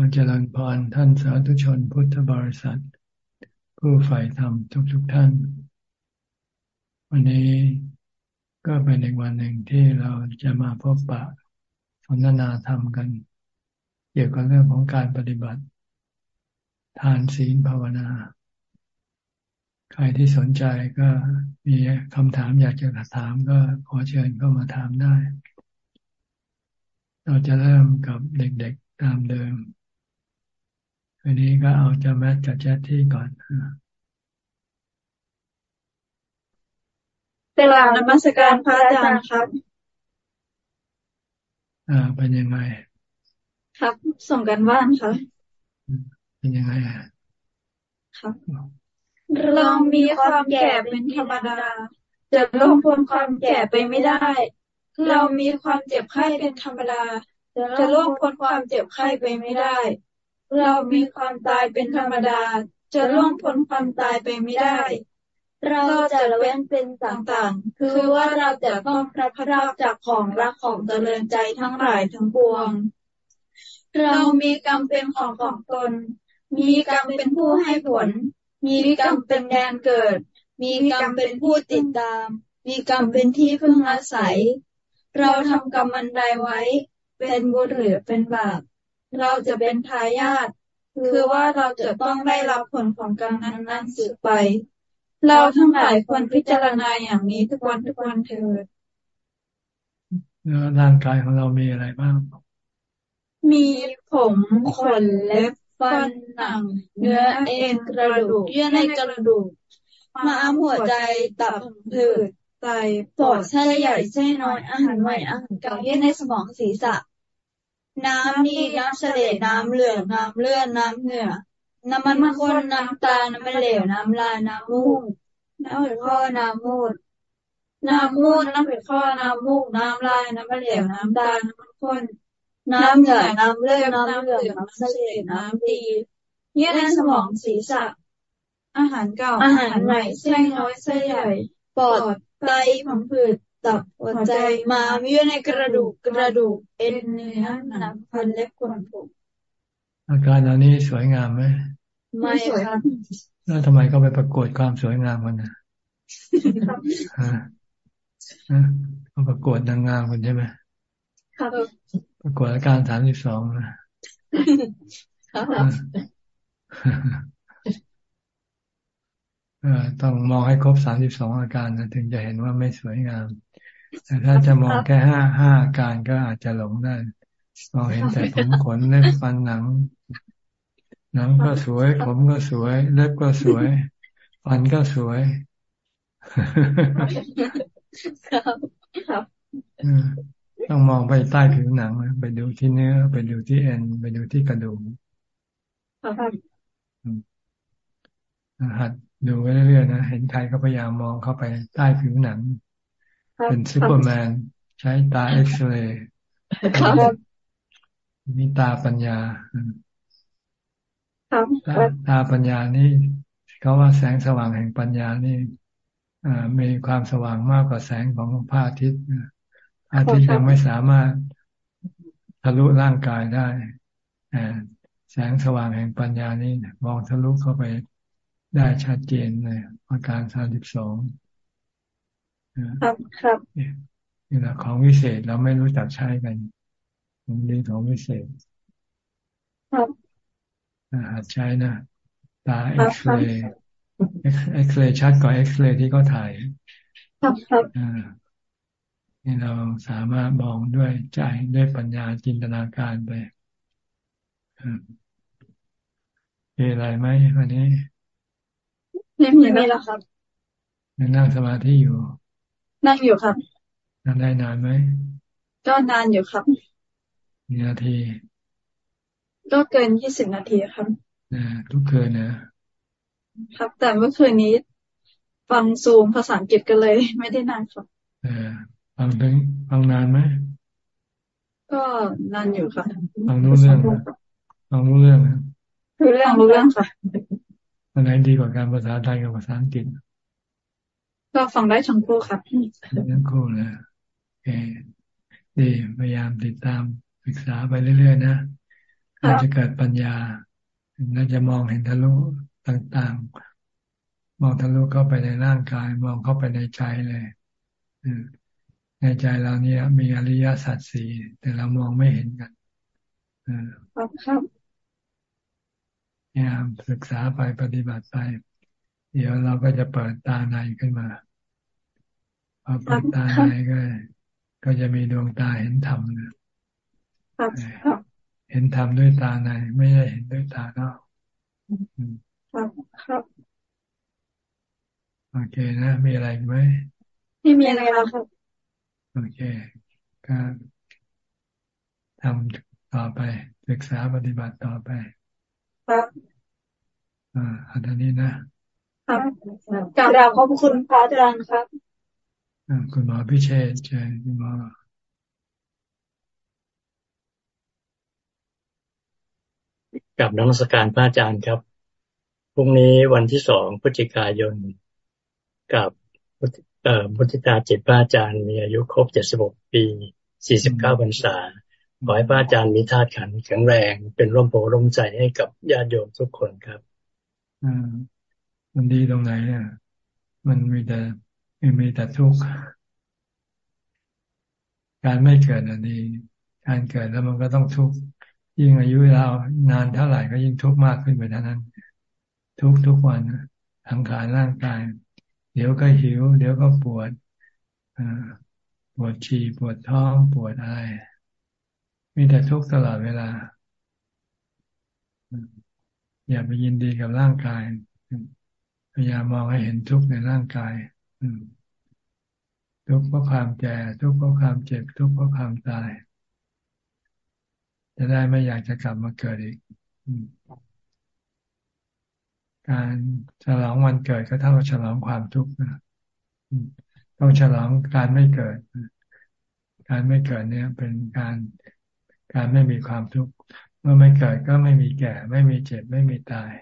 ขอเจริญพรท่านสาธุชนพุทธบริษัท ผู้ใฝ่ธรรมทุกๆทท่าน วันนี้ก็เป็นอีกวันหนึ่งที่เราจะมาพบปะสนทนาธรรมกัน เกี่ยวกับเรื่องของการปฏิบัติ ทานศีลภาวนา ใครที่สนใจก็มีคำถามอยากจะถามก็ขอเชิญเข้ามาถามได้ เราจะเริ่มกับเด็กๆตามเดิม อันนี้ก็เอาจะแมทกับแจ๊ที่ก่อนเวลานมัสการพระอาจารย์ครับ อ่า เป็นยังไง ครับ ส่งกันบ้านครับ เป็นยังไงครับ เรามีความแก่เป็นธรรมดา จะล่วงพ้นความแก่ไปไม่ได้ เรามีความเจ็บไข้เป็นธรรมดา จะล่วงพ้นความเจ็บไข้ไปไม่ได้ เรามีความตายเป็นธรรมดา จะล่วงพ้นความตายไปไม่ได้ เราจะละเว้นเป็นต่างๆ คือว่าเราจะต้องพระพราจากของรักของเจริญใจทั้งหลายทั้งปวง เรามีกรรมเป็นของของตน มีกรรมเป็นผู้ให้ผล มีกรรมเป็นแดนเกิด มีกรรมเป็นผู้ติดตาม มีกรรมเป็นที่พึ่งอาศัย เราทำกรรมอันใดไว้ เป็นบุญหรือเป็นบาป เราจะเป็นทายาทคือว่าเราจะต้องได้รับผลของกรรมนั้นๆสืบไป เราทั้งหลายควรพิจารณาอย่างนี้ทุกวันทุกวันเถิดร่างกายของเรามีอะไรบ้าง มีผมขนเล็บฟันหนัง เนื้อเอ็นกระดูกเยื่อในกระดูกม้ามหัวใจตับผืดไตปอดเส้ใหญ่เส้น้อยอาหารใหม่อาหารเก่าเยื่อในสมองศีรษะ น้ำนี่น้ำเสลดน้ำเหลืองน้ำเลือดน้ำเหงื่อน้ำมันข้นน้ำตา น้ำมันเหลว น้ำลาย น้ำมูก น้ำหืดข้อ น้ำมูด น้ำมูด น้ำหืดข้อ น้ำมูก น้ำลาย น้ำมันเหลว น้ำตา น้ำมันข้น น้ำเหงื่อ น้ำเลือด น้ำเหลืองน้ำเสลดน้ำดีเยื่อในสมองศีรษะ อาหารเก่า อาหารใหม่เส้นน้อยเส้นใหญ่ ปอด ไตผังผืด ตับหัวใจมามีอยู่ในกระดูกกระดูกเอ็นเนื้อหนังพันเล็บขนผมอาการเหล่านี้สวยงามไหมไม่สวยครับแล้วทำไมก็ไปประกวดความสวยงามกันนะฮะเขาประกวดนางงามกันใช่ไหมครับประกวดอาการสามสิบสองนะต้องมองให้ครบสามสิบสองอาการนะถึงจะเห็นว่าไม่สวยงาม แต่ถ้าจะมองแค่ห้าห้าอาการก็อาจจะหลงได้มองเห็นแต่ผมขนเล็บฟันหนัง หนังก็สวย ผมก็สวย เล็บก็สวย ฟันก็สวยต้องมองไปใต้ผิวหนังไปดูที่เนื้อ ไปดูที่เอ็นไปดูที่กระดูกหัดดูไปเรื่อยๆนะเห็นใครก็พยายามมองเข้าไปใต้ผิวหนัง เป็นซูเปอร์แมน ใช้ตาเอ็กซเรย์มีตาปัญญาตาตาปัญญานี่เขาว่าแสงสว่างแห่งปัญญานี่มีความสว่างมากกว่าแสงของพระอาทิตย์พระอาทิตย์ยังไม่สามารถทะลุร่างกายได้แสงสว่างแห่งปัญญานี่มองทะลุเข้าไปได้ชัดเจนเลยอาการสามสิบสอง ครับครับนี่แหละของวิเศษเราไม่รู้จักใช้กันของดีของวิเศษ ครับหัดใช้นะตาเอ็กซเรย์เอ็กซเรย์ชัดกว่าเอ็กซเรย์ที่เขาถ่าย ครับครับนี่เราสามารถมองด้วยใจด้วยปัญญาจินตนาการไปมีอะไรไหมวันนี้ไม่มีไม่แล้วครับยังนั่งสมาธิอยู่ นั่งอยู่ครับนั่งได้นานไหมก็นานอยู่ครับมีนาทีก็เกินยี่สิบนาทีครับนะทุกคืนนะครับ แต่เมื่อคืนนี้ ฟังซูมภาษาอังกฤษกันเลย ไม่ได้นานครับเออฟังถึงฟังนานไหมก็นานอยู่ค่ะฟังรู้เรื่องฟังรู้เรื่องรู้เรื่องรู้เรื่องค่ะอันไหนดีกว่าการภาษาไทยกับภาษาอังกฤษ ก็ฟังได้ทั้งคู่ครับทั้งคู่เลยโอเคดีพยายามติดตามศึกษาไปเรื่อย ๆ นะเราจะเกิดปัญญาเราจะมองเห็นทะลุต่างๆ มองทะลุเข้าไปในร่างกาย มองเข้าไปในใจเลยในใจเราเนี่ยมีอริยสัจสี่แต่เรามองไม่เห็นกันครับครับพยายามศึกษาไปปฏิบัติไป เดี๋ยวเราก็จะเปิดตาในขึ้นมา พอเปิดตาในก็ ก็จะมีดวงตาเห็นธรรมนะเห็นธรรมด้วยตาในไม่ใช่เห็นด้วยตานอกครับครับโอเคนะมีอะไรไหมไม่มีอะไรแล้วครับโอเคก็ทำต่อไปศึกษาปฏิบัติต่อไป ครับอ่าอันนี้นะครับกราบขอบคุณพระอาจารย์ครับ คุณหมอพิเชษใช่คุณหมอกับนักสการพระอาจารย์ครับพรุ่งนี้วันที่สองพฤศจิกายน กับเอ่อพุทธิตาจิตพระอาจารย์มีอายุครบเจ็ดสิบหกปีสี่สิบเก้าพรรษาขอให้พระอาจารย์มีธาตุขันแข็งแรง เป็นร่มโพร่มใจให้กับญาติโยมทุกคนครับอ่ามันดีตรงไหนอะมันมีแต่ ม่มีแต่ทุกข์การไม่เกิดอันดีการเกิดแล้วมันก็ต้องทุกข์ยิ่งอายุเรานานเท่าไหร่ก็ยิ่งทุกข์มากขึ้นไปเท่านั้น ทุกทุกวันทางการร่างกาย เดี๋ยวก็หิว เดี๋ยวก็ปวดปวดฉี่ปวดท้องปวดอะไรมีแต่ทุกข์ตลอดเวลา อย่าไปยินดีกับร่างกายพยายามมองให้เห็นทุกข์ในร่างกาย ทุกข์เพราะความแก่ ทุกข์เพราะความเจ็บ ทุกข์เพราะความตาย จะได้ไม่อยากจะกลับมาเกิดอีก การฉลองวันเกิดก็เท่ากับฉลองความทุกข์นะต้องฉลองการไม่เกิด การไม่เกิดเนี่ย เป็นการการไม่มีความทุกข์ เมื่อไม่เกิดก็ไม่มีแก่ ไม่มีเจ็บ ไม่มีตาย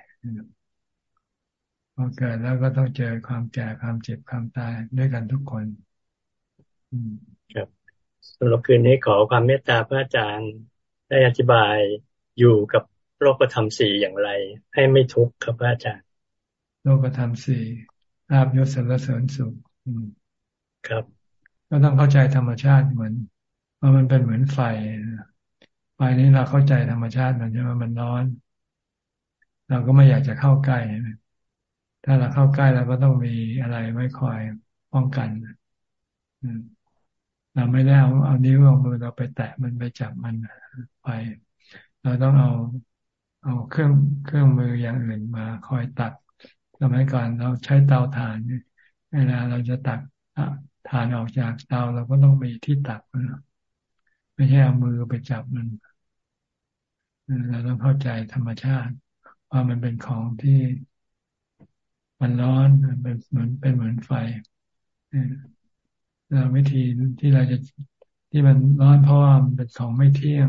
พอเกิดแล้วก็ต้องเจอความแก่ความเจ็บความตายด้วยกันทุกคนครับสำหรับคืนนี้ขอความเมตตาพระอาจารย์ได้อธิบายอยู่กับโลกธรรมสี่อย่างไร ให้ไม่ทุกข์ครับอาจารย์ โลกธรรมสี่อาบยศสรรเสริญสุขครับ ก็ต้องเข้าใจธรรมชาติเหมือนว่ามันเป็นเหมือนไฟไฟนี้เราเข้าใจธรรมชาติมันใช่ไหมมันร้อน เราก็ไม่อยากจะเข้าใกล้ ถ้าเราเข้าใกล้เราก็ต้องมีอะไรไว้คอยป้องกันเราไม่ได้เอาเอานิ้วเอามือเราไปแตะมันไปจับมันไป เราต้องเอาเอาเครื่องเครื่องมืออย่างอื่นมาคอยตักสมัยก่อนเราใช้เตาถ่านเวลาเราจะตักถ่านออกจากเตาเราก็ต้องมีที่ตักนะไม่ใช่เอามือไปจับมันเราต้องเข้าใจธรรมชาติ ว่ามันเป็นของที่ มันร้อนเป็นเหมือนเป็นเหมือนไฟวิธีที่เราจะที่มันร้อนเพราะว่ามันเป็นของไม่เที่ยง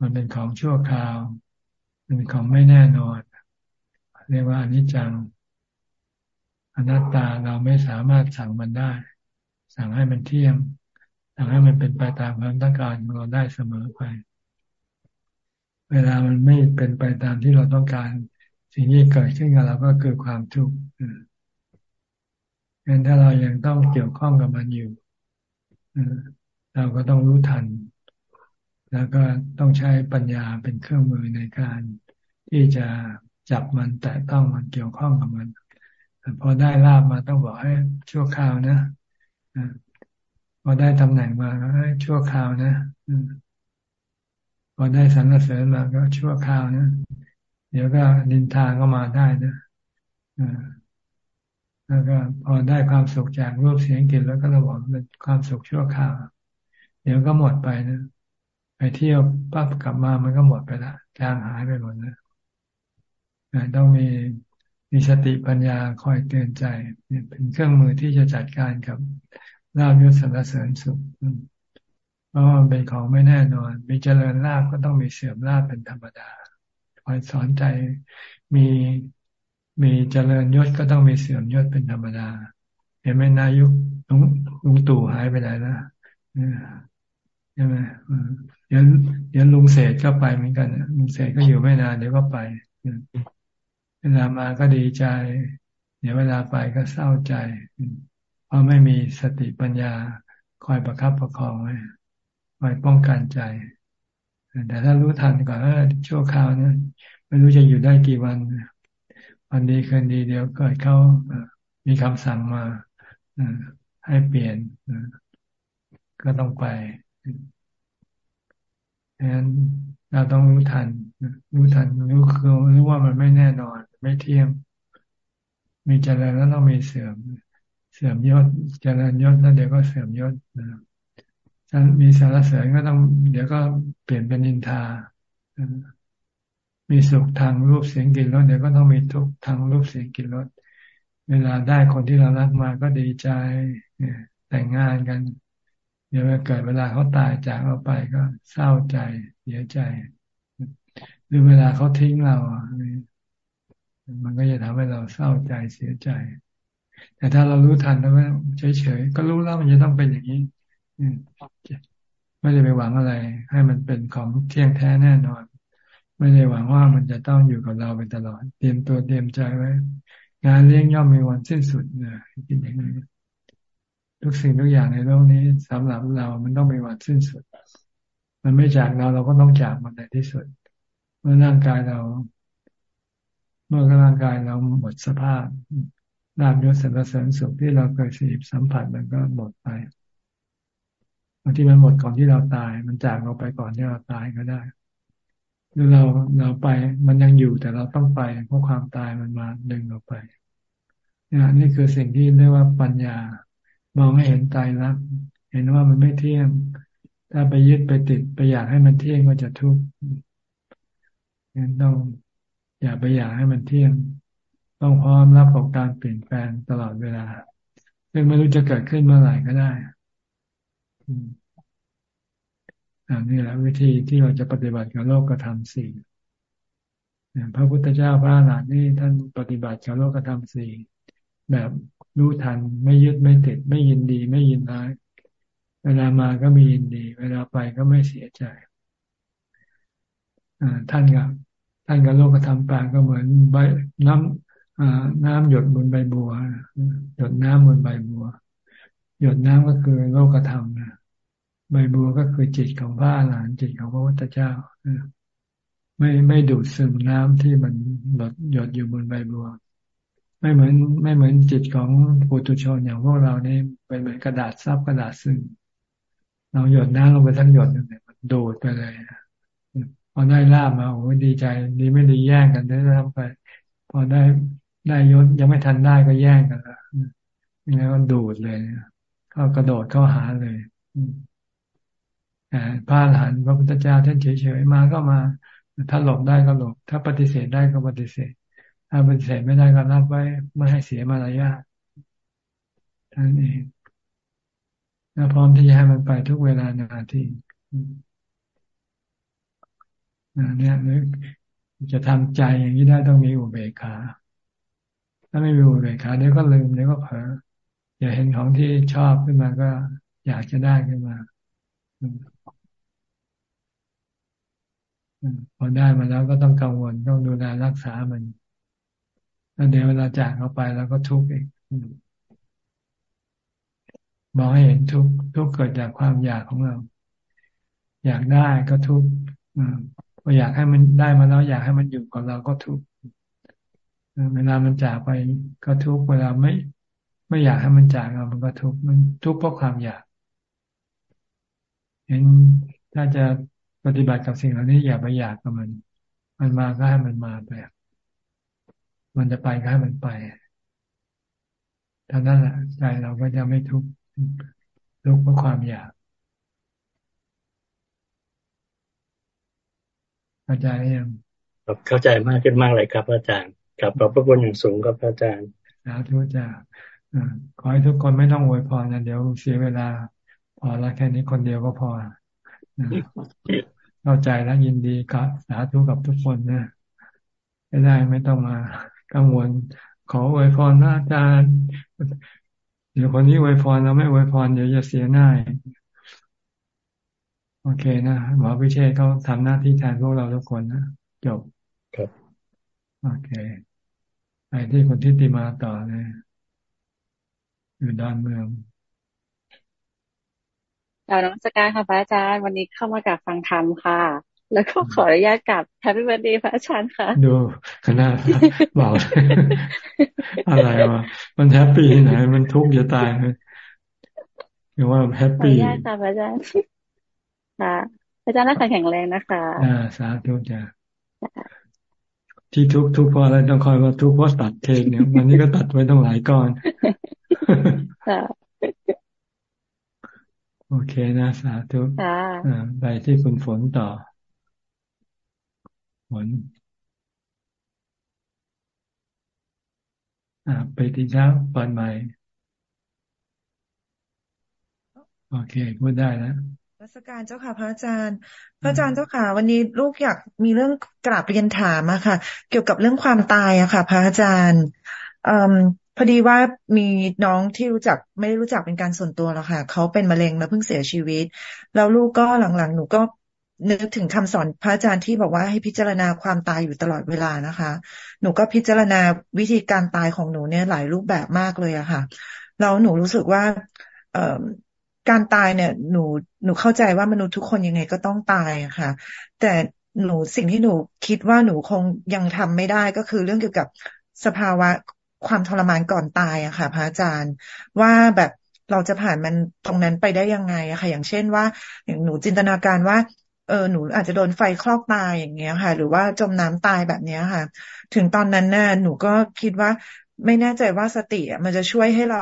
มันเป็นของชั่วคราวเป็นของไม่แน่นอน เรียกว่าอนิจจังอนัตตาเราไม่สามารถสั่งมันได้ สั่งให้มันเที่ยง สั่งให้มันเป็นไปตามความต้องการของเราได้เสมอไป เวลามันไม่เป็นไปตามที่เราต้องการ สิ่งที่เกิดขึ้นกับเราก็คือความทุกข์งั้นถ้าเรายังต้องเกี่ยวข้องกับมันอยู่เราก็ต้องรู้ทัน แล้วก็ต้องใช้ปัญญาเป็นเครื่องมือในการที่จะจับมันแต่ต้องมันเกี่ยวข้องกับมันพอได้ลาบมาต้องบอกให้ชั่วคราวนะพอได้ตำแหน่งมาให้ชั่วคราวนะพอได้สรรเสริญมาก็ชั่วคราวนะ เดี๋ยวก็นินทาก็มาได้นะแล้วก็พอได้ความสุขจากรูปเสียงกลิ่นแล้วก็ระบอกเป็นความสุขชั่วคราว เดี๋ยวก็หมดไปนะ ไปเที่ยวปั๊บกลับมามันก็หมดไปละจางหายไปหมดนะต้องมีมีสติปัญญาคอยเตือนใจเป็นเครื่องมือที่จะจัดการกับลาบยศสรรเสริญสุขเพราะมันเป็นของไม่แน่นอน มีเจริญลาบก็ต้องมีเสื่อมลาบเป็นธรรมดา คอยสอนใจมีมีเจริญยศก็ต้องมีเสื่อมยศเป็นธรรมดา เห็นไหมนายุคลุงลุงตู่หายไปไหนนะช่ไหมเดี๋ยวเดี๋ยวลุงเศษก็ไปเหมือนกันลุงเศษก็อยู่ไม่นานเดี๋ยวก็ไปเวลามาก็ดีใจ เดี๋ยวเวลาไปก็เศร้าใจ เพราะไม่มีสติปัญญาคอยประคับประคองไว้คอยป้องกันใจ แต่ถ้ารู้ทันก่อนว่าชั่วคราวนะไม่รู้จะอยู่ได้กี่วัน วันดีคืนดีเดี๋ยวเกิดเขามีคำสั่งมาให้เปลี่ยนก็ต้องไปดังนั้นเราต้องรู้ทัน รู้ทัน รู้คือรู้ว่ามันไม่แน่นอน ไม่เที่ยง มีเจริญแล้วต้องมีเสื่อม เสื่อมยศ เจริญยศแล้วเดี๋ยวก็เสื่อมยศนะ มีสารเสริญก็ต้อง เดี๋ยวก็เปลี่ยนเป็นนินทา มีสุขทางรูปเสียงกลิ่นรสเดี๋ยวก็ต้องมีทุกทางรูปเสียงกลิ่นรสเวลาได้คนที่เรารักมาก็ดีใจแต่งงานกัน เดี๋ยวเกิดเวลาเขาตายจากเราไปก็เศร้าใจเสียใจ หรือเวลาเขาทิ้งเรามันก็จะทำให้เราเศร้าใจเสียใจ แต่ถ้าเรารู้ทันแล้วเฉยๆก็รู้แล้วมันจะต้องเป็นอย่างนี้ ไม่ได้ไปหวังอะไร ให้มันเป็นของเที่ยงแท้แน่นอน ไม่ได้หวังว่ามันจะต้องอยู่กับเราไปตลอด เตรียมตัวเตรียมใจไว้ งานเลี้ยงย่อมมีวันสิ้นสุดนะคิดอย่างนี้ทุกสิ่งทุกอย่างในโลกนี้สำหรับเรา มันต้องมีวันสิ้นสุด มันไม่จากเราเราก็ต้องจากมันในที่สุด เมื่อร่างกายเรา เมื่อร่างกายเราหมดสภาพลาบยศสรรเสริญสุขที่เราเคยสีบสัมผัสมันก็หมดไปางทีมันหมดก่อนที่เราตาย มันจากเราไปก่อนที่เราตายก็ได้ หรือเราเราไปมันยังอยู่แต่เราต้องไปเพราะความตายมันมาดึงเราไปนี่นี่คือสิ่งที่เรียกว่าปัญญามองให้เห็นตายรักเห็นว่ามันไม่เที่ยง ถ้าไปยึดไปติดไปอยากให้มันเที่ยงก็จะทุกข์งั้นต้องอย่าไปอยากให้มันเที่ยง ต้องพร้อมรับกับการเปลี่ยนแปลงตลอดเวลาซึ่งไม่รู้จะเกิดขึ้นเมื่อไหร่ก็ได้อั นนี้แหละวิธีที่เราจะปฏิบัติกับโลกกระทำสี่พระพุทธเจ้าพระหลานนี่ท่านปฏิบัติกับโลกกระทำสี่แบบรู้ทันไม่ยึดไม่ติด ไม่ยินดีไม่ยินร้าย เวลามาก็มียินดี เวลาไปก็ไม่เสียใจท่านกับท่านกับโลกธรรมปางก็เหมือนใบน้ำน้ำหยดบนใบบัว หยดน้ำบนใบบัว หยดน้ำก็คือโลกธรรมนะ ใบบัวก็คือจิตของพระอรหันต์จิตของพระพุทธเจ้าไม่ไม่ดูดซึมน้ำที่มันหยดหยดอยู่บนใบบัว ไม่เหมือน ไม่เหมือนจิตของปุถุชนอย่างพวกเรานี่เป็นเหมือนกระดาษซับกระดาษซึ่งเราหยดน้ำลงไปทั้งหยดเนี่ยมันโดดไปเลยพอได้ลาบมาโอ้ดีใจดีไม่ดีแย่งกันได้ทำไป พอได้ได้ยศยังไม่ทันได้ก็แย่งกันละยังไงก็ดูดเลยเข้ากระโดดเข้าหาเลย พระอรหันต์พระพุทธเจ้าท่านเฉยๆมาก็มาถ้าหลบได้ก็หลบ ถ้าปฏิเสธได้ก็ปฏิเสธ ถ้าปฏิเสธไม่ได้ก็รับไว้ไม่ให้เสียมารยาทท่านเองและพร้อมที่จะให้มันไปทุกเวลานาทีเนี่ยนึกจะทำใจอย่างนี้ได้ต้องมีอุเบกขา ถ้าไม่มีอุเบกขาเดี๋ยวก็ลืมเดี๋ยวก็เผลออย่าเห็นของที่ชอบขึ้นมาก็อยากจะได้ขึ้นมา พอได้มาแล้วก็ต้องกังวลต้องดูแลรักษามันแล้วเดี๋ยวเวลาจากเขาไปแล้วก็ทุกข์อีกมองให้เห็นทุกข์ทุกข์เกิดจากความอยากของเรา อยากได้ก็ทุกข์พออยากให้มันได้มาแล้วอยากให้มันอยู่กับเราก็ทุกข์เวลามันจากไปก็ทุกข์เวลาไม่ ไม่อยากให้มันจากเรามันก็ทุกข์มันทุกข์เพราะความอยากเห็นถ้าจะ ปฏิบัติกับสิ่งเหล่านี้อย่าไปอยากกับมัน มันมาก็ให้มันมาไป มันจะไปก็ให้มันไปท่านั้นแหละใจเราก็จะไม่ทุกข์ทุกข์เพราะความอยากเข้าใจยังครับเข้าใจมากขึ้นมากเลยครับอาจารย์กับขอบพระคุณอย่างสูงครับอาจารย์สาธุจ้าขอให้ทุกคนไม่ต้องอวยพรนะเดี๋ยวเสียเวลา พอละแค่นี้คนเดียวก็พอ เข้าใจแล้วยินดีกับสาธุกับทุกคนนะไม่ได้ไม่ต้องมากังวล ขออวยพรนะอาจารย์เดี๋ยวคนนี้อวยพรเราไม่อวยพรเดี๋ยวจะเสียหน้าโอเคนะหมอพิเชษเขาทำหน้าที่แทนพวกเราทุกคนนะจบครับโอเคไปที่คนที่ติมาต่อเลยอยู่ด้านเมือง กราบนมัสการค่ะพระอาจารย์วันนี้เข้ามากราบฟังธรรมค่ะ แล้วก็ขออนุญาตกราบ happy birthday พระอาจารย์ค่ะ ดูขนาดบอกอะไรวะมันแฮปปี้ไหนมันทุกข์จะตายเลยหรือว่าแฮปปี้ขออนุญาตค่ะพระอาจารย์ค่ะอาจารย์น่าแข็งแรงนะคะอ่าสาธุจ้ะที่ทุกทุกพออะไรต้องคอยว่าทุกเพราะตัดเค้กเนี่ยวันนี้ก็ตัดไว้ต้องหลายก้อน โอเคนะสาธุไปที่คุณฝนต่อ ฝนอ่าไปที่เช้าปันใหม่ โอเคพูดได้แล้วรัศการเจ้าค่ะ พระอาจารย์ พระอาจารย์เจ้าค่ะ วันนี้ลูกอยากมีเรื่องกราบเรียนถามอะค่ะ เกี่ยวกับเรื่องความตายอะค่ะ พระอาจารย์ พอดีว่ามีน้องที่รู้จักไม่ได้รู้จักเป็นการส่วนตัวแล้วค่ะ เขาเป็นมะเร็งแล้วเพิ่งเสียชีวิต แล้วลูกก็หลังๆ หนูก็นึกถึงคำสอนพระอาจารย์ที่บอกว่าให้พิจารณาความตายอยู่ตลอดเวลานะคะ หนูก็พิจารณาวิธีการตายของหนูเนี่ยหลายรูปแบบมากเลยอะค่ะ แล้วหนูรู้สึกว่า เอ่อการตายเนี่ยหนูหนูเข้าใจว่ามนุษย์ทุกคนยังไงก็ต้องตายอะค่ะ แต่หนูสิ่งที่หนูคิดว่าหนูคงยังทำไม่ได้ก็คือเรื่องเกี่ยวกับสภาวะ ความทรมานก่อนตายอะค่ะ พระอาจารย์ ว่าแบบเราจะผ่านมันตรงนั้นไปได้ยังไงอะค่ะ อย่างเช่นว่า อย่างหนูจินตนาการว่าเออหนูอาจจะโดนไฟคลอกตายอย่างเงี้ยค่ะ หรือว่าจมน้ำตายแบบเนี้ยค่ะ ถึงตอนนั้นน่ะหนูก็คิดว่าไม่แน่ใจว่าสติมันจะช่วยให้เรา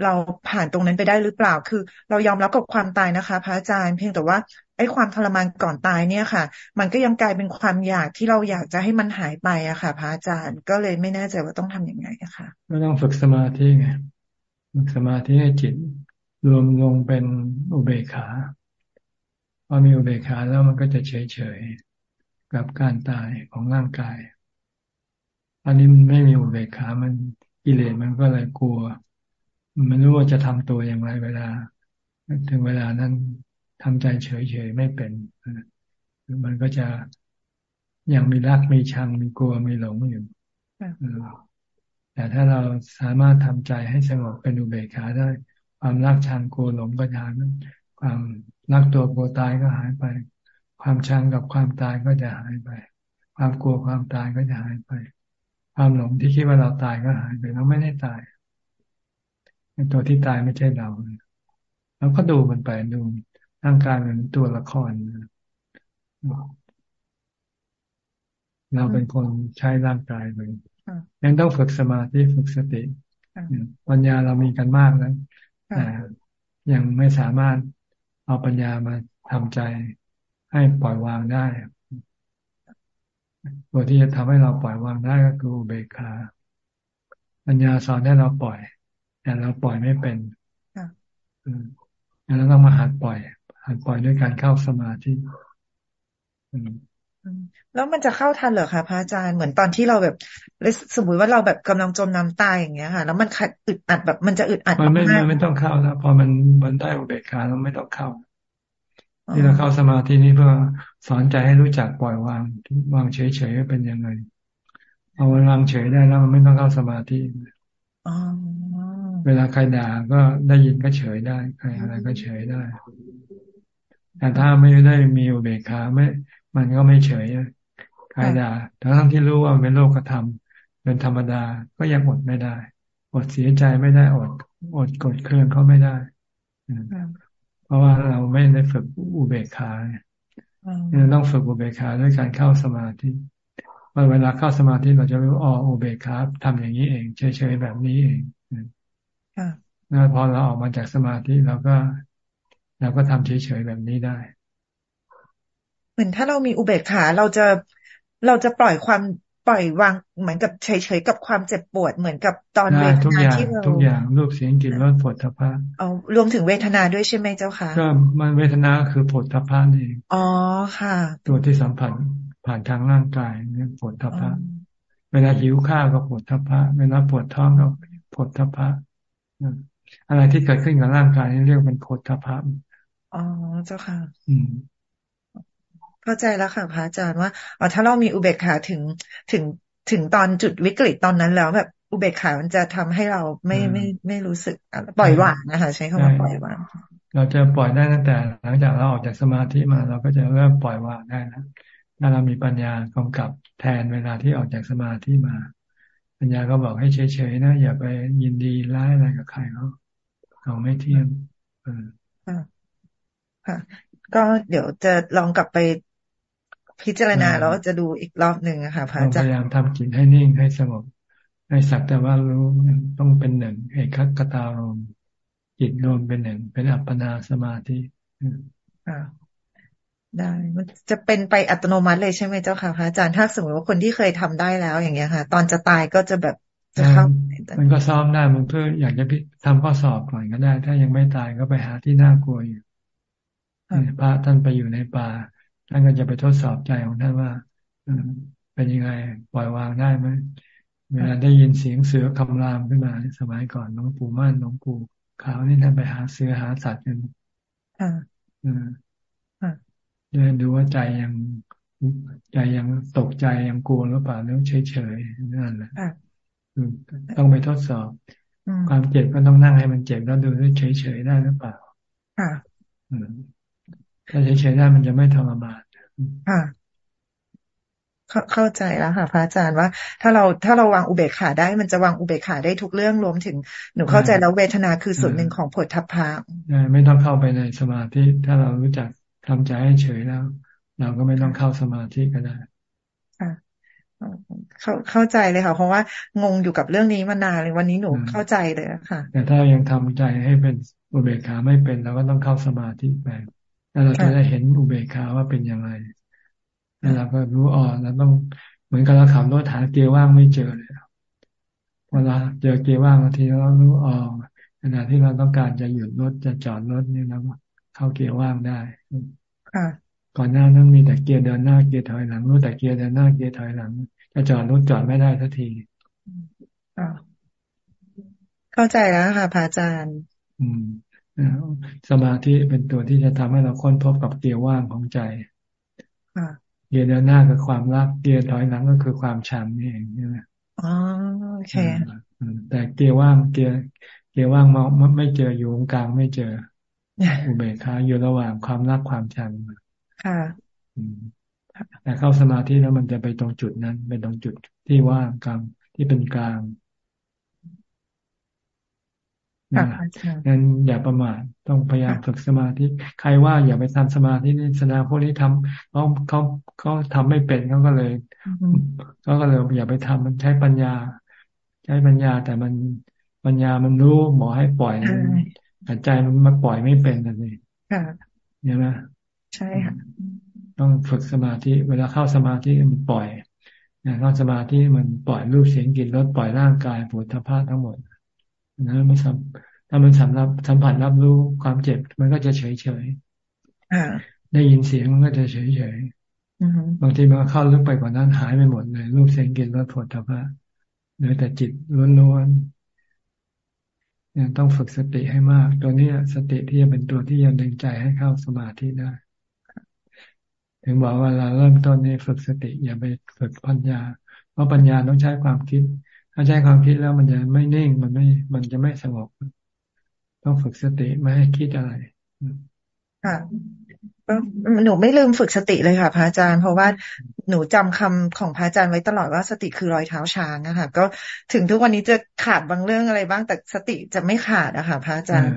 เราผ่านตรงนั้นไปได้หรือเปล่า คือ เรายอมรับกับความตายนะคะ พระอาจารย์ เพียงแต่ว่า ไอ้ความทรมานก่อนตายเนี่ยค่ะ มันก็ยังกลายเป็นความอยากที่เราอยากจะให้มันหายไปอะค่ะ พระอาจารย์ก็เลยไม่แน่ใจว่าต้องทํำยังไงอะค่ะก็ต้องฝึกสมาธิไงฝึกสมาธิให้จิตรวมลงเป็นอุเบกขาพอมีอุเบกขาแล้วมันก็จะเฉยเฉยกับการตายของร่างกาย อันนี้มันไม่มีอุเบกขา มันกิเลสมันก็เลยกลัว มันรู้ว่าจะทำตัวอย่างไรเวลา ถึงเวลานั้น ทำใจเฉยๆไม่เป็นมันก็จะยังมีรักมีชังมีกลัวมีหลงอยู่แต่ถ้าเราสามารถทำใจให้สงบเป็นอุเบกขาได้ ความรักชังกลัวหลงก็หายความรักตัวกลัวตายก็หายไป ความชังกับความตายก็จะหายไป ความกลัวความตายก็จะหายไป ความหลงที่คิดว่าเราตายก็หายไปเราไม่ได้ตายตัวที่ตายไม่ใช่เราแล้วก็ดูมันไปดู ร่างกายเหมือนตัวละคร เราเป็นคนใช้ร่างกายเลยยังต้องฝึกสมาธิฝึกสติปัญญาเรามีกันมากแล้วแต่ยังไม่สามารถเอาปัญญามาทำใจให้ปล่อยวางได้ตัวที่จะทำให้เราปล่อยวางได้ก็คือเบคาปัญญาสอนให้เราปล่อย แต่เราปล่อยไม่เป็นแล้วต้องมาหัดปล่อย หัดปล่อยด้วยการเข้าสมาธิแล้วมันจะเข้าทันเหรอคะพระอาจารย์เหมือนตอนที่เราแบบสมมติว่าเราแบบกำลังจมน้ำตายอย่างเงี้ยค่ะ แล้วมันขัดอึดอัดแบบมันจะอึดอัดมันไม่มันไม่ต้องเข้าแล้วพอมันมันได้อุเบกขาเราไม่ต้องเข้าที่เราเข้าสมาธินี้เพื่อสอนใจให้รู้จักปล่อยวางวางเฉยๆเป็นยังไงเอาวางเฉยได้แล้วมันไม่ต้องเข้าสมาธิเวลาใครด่าก็ได้ยินก็เฉยได้ใครอะไรก็เฉยได้ แต่ถ้าไม่ได้มีอุเบกขาไม่ มันก็ไม่เฉยใครด่าทั้งที่รู้ว่าเป็นโลกธรรมเป็นธรรมดาก็ยังอดไม่ได้ อดเสียใจไม่ได้อดอดกดเครื่องเขาไม่ได้เพราะว่าเราไม่ได้ฝึกอุเบกขาเราต้องฝึกอุเบกขาด้วยการเข้าสมาธิเวลาเข้าสมาธิเราจะรู้อ๋ออุเบกขาทำอย่างนี้เองเฉยๆแบบนี้เองแล้วพอเราออกมาจากสมาธิเราก็ เราก็ทำเฉยๆแบบนี้ได้ เหมือนถ้าเรามีอุเบกขาเราจะเราจะปล่อยความปล่อยวางเหมือนกับเฉยๆกับความเจ็บปวดเหมือนกับตอนเวทนาที่เราทุกอย่างรูปเสียงกลิ่นรสผลทพะเอารวมถึงเวทนาด้วยใช่ไหมเจ้าค่ะก็มันเวทนาคือผลทพะนี่อ๋อค่ะ ตัวที่สัมผัสผ่านทางร่างกายเนี่ยผลทพะเวลาหิวข้าวก็ผลทพะเวลาปวดท้องก็ผลทพะอะไรที่เกิดขึ้นกับร่างกายนี่เรียกเป็นโพธพะ อ๋อเจ้าค่ะ อืมเข้าใจแล้วค่ะพระอาจารย์ว่าอ๋อถ้าเรามีอุเบกขาถึงถึงถึงตอนจุดวิกฤตตอนนั้นแล้วแบบอุเบกขามันจะทำให้เราไม่ไม่ไม่รู้สึกปล่อยวางนะคะ ใช้คำว่าปล่อยวางเราจะปล่อยได้ตั้งแต่ หลังจากเราออกจากสมาธิมาเราก็จะเริ่มปล่อยวางได้นะถ้าเรามีปัญญากำกับแทนเวลาที่ออกจากสมาธิมา ปัญญาก็บอกให้เฉยๆนะอย่าไปยินดีร้ายอะไรกับใครเขาเขาไม่เที่ยงค่ะ ค่ะ ก็เดี๋ยวจะลองกลับไปพิจารณาแล้วจะดูอีกรอบหนึ่งค่ะพระอาจารย์พยายามทำจิตให้นิ่งให้สงบให้สักแต่ว่ารู้ต้องเป็นหนึ่งเอกคตารมจิตรวมเป็นหนึ่ง เป็นอัปปนาสมาธิอ่าได้มันจะเป็นไปอัตโนมัติเลยใช่ไหมเจ้าค่ะพระอาจารย์ถ้าสมมติว่าคนที่เคยทำได้แล้วอย่างเงี้ยค่ะ ตอนจะตายก็จะแบบจะเข้ามันก็ซ้อมได้มันเพื่ออยากจะทำข้อสอบก่อนก็ได้ ถ้ายังไม่ตายก็ไปหาที่น่ากลัวอยู่ พระท่านไปอยู่ในป่า ท่านก็จะไปทดสอบใจของท่านว่าเป็นยังไงปล่อยวางได้ไหมเวลาได้ยินเสียงเสือคำรามขึ้นมาสมัยก่อนน้องปู่ม่านน้องปู่ขาวนี่ท่านไปหาเสือหาสัตว์กันอ่าอ่าเดินดูว่าใจยังใจยังตกใจยังกลัวหรือเปล่าหรือเฉยเฉยนั่นแหละต้องไปทดสอบ ความเจ็บก็ต้องนั่งให้มันเจ็บแล้วดูว่าเฉยเฉยได้หรือเปล่า ค่ะ ถ้าเฉยๆได้มันจะไม่ทรมานค่ะเข้าใจแล้วค่ะพระอาจารย์ว่า ถ้าเราถ้าเราวางอุเบกขาได้ มันจะวางอุเบกขาได้ทุกเรื่องรวมถึงหนูเข้าใจแล้วเวทนาคือส่วนหนึ่งของผลทัพพะไม่ต้องเข้าไปในสมาธิถ้าเรารู้จักทำใจให้เฉยแล้ว เราก็ไม่ต้องเข้าสมาธิก็ได้ค่ะเข้าเข้าใจเลยค่ะ เพราะว่างงอยู่กับเรื่องนี้มานานเลยวันนี้หนูเข้าใจเลยค่ะ แต่ถ้ายังทำใจให้เป็นอุเบกขาไม่เป็นเราก็ต้องเข้าสมาธิไป แล้วเราจะได้เห็นอุเบกขาว่าเป็นอย่างไรแล้วเราก็รู้อ๋อเราต้องเหมือนกับเราขับรถหาเกียร์ว่างไม่เจอเลยเวลาเจอเกียร์ว่างบางทีเรารู้อ๋อขณะที่เราต้องการจะหยุดรถจะจอดรถนี่เราเข้าเกียร์ว่างได้ค่ะก่อนหน้านั้นมีแต่เกียร์เดินหน้าเกียร์ถอยหลังรู้แต่เกียร์เดินหน้าเกียร์ถอยหลังจะจอดรถจอดไม่ได้ทันทีเข้าใจแล้วค่ะพระอาจารย์ อืม สมาธิเป็นตัวที่จะทำให้เราค้นพบกับเกียร์ว่างของใจเกียร์เดินหน้าคือความรักเกียร์ถอยหลังก็คือความชังนี่เองใช่ไหมอ๋อโอเคแต่เกียร์ว่างเกียร์เกียร์ว่างมองไม่เจออยู่ตรงกลางไม่เจออุเบกขาอยู่ระหว่างความรักความชังค่ะแต่เข้าสมาธิแล้วมันจะไปตรงจุดนั้นเป็นตรงจุดที่ว่างกลางที่เป็นกลาง งั้นอย่าประมาทต้องพยายามฝึกสมาธิใครว่าอย่าไปทำสมาธินี่แสดงพวกนี้ทำเขาเขาเขาทำไม่เป็นเขาก็เลยเขาก็เลยอย่าไปทำมันใช้ปัญญา ใช้ปัญญาแต่มันปัญญามันรู้หมอให้ปล่อยแต่ใจมันมาปล่อยไม่เป็นนั่นเองใช่ไหมใช่ค่ะต้องฝึกสมาธิ เวลาเข้าสมาธิมันปล่อยเข้าสมาธิมันปล่อยรูปเสียงกลิ่นรสปล่อยร่างกายปุถุภาพทั้งหมด นะไม่สัมถ้ามันสำรับสัมผัสรับรู้ความเจ็บ มันก็จะเฉยเฉยได้ยินเสียงมันก็จะเฉยเฉยบางทีมันเข้าลึกไปกว่านั้นหายไปหมดเลย รูปเสียงกลิ่นรสผลตภะเหลือแต่จิตล้วนๆยังต้องฝึกสติให้มาก ตัวนี้สติที่จะเป็นตัวที่จะดึงใจให้เข้าสมาธิได้ ถึงบอกว่าเราเริ่มต้นนี้ฝึกสติอย่าไปฝึกปัญญา เพราะปัญญาต้องใช้ความคิด ถ้าใช้ความคิดแล้วมันจะไม่นิ่งมันไม่ มันจะไม่สงบต้องฝึกสติไม่ให้คิดอะไรค่ะหนูไม่ลืมฝึกสติเลยค่ะพระอาจารย์ เพราะว่าหนูจำคำของพระอาจารย์ไว้ตลอดว่าสติคือรอยเท้าช้างนะคะก็ถึงทุกวันนี้จะขาดบางเรื่องอะไรบ้างแต่สติจะไม่ขาดอะค่ะพระอาจารย์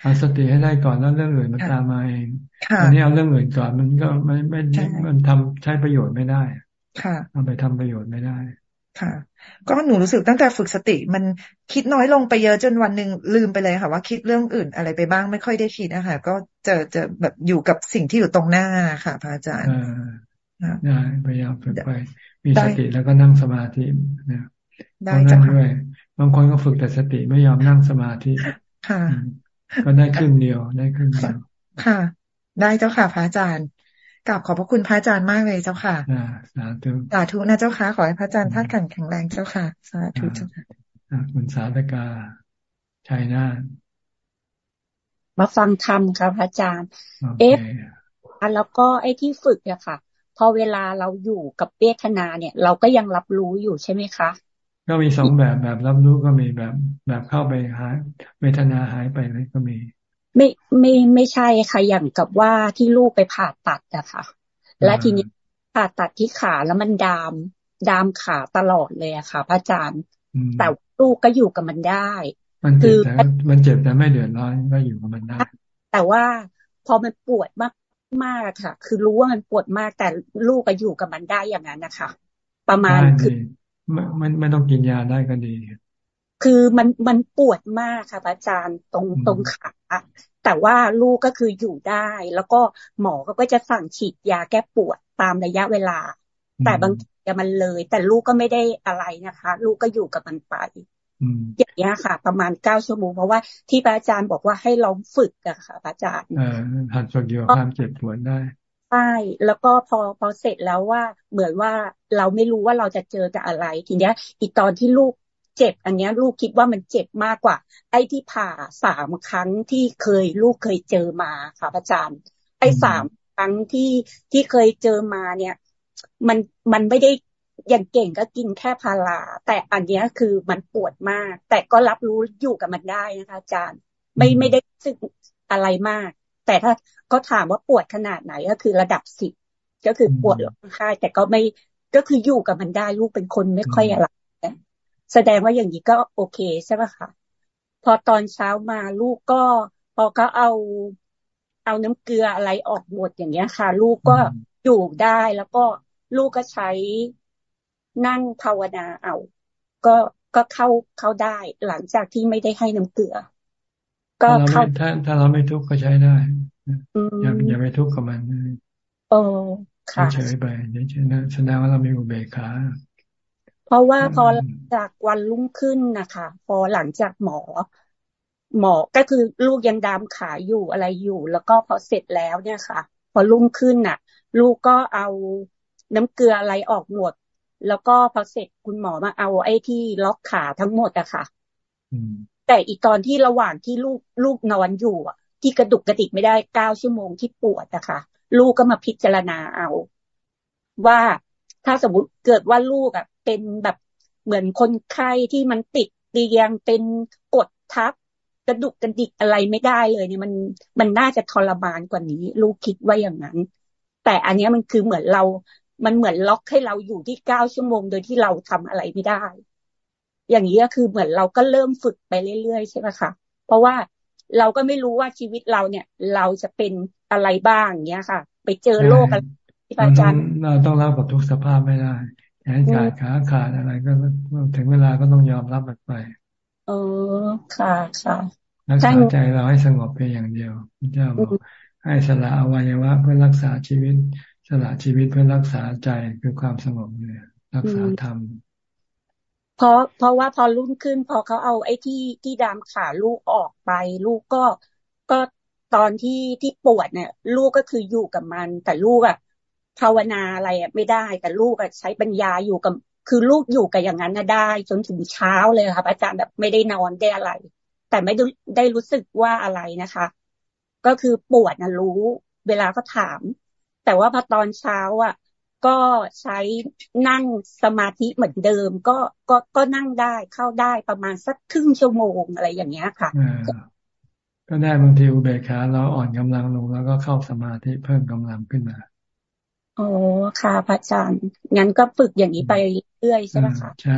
เอาสติให้ได้ก่อนแล้วเรื่องอื่นมันตามมาเองอันนี้เอาเรื่องอื่นก่อนมันก็ไม่ไม่มันทำใช้ประโยชน์ไม่ได้ค่ะเอาไปทำประโยชน์ไม่ได้ ค่ะ ก็หนูรู้สึกตั้งแต่ฝึกสติ มันคิดน้อยลงไปเยอะจนวันหนึ่งลืมไปเลยค่ะ ว่าคิดเรื่องอื่นอะไรไปบ้างไม่ค่อยได้คิดนะคะก็จะจะแบบอยู่กับสิ่งที่อยู่ตรงหน้าค่ะพระอาจารย์ได้พยายามฝึกไป มีสติแล้วก็นั่งสมาธินะได้จ้ะด้วยบางคนก็ฝึกแต่สติไม่ยอมนั่งสมาธิค่ะ ก็ได้ครึ่งเดียวได้ครึ่งเดียวค่ะ ได้เจ้าค่ะพระอาจารย์ กลับขอบพระคุณพระอาจารย์มากเลยเจ้าค่ะสาธุสาธุนะเจ้าค่ะ ขอให้พระอาจารย์ท่านแข็งแข็งแรงเจ้าค่ะ สาธุเจ้าค่ะคุณสาธกาชัยนามาฟังธรรมค่ะพระอาจารย์ เอฟแล้วก็ไอ้ที่ฝึกอะค่ะ พอเวลาเราอยู่กับเวทนาเนี่ย เราก็ยังรับรู้อยู่ใช่ไหมคะ ก็มีสองแบบแบบรับรู้ก็มีแบบแบบเข้าไปหายเวทนาหายไปเลยก็มี ไม่ไม่ไม่ใช่ค่ะอย่างกับว่าที่ลูกไปผ่าตัดอะค่ะ และทีนี้ผ่าตัดที่ขาแล้วมันดาม ดามขาตลอดเลยอะค่ะ พระอาจารย์ แต่ลูกก็อยู่กับมันได้ มันเจ็บแต่มันเจ็บแต่ไม่เดือดร้อนก็อยู่กับมันได้ แต่ว่าพอมันปวดมากมากค่ะ คือรู้ว่ามันปวดมากแต่ลูกก็อยู่กับมันได้อย่างนั้นนะคะ ประมาณคือมันไม่ต้องกินยาได้ก็ดี คือมันมันปวดมากค่ะอาจารย์ตรงตรงขาแต่ว่าลูกก็คืออยู่ได้ แล้วก็หมอก็จะสั่งฉีดยาแก้ปวดตามระยะเวลา แต่บางทีมันเลย แต่ลูกก็ไม่ได้อะไรนะคะ ลูกก็อยู่กับมันไปอย่างนี้ค่ะ ประมาณเก้าชั่วโมงเพราะว่าที่อาจารย์บอกว่าให้ลองฝึกอะค่ะอาจารย์เออหัดฝึกอยู่ความเจ็บปวดได้ใช่แล้วก็พอพอเสร็จแล้วว่าเหมือนว่าเราไม่รู้ว่าเราจะเจอกับอะไร ทีเนี้ยอีกตอนที่ลูก เจ็บ อันนี้ลูกคิดว่ามันเจ็บมากกว่า ไอ้ที่ผ่าสามครั้งที่เคยลูกเคยเจอมาค่ะอาจารย์ ไอ้สามครั้งที่ที่เคยเจอมาเนี่ย มันมันไม่ได้อย่างเก่งก็กินแค่พาราแต่อันนี้คือมันปวดมาก แต่ก็รับรู้อยู่กับมันได้นะคะอาจารย์ ไม่ไม่ได้สึกอะไรมาก แต่ถ้าก็ถามว่าปวดขนาดไหนก็คือระดับสิบก็คือปวดร้องไห้แต่ก็ไม่ก็คืออยู่กับมันได้ลูกเป็นคนไม่ค่อยอะไร แสดงว่าอย่างนี้ก็โอเคใช่ไหมคะพอตอนเช้ามาลูกก็ พอเขาเอาเอาน้ำเกลืออะไรออกหมดอย่างเงี้ยค่ะ ลูกก็อยู่ได้แล้วก็ลูกก็ใช้นั่งภาวนาเอา ก็ก็เข้าเข้าได้หลังจากที่ไม่ได้ให้น้ำเกลือ ก็เข้าถ้าถ้าเราไม่ทุกข์ก็ใช้ได้อย่าอย่าไปทุกข์กับมันโอ้ค่ะเฉยไปเฉยนะแสดงว่าเรามีอุเบกขา เพราะว่าพอจากวันรุ่งขึ้นนะคะ พอหลังจากหมอ หมอก็คือลูกยังดามขาอยู่อะไรอยู่ แล้วก็พอเสร็จแล้วเนี่ยค่ะ พอรุ่งขึ้นน่ะ ลูกก็เอาน้ำเกลืออะไรออกหมด แล้วก็พอเสร็จคุณหมอมาเอาไอ้ที่ล็อกขาทั้งหมดอะค่ะแต่อีกตอนที่ระหว่างที่ลูกลูกนอนอยู่อะที่กระดุกกระดิกไม่ได้เก้าชั่วโมงที่ปวดอะค่ะ ลูกก็มาพิจารณาเอา ว่า ถ้าสมมติเกิดว่าลูกอะ เป็นแบบเหมือนคนไข้ที่มันติดเตียงเป็นกดทับกระดุกกระดิกอะไรไม่ได้เลยเนี่ยมันมันน่าจะทรมานกว่านี้ ลูกคิดว่าอย่างนั้น แต่อันนี้มันคือเหมือนเรา มันเหมือนล็อกให้เราอยู่ที่เก้าชั่วโมงโดยที่เราทำอะไรไม่ได้ อย่างนี้ก็คือเหมือนเราก็เริ่มฝึกไปเรื่อยๆใช่ไหมคะเพราะว่าเราก็ไม่รู้ว่าชีวิตเราเนี่ย เราจะเป็นอะไรบ้างเงี้ยค่ะ ไปเจอโรคอะไร ที่อาจารย์เราต้องรับกับทุกสภาพไม่ได้แขนขาดขาขาดอะไรก็ถึงเวลาก็ต้องยอมรับมันไปเออค่ะค่ะรักษาใจเราให้สงบเพียงอย่างเดียวพระเจ้าบอกให้สละอวัยวะเพื่อรักษาชีวิต สละชีวิตเพื่อรักษาใจคือความสงบเนี่ยรักษาธรรมเพราะเพราะว่าพอรุ่นขึ้น พอเขาเอาไอ้ที่ที่ดามขาลูกออกไป ลูกก็ก็ตอนที่ที่ปวดเนี่ย ลูกก็คืออยู่กับมัน แต่ลูกอะ ภาวนาอะไรอะไม่ได้ แต่ลูกใช้ปัญญาอยู่กับ คือลูกอยู่กับอย่างนั้นนะได้ จนถึงเช้าเลยค่ะอาจารย์แบบไม่ได้นอนได้อะไร แต่ไม่ได้รู้สึกว่าอะไรนะคะ ก็คือปวดนะรู้เวลาก็ถาม แต่ว่าพอตอนเช้าอะก็ใช้นั่งสมาธิเหมือนเดิม ก็ก็ก็นั่งได้เข้าได้ประมาณสักครึ่งชั่วโมงอะไรอย่างเงี้ยค่ะก็ได้บางทีอุเบกขาเราอ่อนกำลังลงแล้วก็เข้าสมาธิเพิ่มกำลังขึ้นมา โอ้ค่ะพระอาจารย์งั้นก็ฝึกอย่างนี้ไปเรื่อยใช่ไหมคะใช่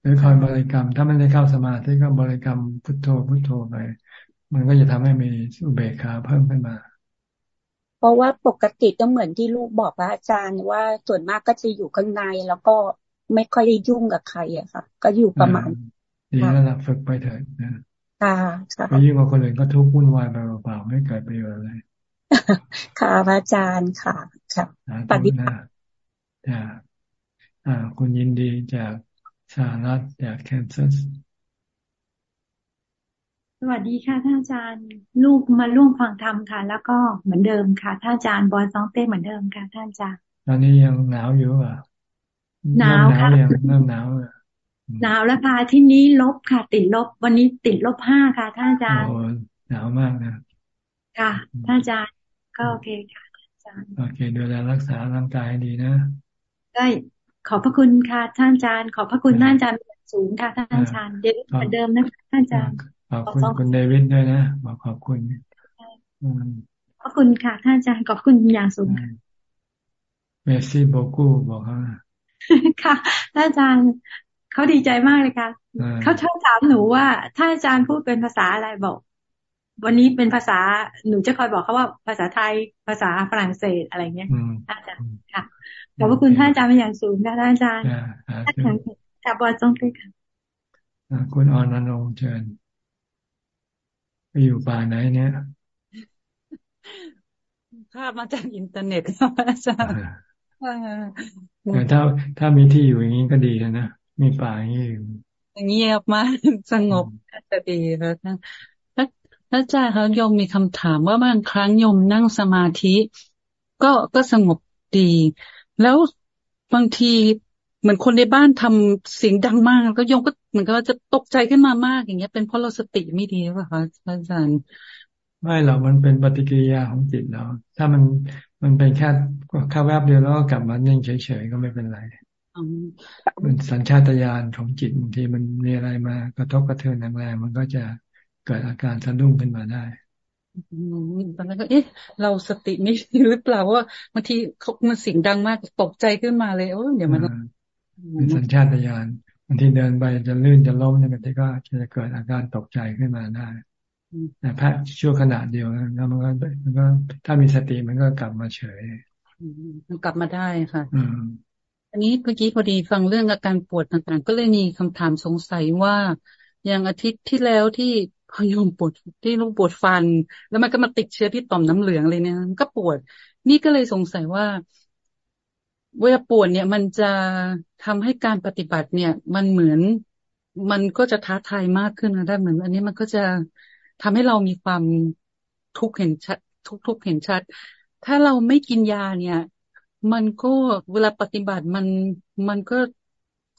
หรือคอยบริกรรม ถ้ามันได้เข้าสมาธิก็บริกรรมพุทโธพุทโธไป มันก็จะทำให้มีอุเบกขาเพิ่มขึ้นมา เพราะว่าปกติก็เหมือนที่ลูกบอกพระอาจารย์ว่าส่วนมากก็จะอยู่ข้างในแล้วก็ไม่ค่อยได้ยุ่งกับใครอะค่ะ ก็อยู่ประมาณดีแล้วล่ะฝึกไปเถิดนะค่ะค่ะไปยิ่งกว่าคนอื่นก็ทุกข์วุ่นวายไปเปล่าๆไม่เกิดประโยชน์อะไรค่ะพระอาจารย์ค่ะ ค่ะปฏิบัติจากอ่าคุณยินดีจากสหรัฐจากแคนซัสสวัสดีค่ะท่านอาจารย์ลูกมาร่วมฟังธรรมค่ะ แล้วก็เหมือนเดิมค่ะท่านอาจารย์บอลซองเต้เหมือนเดิมค่ะท่านอาจารย์ตอนนี้ยังหนาวอยู่อะหนาวค่ะเริ่มหนาวหนาวแล้วค่ะที่นี้ลบค่ะ ติดลบ วันนี้ติดลบห้าค่ะท่านอาจารย์โอ้หนาวมากนะ ค่ะท่านอาจารย์ก็โอเคค่ะ อาจารย์โอเคดูแลรักษาร่างกายให้ดีนะได้ขอบพระคุณค่ะท่านอาจารย์ ขอบพระคุณท่านอาจารย์สูงค่ะท่านอาจารย์เดี๋ยวเหมือนเดิมนะคะท่านอาจารย์ขอบคุณคุณเดวิดด้วยนะบอกขอบคุณอืมขอบคุณค่ะท่านอาจารย์ขอบคุณอย่างสูงค่ะเมสซี่โบกูบอกเขานะค่ะท่านอาจารย์เขาดีใจมากเลยค่ะอ่าเขาชอบถามหนูว่าท่านอาจารย์พูดเป็นภาษาอะไรบอก วันนี้เป็นภาษาหนูจะคอยบอกเขาว่าภาษาไทยภาษาฝรั่งเศสอะไรเงี้ยอืมท่านอาจารย์ค่ะขอบพระคุณท่านอาจารย์เป็นอย่างสูงค่ะท่านอาจารย์อ่าอ่าท่านอาจารย์ค่ะบอลจงไปค่ะอ่าคุณออนอนงค์เชิญไปอยู่ป่าไหนเนี่ยภาพมาจากอินเทอร์เน็ตครับอาจารย์แต่ถ้าถ้ามีที่อยู่อย่างนี้ก็ดีนะ มีป่าอย่างนี้อยู่เงียบมากสงบจะดีแล้วนะแล้วแล้ว อาจารย์เขาโยมมีคำถามว่าบางครั้งโยมนั่งสมาธิ ก็ก็สงบดี แล้วบางทีเหมือนคนในบ้านทำเสียงดังมากแล้วก็โยมก็เหมือนกับว่าจะตกใจขึ้นมามากอย่างเงี้ย เป็นเพราะเราสติไม่ดีหรือเปล่าคะอาจารย์ไม่หรอกมันเป็นปฏิกิริยาของจิตเราถ้ามันมันเป็นแค่แค่แวบเดียวแล้วก็กลับมานิ่งเฉยๆก็ไม่เป็นไรอืมมันสัญชาตญาณของจิตบางทีมันมีอะไรมากระทบกระเทือนแรงๆมันก็จะ เกิดอาการสะดุ้งขึ้นมาได้อืมตอนนั้นก็เอ๊ะ เราสติไม่ดีหรือเปล่าว่าบางทีเขามันเสียงดังมากตกใจขึ้นมาเลยโอ้ยเดี๋ยวมันอ่าเป็นสัญชาตญาณบางทีเดินไปจะลื่นจะล้มเนี่ยบางทีก็จะเกิดอาการตกใจขึ้นมาได้แต่แค่ชั่วขณะเดียวนะแล้วมันก็มันก็ถ้ามีสติมันก็กลับมาเฉยอืมมันกลับมาได้ค่ะอืมอันนี้เมื่อกี้พอดีฟังเรื่องอาการปวดต่างๆ ก็เลยมีคำถามสงสัยว่าอย่างอาทิตย์ที่แล้วที่ พอยมปวดที่ลูกปวดฟัน แล้วมันก็มาติดเชื้อที่ต่อมน้ำเหลืองเลยเนี่ยก็ปวด นี่ก็เลยสงสัยว่าเวลาปวดเนี่ย มันจะทำให้การปฏิบัติเนี่ย มันเหมือนมันก็จะท้าทายมากขึ้นนะได้เหมือน อันนี้มันก็จะทำให้เรามีความทุกข์เห็นชัด ทุกทุกเห็นชัด ถ้าเราไม่กินยาเนี่ย มันก็เวลาปฏิบัติมันมันก็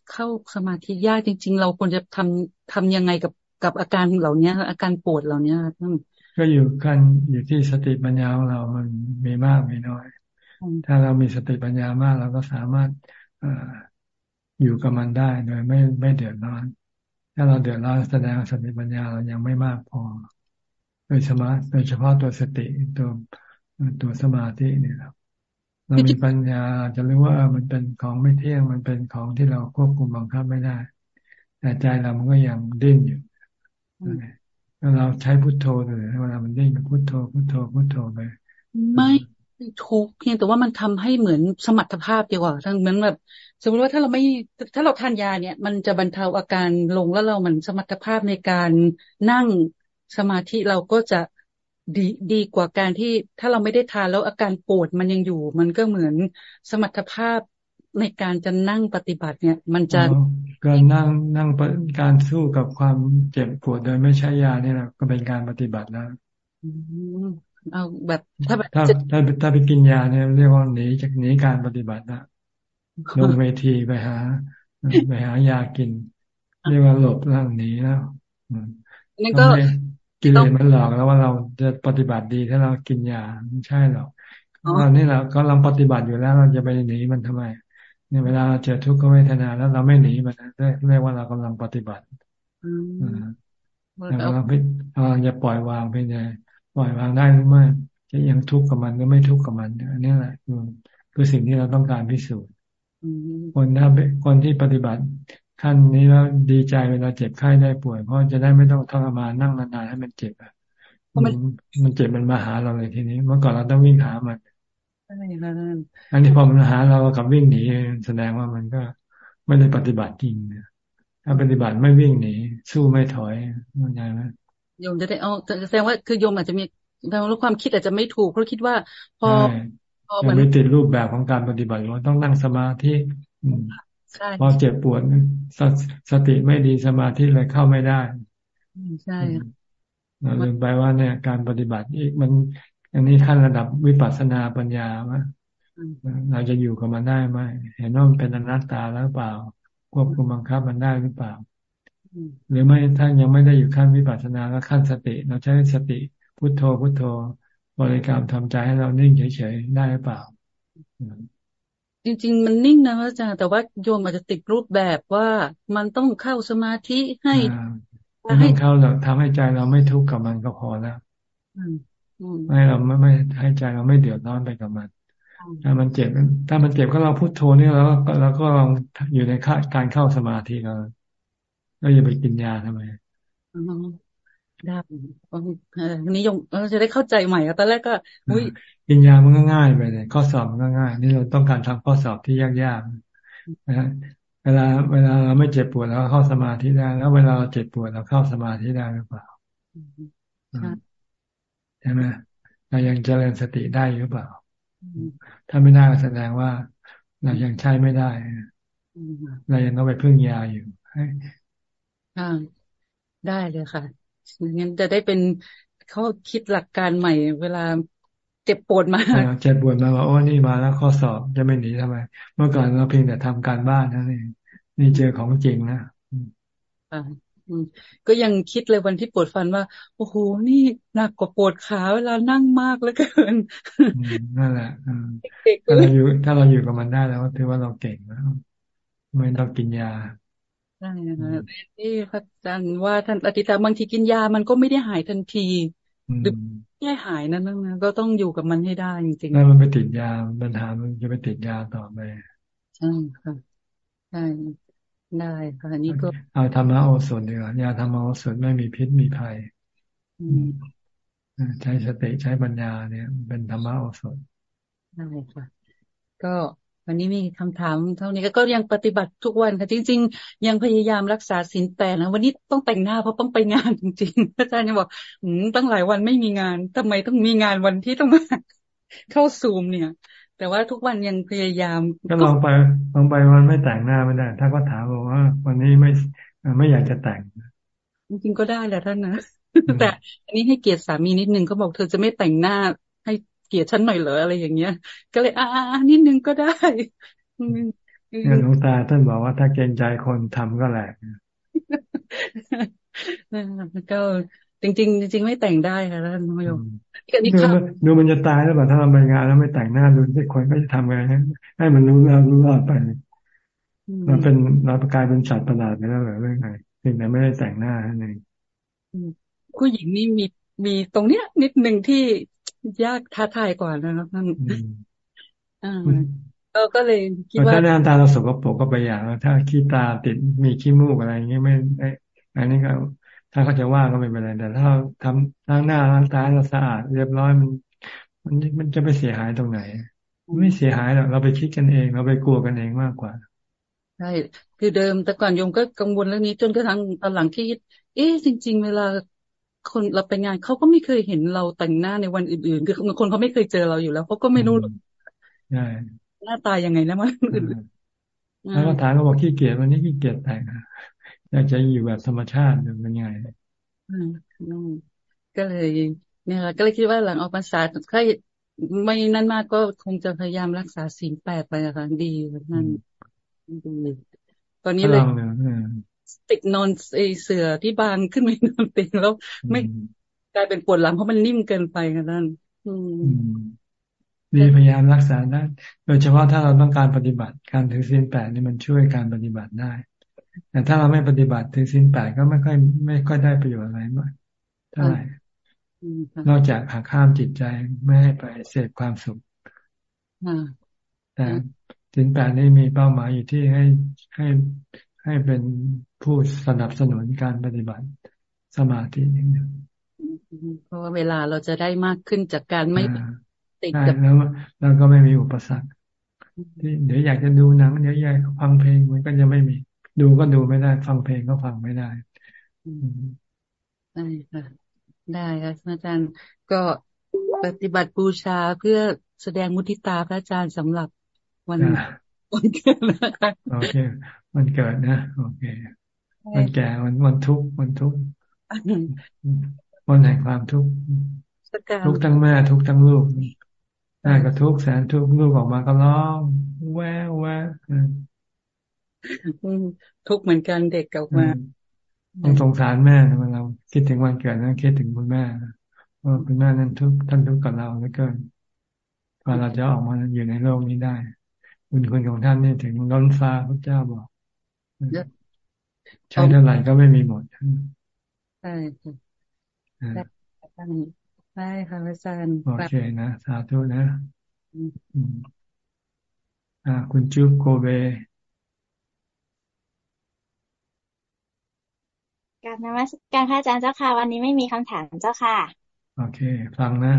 เข้าสมาธิยากจริง ๆ เราควรจะทำทำยังไงกับ กับอาการเหล่านี้อาการปวดเหล่านี้ท่านก็อยู่กันอยู่ที่สติปัญญาของเรามันมีมากมีน้อย ถ้าเรามีสติปัญญามากเราก็สามารถเอออยู่กับมันได้โดยไม่ไม่เดือดร้อน ถ้าเราเดือดร้อนแสดงว่าสติปัญญาเรายังไม่มากพอ โดยเฉพาะโดยเฉพาะตัวสติตัวตัวสมาธิเนี่ยครับ เรามีปัญญาจะรู้ว่าเออมันเป็นของไม่เที่ยงมันเป็นของที่เราควบคุมบังคับไม่ได้ แต่ใจเรามันก็ยังดิ้นอยู่แล้ว เราใช้พุทโธเลยเวลามันดิ้นก็พุทโธพุทโธพุทโธไป ไม่ทุกข์เพียงแต่ว่ามันทำให้เหมือนสมรรถภาพดีกว่าทั้งเหมือนแบบสมมติว่าถ้าเราไม่ถ้าเราทานยาเนี่ย มันจะบรรเทาอาการลงแล้วเราเหมือนสมรรถภาพในการนั่งสมาธิเราก็จะดีดีกว่าการที่ถ้าเราไม่ได้ทานแล้วอาการปวดมันยังอยู่ มันก็เหมือนสมรรถภาพ ในการจะนั่งปฏิบัติเนี่ย มันจะอ๋อการนั่งนั่งปะการสู้กับความเจ็บปวดโดยไม่ใช้ยาเนี่ยนะก็เป็นการปฏิบัติแล้วอืมเอาแบบถ้าแบบถ้าจะถ้าถ้าไปกินยาเนี่ยเรียกว่าหนีจากหนีการปฏิบัตินะลงเวทีไปหาไปหายากิน เรียกว่าหลบล่างหนีแล้วอืมนั่นก็ไม่กิเลสมันหลอกแล้วว่าเราจะปฏิบัติดีถ้าเรากินยาไม่ใช่หรอกอ๋อตอนนี้เราก็ลังปฏิบัติอยู่แล้ว เราจะไปหนีมันทำไม เนี่ยเวลาเราเจอทุกขเวทนาแล้วเราไม่หนีมันนะเรียกว่าเรากำลังปฏิบัติอืมอ่าแล้วเรากำลังพิกำลังจะปล่อยวางเป็นไงปล่อยวางได้หรือไม่จะยังทุกข์กับมันหรือไม่ทุกข์กับมันอันนี้แหละคือคือสิ่งที่เราต้องการพิสูจน์อืมคนถ้าเป็นคนที่ปฏิบัติขั้นนี้แล้วดีใจเวลาเจ็บไข้ได้ป่วย เพราะจะได้ไม่ต้องทรมานนั่งนานๆให้มันเจ็บอะเพราะมันมันเจ็บมันมาหาเราเลยทีนี้ เมื่อก่อนเราต้องวิ่งหามันใช่ค่ะอันนี้พอมันมาหาเรากับวิ่งหนีแสดงว่ามันก็ไม่ได้ปฏิบัติจริงนะถ้าปฏิบัติไม่วิ่งหนีสู้ไม่ถอยเข้าใจไหมโยมจะได้เอาแสดงว่าคือโยมอาจจะมีแปลว่าความคิดอาจจะไม่ถูกเพราะคิดว่า พอใช่พออเหมืย่าอนไปติดรูปแบบของการปฏิบัติว่าต้องนั่งสมาธิอืมใช่พอเจ็บปวดสสติไม่ดีสมาธิเลยเข้าไม่ได้ใช่เราลืมไปว่าเนี่ย การปฏิบัติอีกมัน อันนี้ขั้นระดับวิปัสสนาปัญญาวะเราจะอยู่กับมันได้ไหมเห็นว่ามันเป็นอนัตตาแล้วเปล่า ควบคุมบังคับมันได้หรือเปล่า หรือไม่ถ้ายังไม่ได้อยู่ขั้นวิปัสสนาก็ขั้นสติ เราใช้สติพุทโธพุทโธบริกรรมทำใจให้เรานิ่งเฉยๆได้หรือเปล่า จริง ๆ มันนิ่งนะอาจารย์แต่ว่าโยมอาจจะติดรูปแบบว่ามันต้องเข้าสมาธิให้ไม่ต้องเข้าเราทำให้ใจเราไม่ทุกข์กับมันก็พอแล้ว ไม่เราไม่ไม่ให้ใจเราไม่เดือดร้อนไปกับมัน ถ้ามันเจ็บ ถ้ามันเจ็บก็เราพุโทโธนี่แล้วก็เราก็ลองอยู่ในการเข้าสมาธิเราก็อย่าไปกินยาทำไมได้วันนี้ยงเราจะได้เข้าใจใหม่ตอนแรกก็อุ้ยกินยามันก็ง่ายไปเลยข้อสอบมันก็ง่าย นี่เราต้องการทำข้อสอบที่ยากๆนะเวลา เวลาเราไม่เจ็บปวดเราเข้าสมาธิได้ แล้วเวลาเราเจ็บปวดเราเข้าสมาธิได้หรือเปล่า ใช่ไหมเรายังเจริญสติได้หรือเปล่า ถ้าไม่ได้แสดงว่าเรายังใช้ไม่ได้เรายังต้องไปพึ่งยาอยู่อ่าได้เลยค่ะงั้นจะได้เป็นเขาคิดหลักการใหม่ เวลาเจ็บปวดมาเจ็บปวดมาว่าโอ้นี่มาแล้วข้อสอบจะไม่หนีทำไม เมื่อก่อนเราเพียงแต่ทำการบ้านนั่นเองนี่เจอของจริงนะอ่า ก็ยังคิดเลยวันที่ปวดฟันว่า โอ้โหนี่หนักกว่าปวดขาเวลานั่งมากเหลือเกินนั่นแหละถ้าเราอยู่ถ้าเราอยู่กับมันได้แล้วถือว่าเราเก่งแล้วไม่ต้องกินยาใช่นะคะที่พระอาจารย์ว่าท่านอธิตาบางทีกินยามันก็ไม่ได้หายทันทีหรือแค่หายนั่นนะก็ต้องอยู่กับมันให้ได้จริงๆนั่นมันไปติดยาปัญหามันจะไปติดยาต่อไปใช่ค่ะใช่ ได้ค่ะนี่ก็เอาธรรมะโอสถดีกว่ายาธรรมะโอสถไม่มีพิษมีภัยใช้สติใช้ปัญญาเนี่ย เป็นธรรมะโอสถได้ค่ะก็วันนี้มีคำถามเท่านี้ก็ยังปฏิบัติทุกวันค่ะจริง ๆ ยังพยายามรักษาศีลแปดนะวันนี้ต้องแต่งหน้าเพราะต้องไปงานจริงๆอาจารย์ยังบอกอืมตั้งหลายวันไม่มีงานทำไมต้องมีงานวันที่ต้องมาเข้าซูมเนี่ย แต่ว่าทุกวันยังพยายามก็ลองไปลองไปวันไม่แต่งหน้าไม่ได้ ถ้าก็ถามบอกว่า วันนี้ไม่ไม่อยากจะแต่งจริงๆก็ได้แหละท่านนะแต่อันนี้ให้เกียรติสามีนิดนึงเขาบอกเธอจะไม่แต่งหน้าเกลียดฉันหน่อยเหรออะไรอย่างเงี้ย ก็เลย อ่านิดนึงก็ได้เนี่ยหลวงตาท่านบอกว่าถ้าเกรงใจคนทำก็แหลกก็ จริงจริงจริงไม่แต่งได้ค่ะท่านผู้ชมดูมันจะตายแล้วแบบถ้าเราไปงานแล้วไม่แต่งหน้าดูที่คนก็จะทำไงให้มันรู้แล้วรู้รอดไปเราเป็นเรากลายเป็นสัตว์ประหลาดไปแล้วหรือเรื่องไงเพียงแต่ไม่ได้แต่งหน้านั่นเองผู้หญิงนี่มีมีตรงเนี้ย นิดหนึ่งที่ยากท้าทายกว่านะครับท่านอ่าเราก็เลยคิดว่าถ้าหน้าตาเราสกปรกก็ไปอย่างถ้าขี้ตาติดมีขี้มูกอะไรอย่างเงี้ยไม่อันนี้ก็ ถ้าเขาจะว่าก็ไม่เป็นไร แต่ถ้าทำล้างหน้าล้างตาเราสะอาด เรียบร้อยมัน มันมันจะไปเสียหายตรงไหน ไม่เสียหายหรอกเราไปคิดกันเอง เราไปกลัวกันเองมากกว่าใช่คือเดิมแต่ก่อนโยมก็กังวลเรื่องนี้จนกระทั่งตอนหลังที่เอ๊ะจริง ๆ เวลาคนเราไปงานเขาก็ไม่เคยเห็นเราแต่งหน้าในวันอื่นๆ คือคนเขาไม่เคยเจอเราอยู่แล้วเขาก็ไม่รู้หน้าตายังไงนะมันอื่นแล้วก็ถามเขาบอกขี้เกียจวันนี้ขี้เกียจแต่ง อยากจะอยู่แบบธรรมชาติเป็นไงก็เลยเนี่ยก็เลยคิดว่าหลังออกพรรษาถ้าไม่นั่นมากก็คงจะพยายามรักษาศีลแปดไปอะค่ะดีนั่นดีตอนนี้เลยติดนอนเสือที่บางขึ้นไปนอนเตียงแล้วไม่กลายเป็นปวดหลังเพราะมันนิ่มเกินไปค่ะท่านดีพยายามรักษาได้ โดยเฉพาะถ้าเราต้องการปฏิบัติ การถือศีลแปดนี่มันช่วยการปฏิบัติได้ แต่ถ้าเราไม่ปฏิบัติถือศีลแปดก็ไม่ค่อยไม่ค่อยได้ประโยชน์อะไรมากเท่าไหร่นอกจากหักข้ามจิตใจไม่ให้ไปเสพความสุขแต่ศีลแปดนี่มีเป้าหมายอยู่ที่ให้ให้ให้เป็นผู้สนับสนุนการปฏิบัติสมาธินี่เพราะว่าเวลาเราจะได้มากขึ้นจากการไม่ติดกับแล้วแล้วก็ไม่มีอุปสรรคที่เดี๋ยวอยากจะดูหนังเดี๋ยวอยากฟังเพลงมันก็จะไม่มี ดูก็ดูไม่ได้ ฟังเพลงก็ฟังไม่ได้ได้ค่ะได้ค่ะอาจารย์ก็ปฏิบัติบูชาเพื่อแสดงมุทิตาพระอาจารย์สำหรับวันวันเกิดนะคะโอเคมันเกิดนะโอเคมันแก่มันมันทุกข์มันทุกข์มันแห่งความทุกข์ทุกทั้งแม่ทุกทั้งลูกแม่ก็ทุกแสนทุกลูกออกมาก็ร้อง แววแวว ทุกเหมือนกันเด็กออกมาต้องสงสารแม่เวลาคิดถึงวันเกิดนะคิดถึงคุณแม่ว่าคุณแม่นั้นทุกท่านทุกกับเราแล้วก็กว่าเราจะออกมาอยู่ในโลกนี้ได้บุญคุณของท่านนี่ถึงล้นฟ้าพระเจ้าบอกใช้เท่าไหร่ก็ไม่มีหมดใช่ค่ะได้ค่ะอาจารย์โอเคนะสาธุนะอ่าคุณจุ๊บโกเบ การนมัสการพระอาจารย์เจ้าค่ะ วันนี้ไม่มีคำถามเจ้าค่ะ โอเค ฟังนะ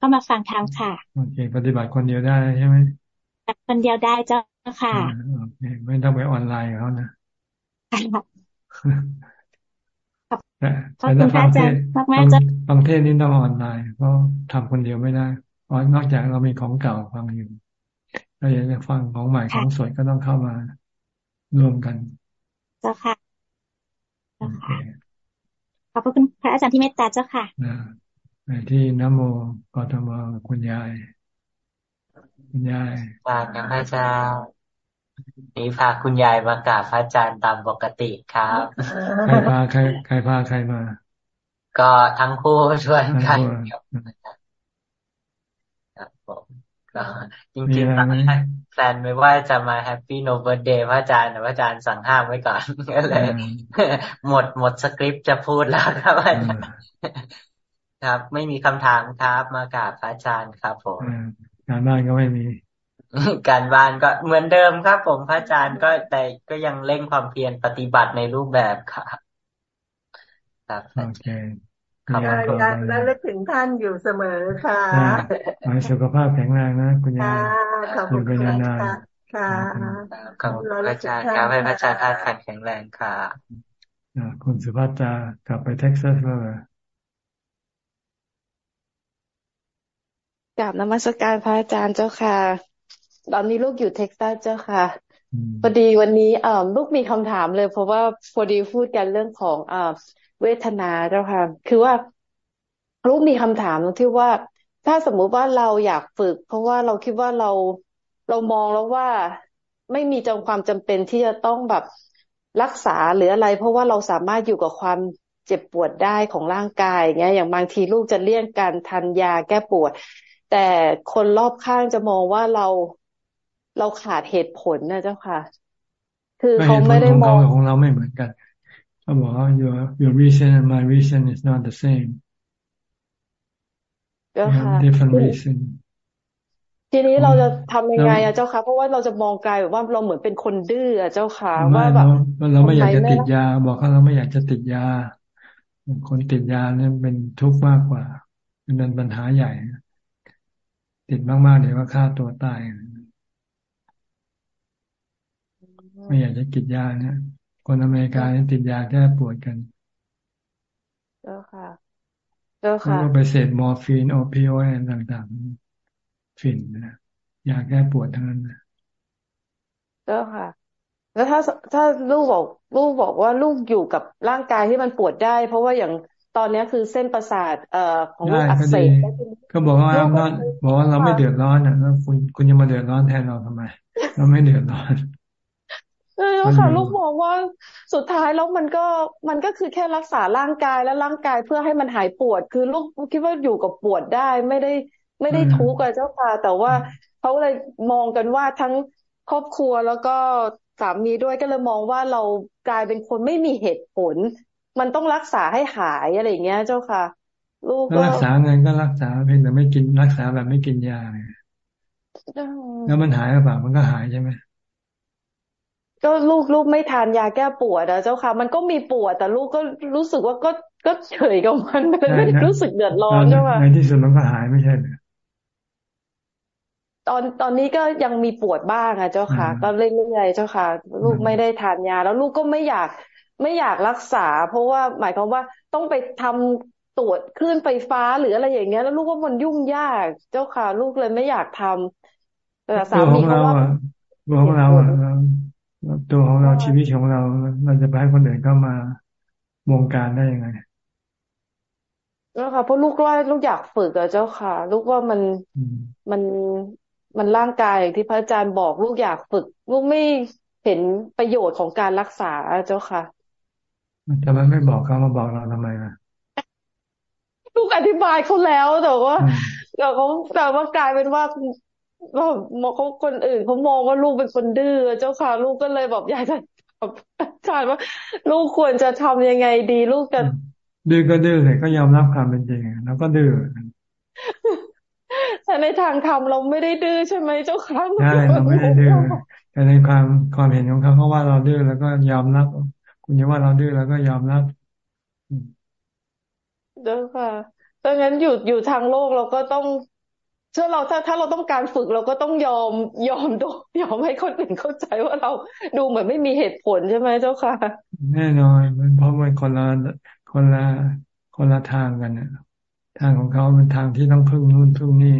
ก็มาฟังธรรมค่ะ โอเค ปฏิบัติคนเดียวได้ใช่ไหมคนเดียวได้เจ้าค่ะโอเคไม่ต้องไปออนไลน์เขานะแต่แต่ฟังเทศฟังเทศนี่ต้องออนไลน์เพราะทำคนเดียวไม่ได้เพราะนอกจากเรามีของเก่าฟังอยู่เราอยากจะฟังของใหม่ของสดก็ต้องเข้ามารวมกัน เจ้าค่ะเจ้าค่ะขอบคุณพระอาจารย์ที่เมตตาเจ้าค่ะไปที่นโมกตมคุณยาย คุณยายฝากนะพระอาจารย์นี่พาคุณยายมากราบพระอาจารย์ตามปกติครับ ใครพาใครใครพาใครมา ก็ทั้งคู่ชวนกันครับผมก็จริงๆตอนแรกแพ ลนไว้ว่าจะมาแฮปปี้โนเบอร์เดย์พระอาจารย์แต่พระอาจารย์สั่งห้ามไว้ก่อนก็เลยหมดหมดสคริปต์จะพูดแล้วครับอาจารย์ครับ ไม่มีคำถามครับมากราบพระอาจารย์ครับผมการบ้านก็ไม่มี การบ้านก็เหมือนเดิมครับ ผมพระอาจารย์ก็แต่ก็ยังเร่งความเพียรปฏิบัติในรูปแบบครับครับโอเค ขอบคุณและลึกถึงท่านอยู่เสมอค่ะขอให้สุขภาพแข็งแรงนะคุณยายอยู่เป็นนานค่ะขอบคุณพระอาจารย์ครับให้พระอาจารย์ท่านแข็งแรงค่ะคุณสุภาพจะกลับไปเท็กซัสแล้วกราบนมัสการพระอาจารย์เจ้าค่ะ ตอนนี้ลูกอยู่เท็กซัสเจ้าค่ะพอดีวันนี้อ่าลูกมีคำถามเลย เพราะว่าพอดีพูดกันเรื่องของอ่า เวทนาเจ้าค่ะ คือว่าลูกมีคำถามตรงที่ว่า ถ้าสมมุติว่าเราอยากฝึก เพราะว่าเราคิดว่าเราเรามองแล้วว่าไม่มีจงความจำเป็นที่จะต้องแบบรักษาหรืออะไร เพราะว่าเราสามารถอยู่กับความเจ็บปวดได้ของร่างกายเงี้ย อย่างบางทีลูกจะเลี่ยงการทานยาแก้ปวด แต่คนรอบข้างจะมองว่าเราเราขาดเหตุผลนะเจ้าค่ะ คือเขาไม่ได้มองของเราไม่เหมือนกัน เขาบอกว่า your your reason and my reason is not the same เจ้าค่ะ different reason ทีนี้เราจะทำยังไงอะเจ้าค่ะ เพราะว่าเราจะมองกลายแบบว่าเราเหมือนเป็นคนดื้ออะเจ้าค่ะ ว่าแบบเราไม่อยากจะติดยา บอกเขาเราไม่อยากจะติดยา คนติดยาเนี่ยเป็นทุกข์มากกว่าเป็นปัญหาใหญ่ ติดมากๆเดี๋ยวก็ฆ่าตัวตายไม่อยากจะกินยาเนี่ย คนอเมริกาติดยาแก้ปวดกันเจ้าค่ะเจ้าค่ะก็ไปเสพมอร์ฟีน opioid ต่างๆฟินนะยาแก้ปวดทั้งนั้นนะเจ้าค่ะ แล้วถ้าถ้าลูกบอกลูกบอกว่าลูกอยู่กับร่างกายที่มันปวดได้ เพราะว่าอย่างตอนนี้คือเส้นประสาทเอ่อของลูกอักเสบก็บอกว่าเราบอกว่าเราไม่เดือดร้อนอะแล้วคุณคุณจะมาเดือดร้อนแทนเราทำไม เราไม่เดือดร้อน เออค่ะ ลูกมองว่าสุดท้ายแล้วมันก็มันก็คือแค่รักษาร่างกายและร่างกายเพื่อให้มันหายปวด คือลูกคิดว่าอยู่กับปวดได้ไม่ได้ไม่ได้ทุกข์กับเจ้าค่ะ แต่ว่าเขาเลยมองกันว่าทั้งครอบครัวแล้วก็สามีด้วยก็เลยมองว่าเรากลายเป็นคนไม่มีเหตุผล มันต้องรักษาให้หายอะไรอย่างเงี้ย เจ้าค่ะ ลูกก็รักษาเงินก็รักษาเพียงแต่ไม่กินรักษาแบบไม่กินยาแล้วมันหายหรือเปล่ามันก็หายใช่ไหม ก็ลูกลูกไม่ทานยาแก้ปวดนะเจ้าค่ะ มันก็มีปวดแต่ลูกก็รู้สึกว่าก็ก็เฉยกับมันไม่ได้รู้สึกเดือดร้อนใช่ไหมในที่สุดมันก็หายไม่ใช่ตอนตอนนี้ก็ยังมีปวดบ้างอะเจ้าค่ะ ก็เรื่อยๆเจ้าค่ะ ลูกไม่ได้ทานยา แล้วลูกก็ไม่อยากไม่อยากรักษา เพราะว่าหมายความว่าต้องไปทำตรวจคลื่นไฟฟ้าหรืออะไรอย่างเงี้ย แล้วลูกว่ามันยุ่งยากเจ้าค่ะ ลูกเลยไม่อยากทำแต่สามีเขาว่าตัวของเรา ตัวของเราชีวิตของเรา เราจะไปให้คนอื่นเข้ามาวงการได้ยังไงเจ้าค่ะเพราะลูกว่าลูกอยากฝึกอะเจ้าค่ะ ลูกว่ามันมันมันร่างกายอย่างที่พระอาจารย์บอกลูกอยากฝึก ลูกไม่เห็นประโยชน์ของการรักษาเจ้าค่ะทำไมไม่บอกเขามาบอกเราทำไมล่ะลูกอธิบายเขาแล้วแต่ว่าแต่เขาแต่ว่ากลายเป็นว่า แบบเขาคนอื่นเขามองว่าลูกเป็นคนดื้อเจ้าค่ะ ลูกก็เลยแบบอยากจะอาจารย์ว่า ลูกควรจะทำยังไงดี ลูกจะดื้อก็ดื้อเลยก็ยอมรับความเป็นจริงแล้วก็ดื้อแต่ในทางธรรมเราไม่ได้ดื้อใช่ไหมเจ้าค่ะใช่เราไม่ได้ดื้อแต่ในความความเห็นของเขาเขาว่าเราดื้อแล้วก็ยอมรับ คุณจะว่าเราดื้อแล้วก็ยอมรับเด้อค่ะดังนั้นอยู่อยู่ทางโลกเราก็ต้อง เชื่อเราถ้าถ้าเราต้องการฝึกเราก็ต้องยอมยอมดูยอมให้คนอื่นเข้าใจว่าเราดูเหมือนไม่มีเหตุผลใช่ไหมเจ้าค่ะ แน่นอนมันเพราะมันคนละคนละคนละทางกันนะทางของเขาเป็นทางที่ต้องพึ่งนู่นพึ่งนี่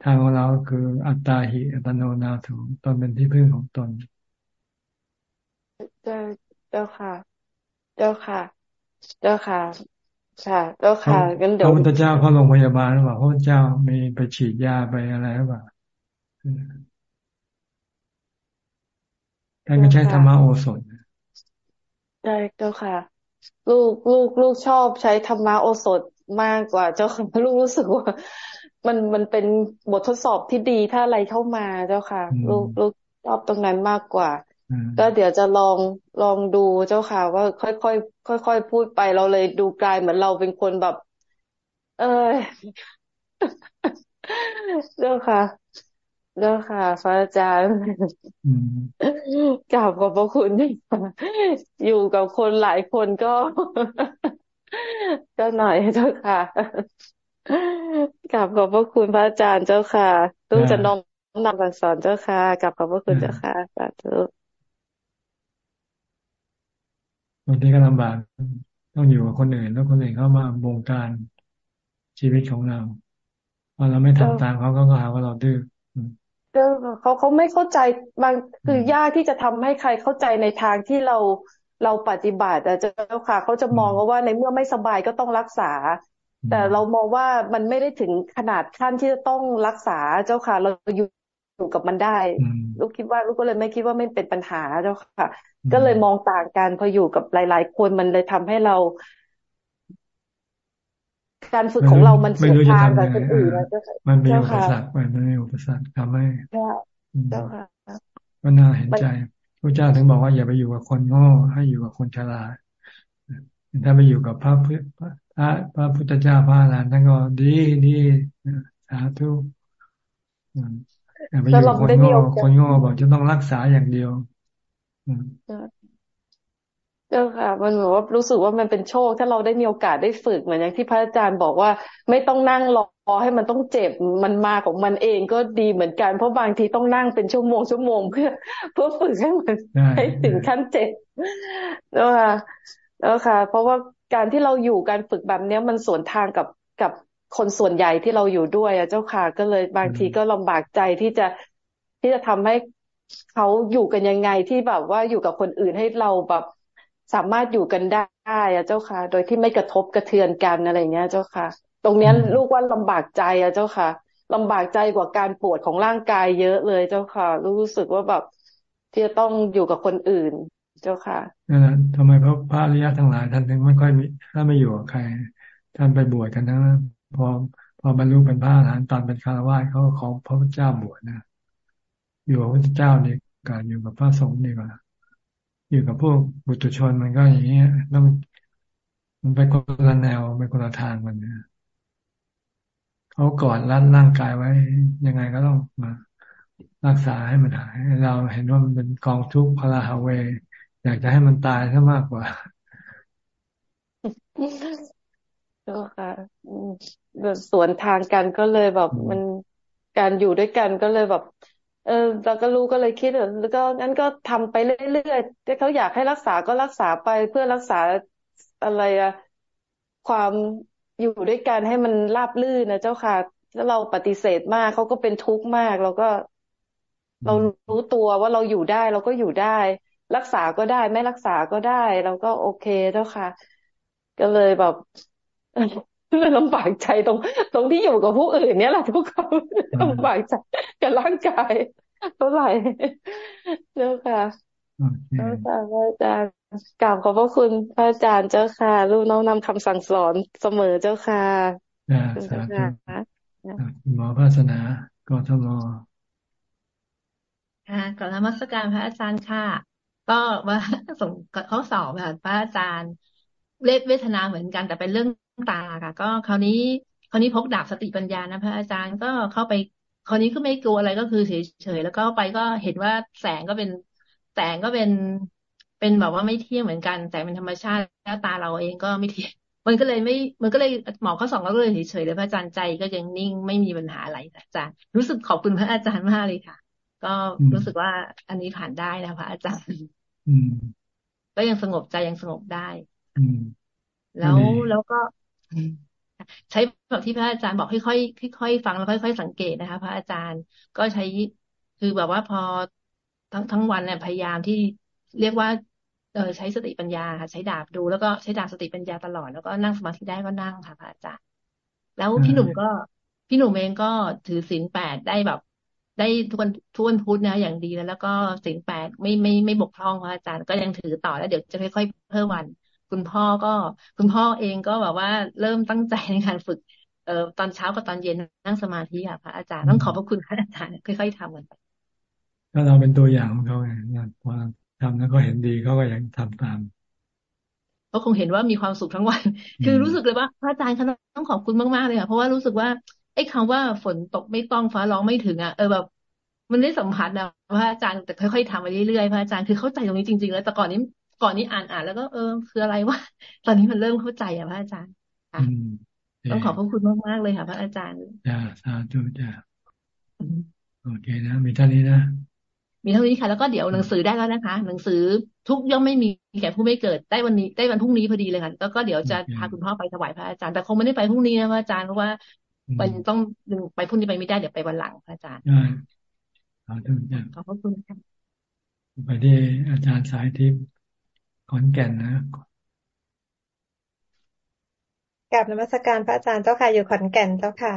ทางของเราคืออัตตาหิอัตโนนาถุตนเป็นที่พึ่งของตนเจ้าเจ้าค่ะ เจ้าค่ะ เจ้าค่ะ ค่ะเจ้าค่ะกันเดี๋ยวพระพุทธเจ้าเขาลงพยาบาลหรือเปล่าพระพุทธเจ้ามีไปฉีดยาไปอะไรหรือเปล่าท่านก็ใช้ธรรมโอสถใช่เจ้าค่ะ ลูกลูกลูกชอบใช้ธรรมโอสถมากกว่า เจ้าค่ะลูกรู้สึกว่า มันมันเป็นบททดสอบที่ดีถ้าอะไรเข้ามาเจ้าค่ะ ลูกลูกชอบตรงนั้นมากกว่า ก็เดี๋ยวจะลองลองดูเจ้าค่ะว่าค่อยค่อยค่อยค่อยพูดไปเราเลยดูกลายเหมือนเราเป็นคนแบบ เออเจ้าค่ะเจ้าค่ะพระอาจารย์กราบขอบพระคุณอยู่กับคนหลายคนก็ ก็หน่อยเจ้าค่ะกราบขอบพระคุณพระอาจารย์เจ้าค่ะต้องจะน้อมนำสั่งสอนเจ้าค่ะกราบขอบพระคุณเจ้าค่ะสาธุบางทีก็ลำบากต้องอยู่กับคนอื่น แล้วคนอื่นเข้ามาบงการชีวิตของเราพอเราไม่ทำตามเขาก็หาว่าเราดื้อเขาเขาไม่เข้าใจบางคือยากที่จะทำให้ใครเข้าใจในทางที่เราเราปฏิบัติแต่เจ้าค่ะเขาจะมองว่าในเมื่อไม่สบายก็ต้องรักษา แต่เรามองว่ามันไม่ได้ถึงขนาดขั้นที่จะต้องรักษาเจ้าค่ะ เราอยู่ อยู่กับมันได้ ลูกคิดว่าลูกก็เลยไม่คิดว่าไม่เป็นปัญหาเจ้าค่ะ ก็เลยมองต่างกันพออยู่กับหลาย ๆ คนมันเลยทำให้เรา การฝึกของเรามันสวนทางกับคนอื่นนะเจ้าค่ะมันมีอุปสรรคมันมีอุปสรรคทำให้เจ้าค่ะก็น่าเห็นใจพระเจ้าถึงบอกว่าอย่าไปอยู่กับคนโง่ให้อยู่กับคนฉลาดถ้าไปอยู่กับพระพระพระพุทธเจ้าพระอรหันต์ท่านก็ดีดีสาธุ อย่าไปอยู่คนโง่คนโง่บอกจะต้องรักษาอย่างเดียวเจ้าค่ะ มันเหมือนว่ารู้สึกว่ามันเป็นโชค ถ้าเราได้มีโอกาสได้ฝึกเหมือนอย่างที่พระอาจารย์บอกว่า ไม่ต้องนั่งรอให้มันต้องเจ็บมันมาของมันเองก็ดีเหมือนกันเพราะบางทีต้องนั่งเป็นชั่วโมงชั่วโมงเพื่อ เพื่อฝึกให้มันให้ถึงขั้นเจ็บแล้วค่ะแล้วค่ะ เพราะว่าการที่เราอยู่การฝึกแบบนี้มันสวนทางกับกับ คนส่วนใหญ่ที่เราอยู่ด้วยอะเจ้าค่ะ ก็เลยบางทีก็ลำบากใจที่จะที่จะทำให้เขาอยู่กันยังไงที่แบบว่าอยู่กับคนอื่นให้เราแบบสามารถอยู่กันได้อะเจ้าค่ะ โดยที่ไม่กระทบกระเทือนกันอะไรเงี้ย เจ้าค่ะ ตรงนี้ลูกว่าลำบากใจอะเจ้าค่ะลำบากใจกว่าการปวดของร่างกายเยอะเลยเจ้าค่ะ รู้สึกว่าแบบที่จะต้องอยู่กับคนอื่น เจ้าค่ะนั่นแหละทำไมพระพระอริยะทั้งหลายท่านถึงไม่ค่อยมีถ้าไม่อยู่กับใคร ท่านไปบวชกันทั้งนั้น พอพอบรรลุเป็นพระอรหันต์ตอนเป็นคารวะเขาขอพระพุทธเจ้าบวชนะอยู่กับพระพุทธเจ้าดีกว่าอยู่กับพระสงฆ์ดีกว่าอยู่กับพวกบุตรชนมันก็อย่างเงี้ยต้องมันไปคนละแนวไปคนละทางมันเนี่ยเขากอดรัดร่างกายไว้ ยังไงก็ต้องมารักษาให้มันหาย เราเห็นว่ามันเป็นกองทุกข์พลาฮาเว อยากจะให้มันตายซะมากกว่า ก็ค่ะสวนทางกันก็เลยแบบมันการอยู่ด้วยกันก็เลยแบบ เออเราก็รู้ก็เลยคิดแล้วก็งั้นก็ทำไปเรื่อยๆถ้าเขาอยากให้รักษาก็รักษาไปเพื่อรักษาอะไรอะความอยู่ด้วยกันให้มันราบลื่นนะเจ้าค่ะถ้าเราปฏิเสธมากเขาก็เป็นทุกข์มากเราก็ เรารู้ตัวว่าเราอยู่ได้เราก็อยู่ได้ รักษาก็ได้ ไม่รักษาก็ได้ เราก็โอเคเจ้าค่ะ ก็เลยแบบ ลำบากใจตรง ตรงที่อยู่กับผู้อื่นเนี่ยแหละทุกคนลำบากใจกับร่างกายเท่าไหร่เจ้าค่ะเจ้าค่ะพระอาจารย์กราบขอบพระคุณพระอาจารย์เจ้าค่ะลูกน้องนำคำสั่งสอนเสมอเจ้าค่ะนะสาธุหมอภาสนากทมค่ะก่อนนมัสการพระอาจารย์ค่ะ ก็ว่าส่งข้อสอบค่ะพระอาจารย์เลขเวทนาเหมือนกันแต่เป็นเรื่อง ตาค่ะ ก็คราวนี้คราวนี้พกดาบสติปัญญานะพระอาจารย์ก็เข้าไปคราวนี้ก็ไม่กลัวอะไรก็คือเฉยๆแล้วก็ไปก็เห็นว่าแสงก็เป็นแสงก็เป็นเป็นแบบว่าไม่เที่ยงเหมือนกันแสงเป็นธรรมชาติแล้วตาเราเองก็ไม่เที่ยงมันก็เลยไม่ มันก็เลยหมอข้อสองก็เลยเฉยๆเลยพระอาจารย์ใจก็ยังนิ่งไม่มีปัญหาอะไรอาจารย์ รู้สึกขอบคุณพระอาจารย์มากเลยค่ะ ก็รู้สึกว่าอันนี้ผ่านได้นะพระอาจารย์ก็ยังสงบใจยังสงบได้แล้วแล้วก็ ใช้แบบที่พระอาจารย์บอกค่อยๆค่อยๆฟังแล้วค่อยๆสังเกตนะคะ พระอาจารย์ก็ใช้คือแบบว่าพอทั้งทั้งวันเนี่ยพยายามที่เรียกว่าเออใช้สติปัญญาค่ะใช้ดาบดูแล้วก็ใช้ดาบสติปัญญาตลอด แล้วก็นั่งสมาธิได้ก็นั่งค่ะพระอาจารย์ แล้วพี่หนุ่มก็พี่หนุ่มเองก็ถือศีลแปดได้แบบ ได้ทุกวันทุกวันพุธนะอย่างดีแล้ว แล้วก็ศีลแปดไม่ไม่ไม่บกพร่องพระอาจารย์ ก็ยังถือต่อแล้วเดี๋ยวจะค่อยๆเพิ่มวัน คุณพ่อก็ คุณพ่อเองก็แบบว่าเริ่มตั้งใจในการฝึกเอ่อตอนเช้ากับตอนเย็นนั่งสมาธิค่ะพระอาจารย์ต้องขอบพระคุณพระอาจารย์ค่อยๆทำกันไปก็เราเป็นตัวอย่างของเขาไงพอทำแล้วก็เห็นดีเขาก็ยังทำตามก็คงเห็นว่ามีความสุขทั้งวัน คือรู้สึกเลยว่าพระอาจารย์เขาต้องขอบคุณมากๆเลยค่ะเพราะว่ารู้สึกว่าไอ้คำว่าฝนตกไม่ต้องฟ้าร้องไม่ถึงอะเออแบบมันได้สัมผัสนะพระอาจารย์แต่ค่อยๆทำไปเรื่อยๆพระอาจารย์คือเข้าใจตรงนี้จริง ๆ แล้วแต่ก่อนนี้ ก่อนนี้อ่านอ่านแล้วก็เออคืออะไรวะตอนนี้มันเริ่มเข้าใจอะพระอาจารย์ค่ะต้องขอบพระคุณมากๆเลยค่ะ พระอาจารย์จ้าสาธุจ้าโอเคนะมีท่านี้นะมีเท่านี้ค่ะ แล้วก็เดี๋ยวหนังสือได้แล้วนะคะ หนังสือทุกย่อมไม่มีแก่ผู้ไม่เกิดได้วันนี้ได้วันพรุ่งนี้พอดีเลยค่ะแล้วก็เดี๋ยวจะพาคุณพ่อไปถวายพระอาจารย์แต่คงไม่ได้ไปพรุ่งนี้นะพระอาจารย์เพราะว่ามันต้องดึงไปพรุ่งนี้ไปไม่ได้เดี๋ยวไปวันหลังพระอาจารย์ขอบคุณขอบคุณค่ะไปที่อาจารย์สายทิพย์ ขอนแก่นนะกลับนมัสการพระอาจารย์เจ้าค่ะ อยู่ขอนแก่นเจ้าค่ะ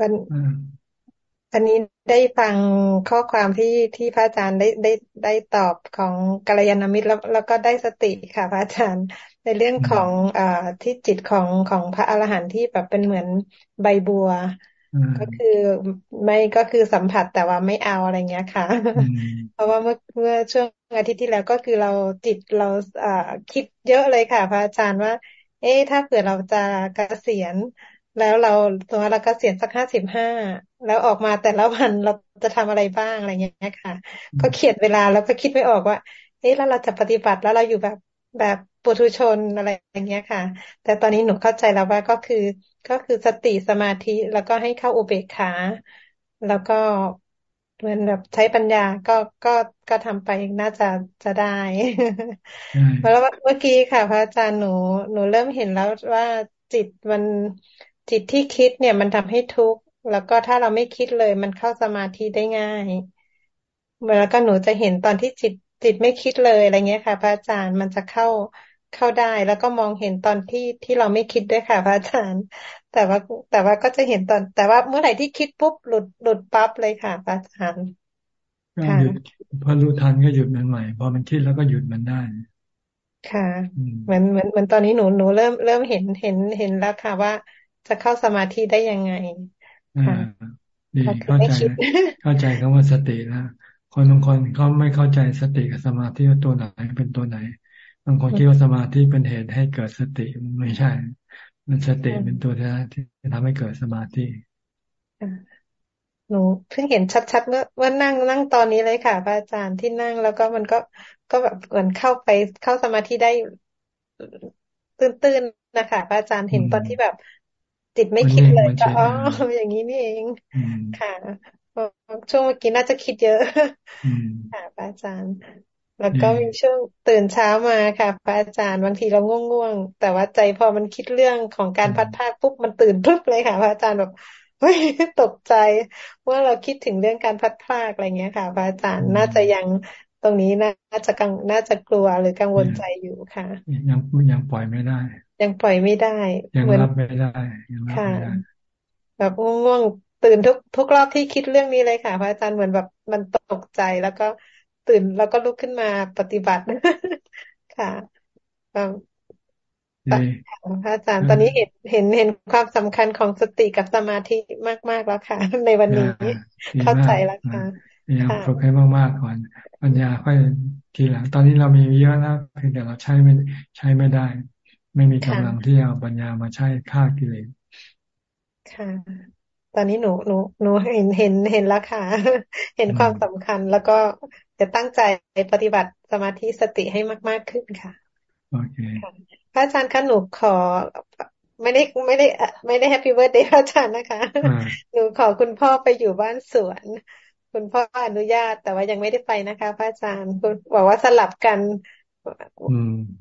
วันอันนี้ได้ฟังข้อความที่ที่พระอาจารย์ได้ได้ได้ตอบของกัลยาณมิตรแล้วแล้วก็ได้สติค่ะพระอาจารย์ ในเรื่องของอ่าที่จิตของของพระอรหันต์ที่แบบเป็นเหมือนใบบัว ก็คือไม่ก็คือสัมผัสแต่ว่าไม่เอาอะไรเงี้ยค่ะ เพราะว่าเมื่อเมื่อช่วงอาทิตย์ที่แล้วก็คือเราจิตเราอ่าคิดเยอะเลยค่ะ พระอาจารย์ว่า เอ๊ะถ้าเกิดเราจะเกษียณแล้วเราตัวเราก็เสียณสักห้าสิบห้าแล้วออกมาแต่ละวันเราจะทำอะไรบ้างอะไรเงี้ยค่ะ ก็เขียนเวลาแล้วก็คิดไม่ออกว่า เอ๊ะแล้วเราจะปฏิบัติแล้วเราอยู่แบบแบบปุถุชนอะไรอย่างเงี้ยค่ะ แต่ตอนนี้หนูเข้าใจแล้วว่าก็คือ ก็คือสติสมาธิแล้วก็ให้เข้าอุเบกขา แล้วก็เหมือนแบบใช้ปัญญาก็ก็ก็ทำไปน่าจะจะได้แล้วเมื่อกี้ค่ะ พระอาจารย์หนูหนูเริ่มเห็นแล้วว่าจิตมันจิตที่คิดเนี่ยมันทำให้ทุกข์แล้วก็ถ้าเราไม่คิดเลย มันเข้าสมาธิได้ง่ายแล้วก็หนูจะเห็นตอนที่จิตจิตไม่คิดเลยอะไรเงี้ยค่ะ พระอาจารย์มันจะเข้า เข้าได้แล้วก็มองเห็นตอนที่ที่เราไม่คิดด้วยค่ะพระอาจารย์ แต่ว่าแต่ว่าก็จะเห็นตอน แต่ว่าเมื่อไหร่ที่คิดปุ๊บหลุดหลุดปั๊บเลยค่ะพระอาจารย์ก็หยุดพอรู้ทันก็หยุดมันใหม่พอมันคิดแล้วก็หยุดมันได้ ค่ะเหมือนเหมือนเหมือนตอนนี้หนูหนูเริ่มเริ่มเห็นเห็นเห็นแล้วค่ะว่าจะเข้าสมาธิได้ยังไงค่ะดีเข้าใจเข้าใจคำว่าสตินะคนบางคนเขาไม่เข้าใจสติกับสมาธิว่าตัวไหนเป็นตัวไหน บางคนคิดว่าสมาธิเป็นเหตุให้เกิดสติไม่ใช่ มันสติเป็นตัวที่ทำให้เกิดสมาธิหนูเพิ่งเห็นชัดๆเมื่อว่านั่งนั่งตอนนี้เลยค่ะพระอาจารย์ที่นั่งแล้วก็มันก็ก็แบบเหมือนเข้าไปเข้าสมาธิได้ตื้นๆนะคะพระอาจารย์เห็นตอนที่แบบจิตไม่คิดเลยก็อ๋ออย่างนี้นี่เองค่ะช่วงเมื่อกี้น่าจะคิดเยอะค่ะพระอาจารย์ แล้วก็มีช่วงตื่นเช้ามาค่ะ พระอาจารย์บางทีเราง่วงๆแต่ว่าใจพอมันคิดเรื่องของการพัดภาคปุ๊บมันตื่นปุ๊บเลยค่ะ พระอาจารย์แบบเฮ้ยตกใจ ว่าเราคิดถึงเรื่องการพัดภาคอะไรเงี้ยค่ะ พระอาจารย์น่าจะยังตรงนี้น่าจะกังน่าจะกลัวหรือกังวลใจอยู่ค่ะ ยังยังปล่อยไม่ได้ ยังปล่อยไม่ได้ยังรับไม่ได้ยังรับไม่ได้แบบง่วงตื่นทุกทุกรอบที่คิดเรื่องนี้เลยค่ะ พระอาจารย์เหมือนแบบมันตกใจแล้วก็ ตื่นแล้วก็ลุกขึ้นมาปฏิบัติค่ะพระอาจารย์ตอนนี้เห็นเห็นเห็นความสำคัญของสติกับสมาธิมาก ๆ แล้วค่ะ ในวันนี้เข้าใจแล้วค่ะยังฝึกให้มากๆก่อน ปัญญาค่อยทีหลัง ตอนนี้เรามีเยอะแล้วเพียงแต่เราใช้ไม่ใช้ไม่ได้ ไม่มีกำลังที่เอาปัญญามาใช้ฆ่ากิเลสค่ะ ตอนนี้หนูหนูหนูเห็นเห็นเห็นแล้วค่ะ เห็นความสำคัญแล้วก็จะตั้งใจปฏิบัติสมาธิสติให้มาก ๆขึ้นค่ะโอเคพระอาจารย์คะหนูขอไม่ได้ไม่ได้ไม่ได้แฮปปี้เบิร์ดเดย์พระอาจารย์นะคะ หนูขอคุณพ่อไปอยู่บ้านสวน คุณพ่ออนุญาตแต่ว่ายังไม่ได้ไปนะคะพระอาจารย์คุณบอกว่าสลับกัน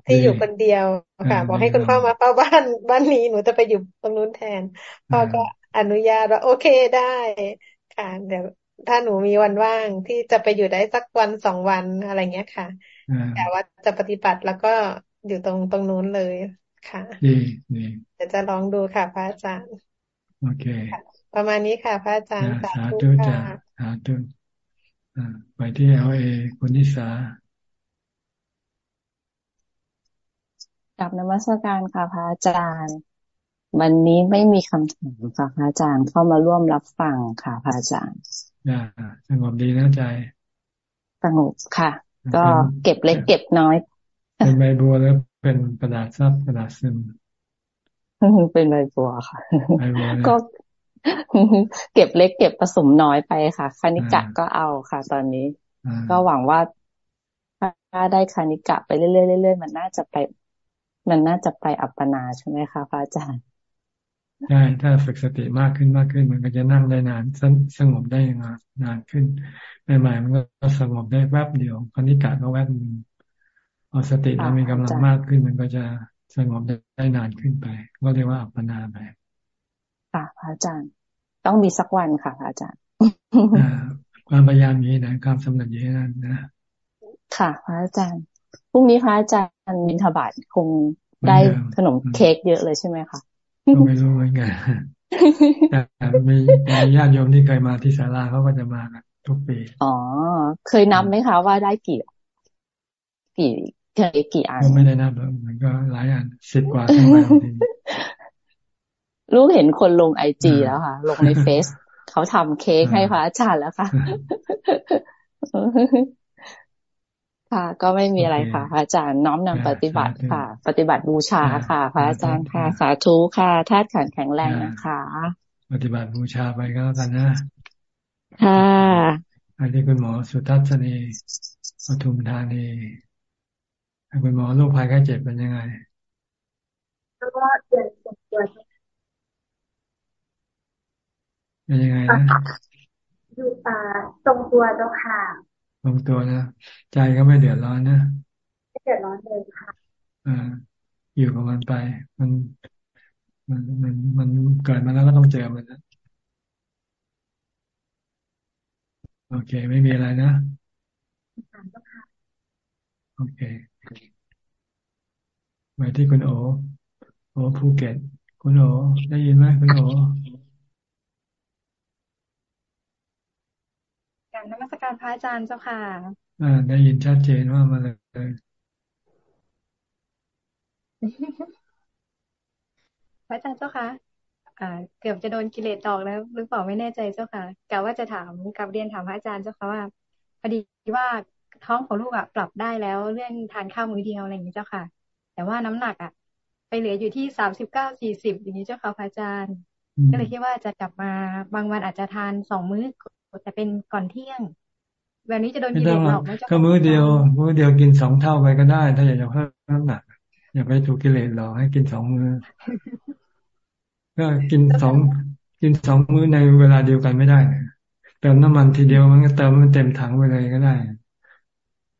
ที่อยู่คนเดียวค่ะ บอกให้คุณพ่อมาเฝ้าบ้านบ้านนี้หนูจะไปอยู่ตรงนู้นแทนพ่อก็ อนุญาตว่าโอเคได้ค่ะเดี๋ยวถ้าหนูมีวันว่างที่จะไปอยู่ได้สักวันสองวันอะไรเงี้ยค่ะ แต่ว่าจะปฏิบัติแล้วก็อยู่ตรงตรงนู้นเลยค่ะดีดีเดี๋ยวจะลองดูค่ะพระอาจารย์โอเค ประมาณนี้ค่ะพระอาจารย์สาธุจ้าสาธุไปที่เอลเอคุณนิสากับนมัสการค่ะพระอาจารย์ วันนี้ไม่มีคำถามค่ะพระอาจารย์เข้ามาร่วมรับฟังค่ะพระอาจารย์สงบดีนะใจสงบค่ะ ก็เก็บเล็กเก็บน้อย เป็นใบบัวแล้วเป็นกระดาษซับกระดาษซึมเป็นใบบัวค่ะก็เก็บเล็กเก็บผสมน้อยไปค่ะคณิกะก็เอาค่ะ ตอนนี้ ก็หวังว่าถ้าได้คณิกะไปเรื่อยๆเรื่อยๆมันน่าจะไป มันน่าจะไปอัปปนาใช่ไหมคะพระอาจารย์ ใช่ถ้าฝึกสติมากขึ้นมากขึ้น มันก็จะนั่งได้นานสงบได้นานนานขึ้นใหม่ๆมันก็สงบได้แวบเดียวคณิกะก็แวบนึงพอสติเรามีกำลังมากขึ้น มันก็จะสงบได้นานขึ้นไป ก็เรียกว่าอัปปนาไปค่ะพระอาจารย์ ต้องมีสักวันค่ะพระอาจารย์ความพยายามนี้นะความสำเร็จนี้นั่นนะค่ะ พระอาจารย์พรุ่งนี้พระอาจารย์มินทบาทคงได้ขนมเค้กเยอะเลยใช่ไหมคะ ก็ไม่รู้เหมือนกันแต่มีมีญาติโยมที่เคยมาที่ศาลาเขาก็จะมากันทุกปี อ๋อ เคยนับไหมคะว่าได้กี่ กี่เคยกี่อันไม่ได้นับมันก็หลายอันสิบกว่าขึ้นไปลูกเห็นคนลงไอจีแล้วค่ะ ลงในเฟซเขาทำเค้กให้พระอาจารย์แล้วค่ะ ค่ะ ก็ไม่มีอะไรค่ะพระอาจารย์น้อมนำปฏิบัติค่ะ ปฏิบัติบูชาค่ะ พระอาจารย์ค่ะสาธุค่ะธาตุขันแข็งแรงนะคะ ปฏิบัติบูชาไปก็แล้วกันนะค่ะอันนี้คุณหมอสุทัศนีปทุมธานีคุณหมอโรคภัยไข้เจ็บเป็นยังไงก็เดือนส่วนตัวเป็นยังไงนะอยู่ป่าตรงตัวเจ้าค่ะ ตรงตัวนะ ใจก็ไม่เดือดร้อนนะไม่เดือดร้อนเลยค่ะอ่าอยู่กับมันไป มัน มันมันมันเกิดมาแล้วก็ต้องเจอมันนะโอเค ไม่มีอะไรนะโอเคไปที่คุณโอโอภูเก็ตคุณโอได้ยินไหมคุณโอ การนมัสการพระอาจารย์เจ้าค่ะ อ่า ได้ยินชัดเจนว่ามาเลยพระอาจารย์เจ้าค่ะอ่า เกือบจะโดนกิเลสตอกแล้ว หรือเปล่าไม่แน่ใจเจ้าค่ะกะว่าจะถามกับเรียนถามพระอาจารย์เจ้าค่ะว่าพอดีว่าท้องของลูกอะ ปรับได้แล้วเรื่องทานข้าวมื้อเดียวอะไรอย่างนี้เจ้าค่ะ แต่ว่าน้ำหนักอะ ไปเหลืออยู่ที่สามสิบเก้าสี่สิบอย่างนี้เจ้าค่ะพระอาจารย์ ก็เลยคิดว่าจะกลับมาบางวันอาจจะทานสองมื้อ แต่เป็นก่อนเที่ยง แบบนี้จะโดนกิเลสหลอกไหมเจ้าก็มื้อเดียวมื้อเดียวกินสองเท่าไปก็ได้ ถ้าอยากจะเพิ่มน้ำหนักอย่าไปถูกกิเลสหลอกให้กินสองมื้อก็กินสองกินสองมื้อในเวลาเดียวกันไม่ได้เติมน้ำมันทีเดียวมันก็เติมมันเต็มถังไปเลยก็ได้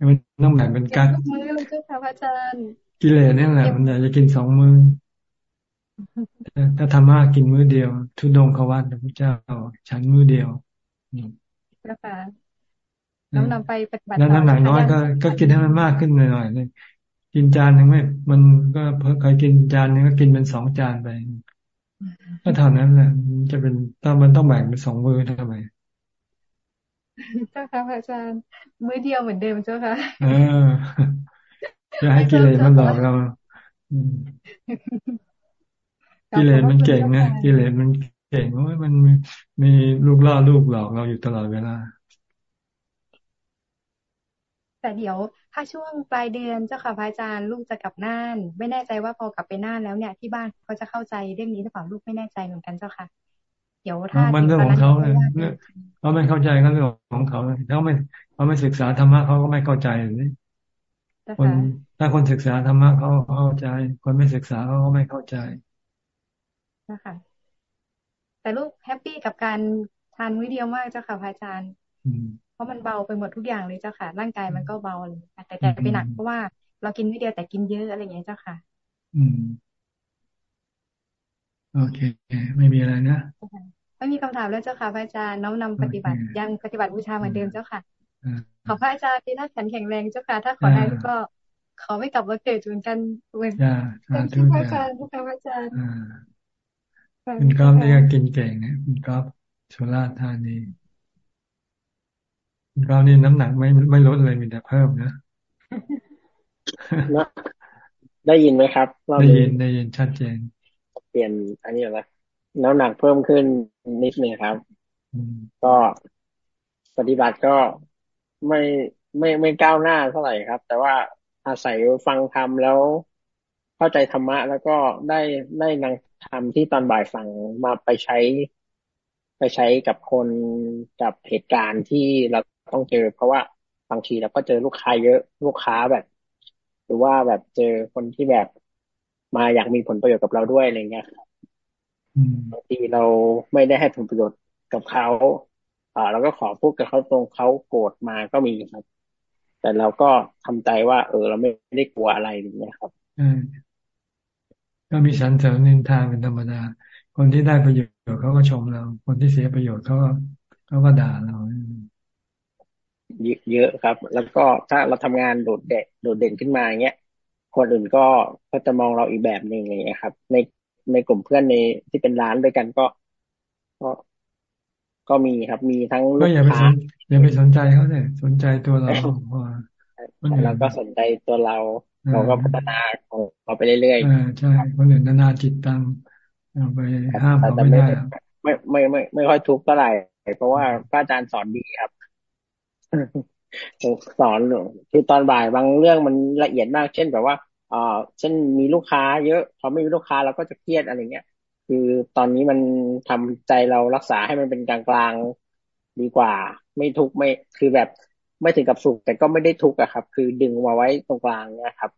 มันต้องแบ่งเป็นการมือเลยเจ้าค่ะพระอาจารย์กิเลสนี่แหละมันอยากจะกินสองมือถ้าธรรมะกินมื้อเดียว ทุดงขวัตพระเจ้า ฉันมื้อเดียว แล้วค่ะน้ำนำไปปฏิบัติแล้วน้ำหนักน้อยก็ก็กินให้มันมากขึ้นหน่อยๆเลยกินจานหนึ่งไม่ มันก็เพิ่เคยกินจานนึงก็กินเป็นสองจานไป ก็เท่านั้นแหละจะเป็นถ้ามันต้องแบ่งเป็นสองมือทำไมเจ้าค่ะพระอาจารย์มื้อเดียวเหมือนเดิมเจ้าค่ะ เออจะให้กิเลสมันหลอกเรากิเลสมันเก่งนะกิเลสมัน เก่งว่ามันมีลูกล่อลูกหลอกเราอยู่ตลอดเวลา แต่เดี๋ยวถ้าช่วงปลายเดือนเจ้าค่ะพระอาจารย์ลูกจะกลับน่าน ไม่แน่ใจว่าพอกลับไปน่านแล้วเนี่ย ที่บ้านเขาจะเข้าใจเรื่องนี้หรือเปล่าลูกไม่แน่ใจเหมือนกันเจ้าค่ะ เดี๋ยวถ้ามันเรื่องของเขาเลยเขาไม่เข้าใจก็เรื่องของเขาเขาไม่เขาไม่ศึกษาธรรมะเขาก็ไม่เข้าใจเลยคนถ้าคนศึกษาธรรมะเขาเข้าใจ คนไม่ศึกษาเขาก็ไม่เข้าใจนะคะ แต่ลูกแฮปปี้กับการทานวิดีโอมากเจ้าค่ะพระอาจารย์เพราะมันเบาไปหมดทุกอย่างเลยเจ้าค่ะ ร่างกายมันก็เบาเลยแต่แต่ไปหนักเพราะว่าเรากินวิดีโอแต่กินเยอะอะไรอย่างเงี้ยเจ้าค่ะ อืมโอเค ไม่มีอะไรนะไม่มีคำถามแล้วเจ้าค่ะพระอาจารย์น้อมนำปฏิบัติยังปฏิบัติบูชาเหมือนเดิมเจ้าค่ะขอพระอาจารย์ที่น่าแข็งแข็งแรงเจ้าค่ะ ถ้าขอได้ก็ขอไม่กลับมาเกิดเหมือนกันเหมือนที่พระอาจารย์พระอาจารย์ คุณก๊อฟนี่ก็กินเก่งนะคุณก๊อฟสุราธานีคุณก๊อฟนี่น้ำหนักไม่ไม่ลดเลยมีแต่เพิ่มนะได้ยินไหมครับได้ยินได้ยินชัดเจน เปลี่ยนอันนี้แล้วน้ำหนักเพิ่มขึ้นนิดนึงครับก็ปฏิบัติก็ไม่ไม่ไม่ก้าวหน้าเท่าไหร่ครับ แต่ว่าอาศัยฟังธรรมแล้วเข้าใจธรรมะ แล้วก็ได้ได้นาง ธรรมที่ตอนบ่ายฟังมาไปใช้ ไปใช้กับคนกับเหตุการณ์ที่เราต้องเจอ เพราะว่าบางทีเราก็เจอลูกค้าเยอะลูกค้าแบบ หรือว่าแบบเจอคนที่แบบมาอยากมีผลประโยชน์กับเราด้วยอะไรเงี้ยบางทีเราไม่ได้ให้ผลประโยชน์กับเขาอ่าเราก็ขอพูดกับเขาตรงเขาโกรธมาก็มีครับ แต่เราก็ทำใจว่า เออ เราไม่ได้กลัวอะไรอย่างเงี้ยครับ ก็มีสันเสริญนินทาเป็นธรรมดา คนที่ได้ประโยชน์เขาก็ชมเรา คนที่เสียประโยชน์เขาก็เขาก็ด่าเราเยอะครับ แล้วก็ถ้าเราทำงานโดดเด่นโดดเด่นขึ้นมาเงี้ยคนอื่นก็ก็จะมองเราอีกแบบหนึ่งอย่างเงี้ยครับ ในในกลุ่มเพื่อนในที่เป็นร้านด้วยกันก็ก็ก็มีครับ มีทั้งลูกค้าอย่าไปสนใจเขาเนี่ยสนใจตัวเรา เราก็สนใจตัวเรา เราก็พัฒนาของเราไปเรื่อยๆใช่คนอื่นนานาจิตตังเราไปห้ามเขาไม่ได้ไม่ไม่ไม่ไม่ค่อยทุกข์เท่าไหร่เพราะว่าพระอาจารย์สอนดีครับสอนคือตอนบ่ายบางเรื่องมันละเอียดมาก เช่นแบบว่าอ่าเช่นมีลูกค้าเยอะพอไม่มีลูกค้าเราก็จะเครียดอะไรเงี้ย คือตอนนี้มันทำใจเรารักษาให้มันเป็นกลางกลางดีกว่า ไม่ทุกข์ไม่คือแบบ ไม่ถึงกับสุขแต่ก็ไม่ได้ทุกข์อะครับ คือดึงมาไว้ตรงกลางเนี่ยครับ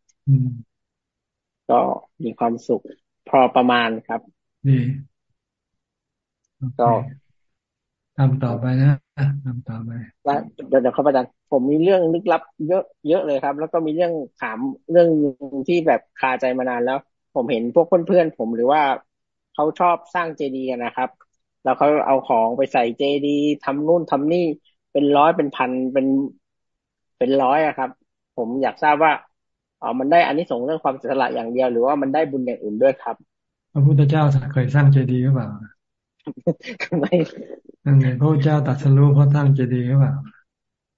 ก็มีความสุข พอประมาณครับดีก็ทำต่อไปนะทำต่อไปแล้วเดี๋ยวครับอาจารย์ผมมีเรื่องลึกลับ เยอะเยอะเลยครับ แล้วก็มีเรื่องถามเรื่องที่แบบคาใจมานานแล้ว ผมเห็นพวกเพื่อนๆผมหรือว่าเขาชอบสร้างเจดีย์นะครับ แล้วเขาเอาของไปใส่เจดีย์ทำนู่นทำนี่ เป็นร้อยเป็นพันเป็นเป็นร้อยอะครับ ผมอยากทราบว่าอ๋อมันได้อันนี้ส่งเรื่องความเสียสละอย่างเดียว หรือว่ามันได้บุญอย่างอื่นด้วยครับพระพุทธเจ้าเคยสร้างเจดีย์หรือเปล่าไม่นั่นไงพระพุทธเจ้าตัดสรู้เพราะสร้างเจดีย์หรือเปล่า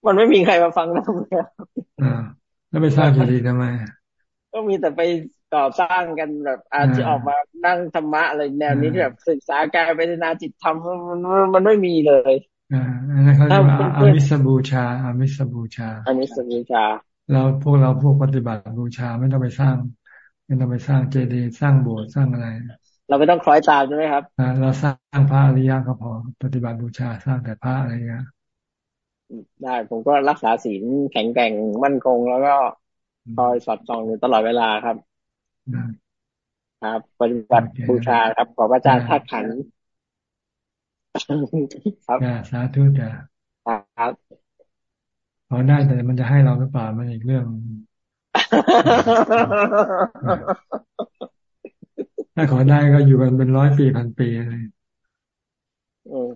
มันไม่มีใครมาฟังนะเลยอ่าแล้วไปสร้างเจดีย์ทำไมก็มีแต่ไปต่อสร้างกันแบบอาจจะออกมานั่งธรรมะอะไรแนวนี้ที่แบบศึกษากายไปนาจิตธรรมมันมันไม่มีเลย อ่าอันนั้นเขาเรียกว่าอามิสบูชาอามิสบูชาอามิสบูชา เราพวกเราพวกปฏิบัติบูชาไม่ต้องไปสร้าง ไม่ต้องไปสร้างเจดีย์สร้างโบสถ์สร้างอะไร เราไม่ต้องคล้อยตามใช่ไหมครับอ่าเราสร้างพระอริยะก็พอปฏิบัติบูชาสร้างแต่พระอะไรเงี้ยได้ผมก็รักษาศีลแข็งแกร่งมั่นคง แล้วก็คอยสอดส่องอยู่ตลอดเวลาครับ ครับ ปฏิบัติบูชาครับขอพระอาจารย์ทัดขัน ครับสาธุจ้ะครับขอได้แต่มันจะให้เราหรือเปล่ามันอีกเรื่อง ถ้าขอได้ก็อยู่กันเป็นร้อยปีพันปีอะไร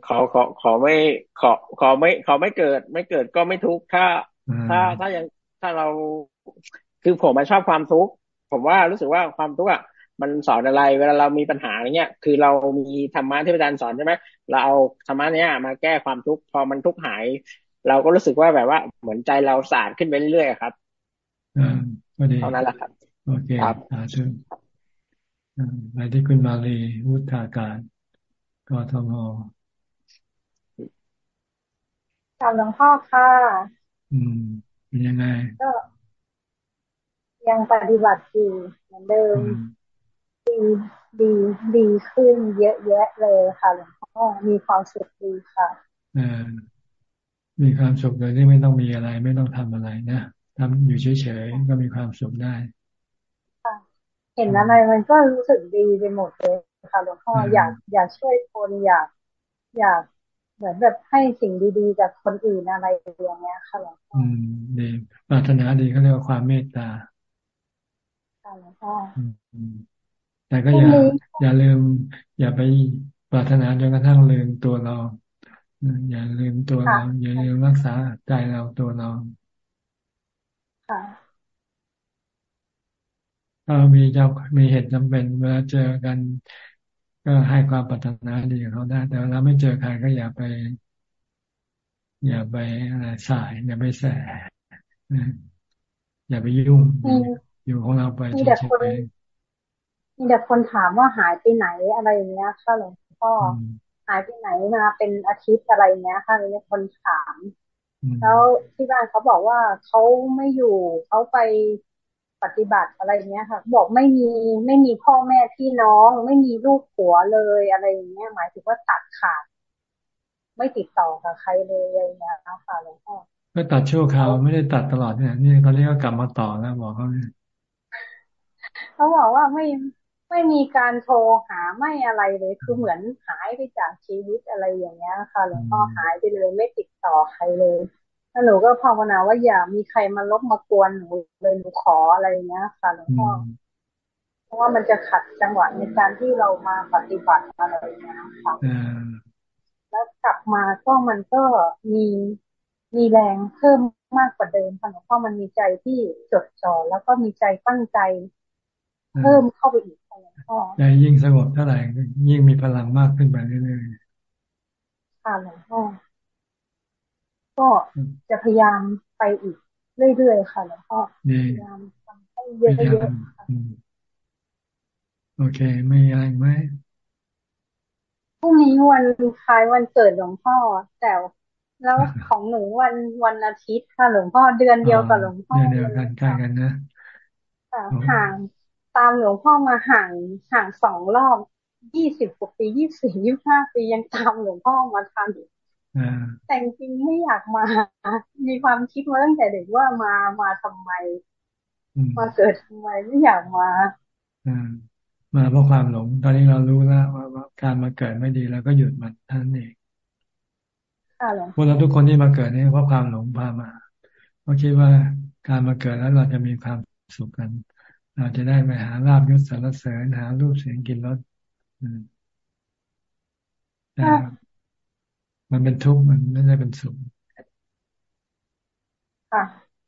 ขอขอขอไม่ขอขอไม่ขอไม่เกิด ไม่เกิดก็ไม่ทุกข์ถ้า ถ้าถ้ายังถ้าเราคือผมมาชอบความทุกข์ผมว่ารู้สึกว่าความทุกข์อะ มันสอนอะไร เวลาเรามีปัญหาอย่างเงี้ย คือเรามีธรรมะที่อาจารย์สอนใช่ไหมเราเอาธรรมะเนี้ยมาแก้ความทุกข์พอมันทุกข์หาย เราก็รู้สึกว่าแบบว่าเหมือนใจเราสะอาดขึ้นไปเรื่อยๆครับเท่านั้นแหละครับโอเคสาธุไปที่คุณมาลีวุฒาการกทมกลับหลวงพ่อค่ะ อืม เป็นยังไง ก็ยังปฏิบัติอยู่เหมือนเดิม ดีดีดีขึ้นเยอะแยะเลยค่ะหลวงพ่อมีความสุขดีค่ะอมีความสุขโดยที่ไม่ต้องมีอะไร ไม่ต้องทำอะไรนะทำอยู่เฉยๆก็มีความสุขได้เห็นอะไรมันก็รู้สึกดีไปหมดเลยค่ะหลวงพ่ออยากอยากช่วยคนอยากอยากเหมือนแบบให้สิ่งดีๆจากคนอื่นอะไรอย่างเงี้ยค่ะหลวงพ่ออืมดีปรารถนาดีเขาเรียกว่าความเมตตาค่ะหลวงพ่อ แต่ก็อย่าอย่าลืม อย่าไปปรารถนาจนกระทั่งลืมตัวเรา อย่าลืมตัวเรา อย่าลืมรักษาใจเราตัวเราถ้ามีเจ้ามีเหตุจำเป็นเวลาเจอกัน ก็ให้ความปรารถนาดีกับเขาได้ แต่เวลาไม่เจอใครก็อย่าไป อย่าไปอะไรสาย อย่าไปแสอย่าไปยุ่งอยู่ของเราไปมีแต่คน มีแต่คนถามว่าหายไปไหนอะไรอย่างเงี้ยค่ะหลวงพ่อหายไปไหนมาเป็นอาทิตย์อะไรเงี้ยค่ะมีคนถาม แล้วที่บ้านเขาบอกว่าเขาไม่อยู่เขาไปปฏิบัติอะไรเงี้ยค่ะ บอกไม่มีไม่มีพ่อแม่พี่น้อง ไม่มีลูกผัวเลยอะไรอย่างเงี้ยหมายถึงว่าตัดขาด ไม่ติดต่อกับใครเลยอะไรเงี้ยค่ะหลวงพ่อก็ตัดชั่วคราวไม่ได้ตัดตลอดเนี่ยนี่ตอนนี้ก็กลับมาต่อแล้วบอกเขาเนี่ยเขาบอกว่าไม่ ไม่มีการโทรหาไม่อะไรเลย คือเหมือนหายไปจากชีวิตอะไรอย่างเงี้ยค่ะหลวงพ่อหายไปเลยไม่ติดต่อใครเลยแล้วหนูก็ภาวนาว่าอย่ามีใครมาลบมากวนหนูเลยหนูขออะไรเงี้ยค่ะหลวงพ่อเพราะว่ามันจะขัดจังหวะในการที่เรามาปฏิบัติอะไรเงี้ยค่ะแล้วกลับมาก็มันก็มีมีแรงเพิ่มมากกว่าเดิมค่ะหลวงพ่อมันมีใจที่จดจ่อแล้วก็มีใจตั้งใจ เพิ่มเข้าไปอีกค่ะหลวงพ่อ ใจยิ่งสงบเท่าไหร่ยิ่งมีพลังมากขึ้นไปเรื่อยๆค่ะหลวงพ่อก็จะพยายามไปอีกเรื่อยๆค่ะหลวงพ่อพยายามทำให้เยอะๆโอเค ไม่อะไรไหมพรุ่งนี้วันคล้ายวันเกิดหลวงพ่อ แต่แล้วของหนูวันวันอาทิตย์ค่ะหลวงพ่อเดือนเดียวกับหลวงพ่อเดียวกันใกล้กันนะห่าง ตามหลวงพ่อมาห่างห่างสองรอบยี่สิบกว่าปียี่สี่ยี่ห้าปียังตามหลวงพ่อมาทันแต่จริงไม่อยากมา มีความคิดมาตั้งแต่เด็กว่ามามาทำไม มาเกิดทำไมไม่อยากมามาเพราะความหลง ตอนนี้เรารู้แล้วว่าการมาเกิดไม่ดีแล้วก็หยุดมันท่านเองพวกเราทุกคนที่มาเกิดนี่เพราะความหลงพามาเพราะคิดว่าการมาเกิดแล้วเราจะมีความสุขกัน เราจะได้ไปหาลาบยศสารเสริญหารูปเสียงกินรสมันเป็นทุกข์มันไม่ได้เป็นสุขค่ะ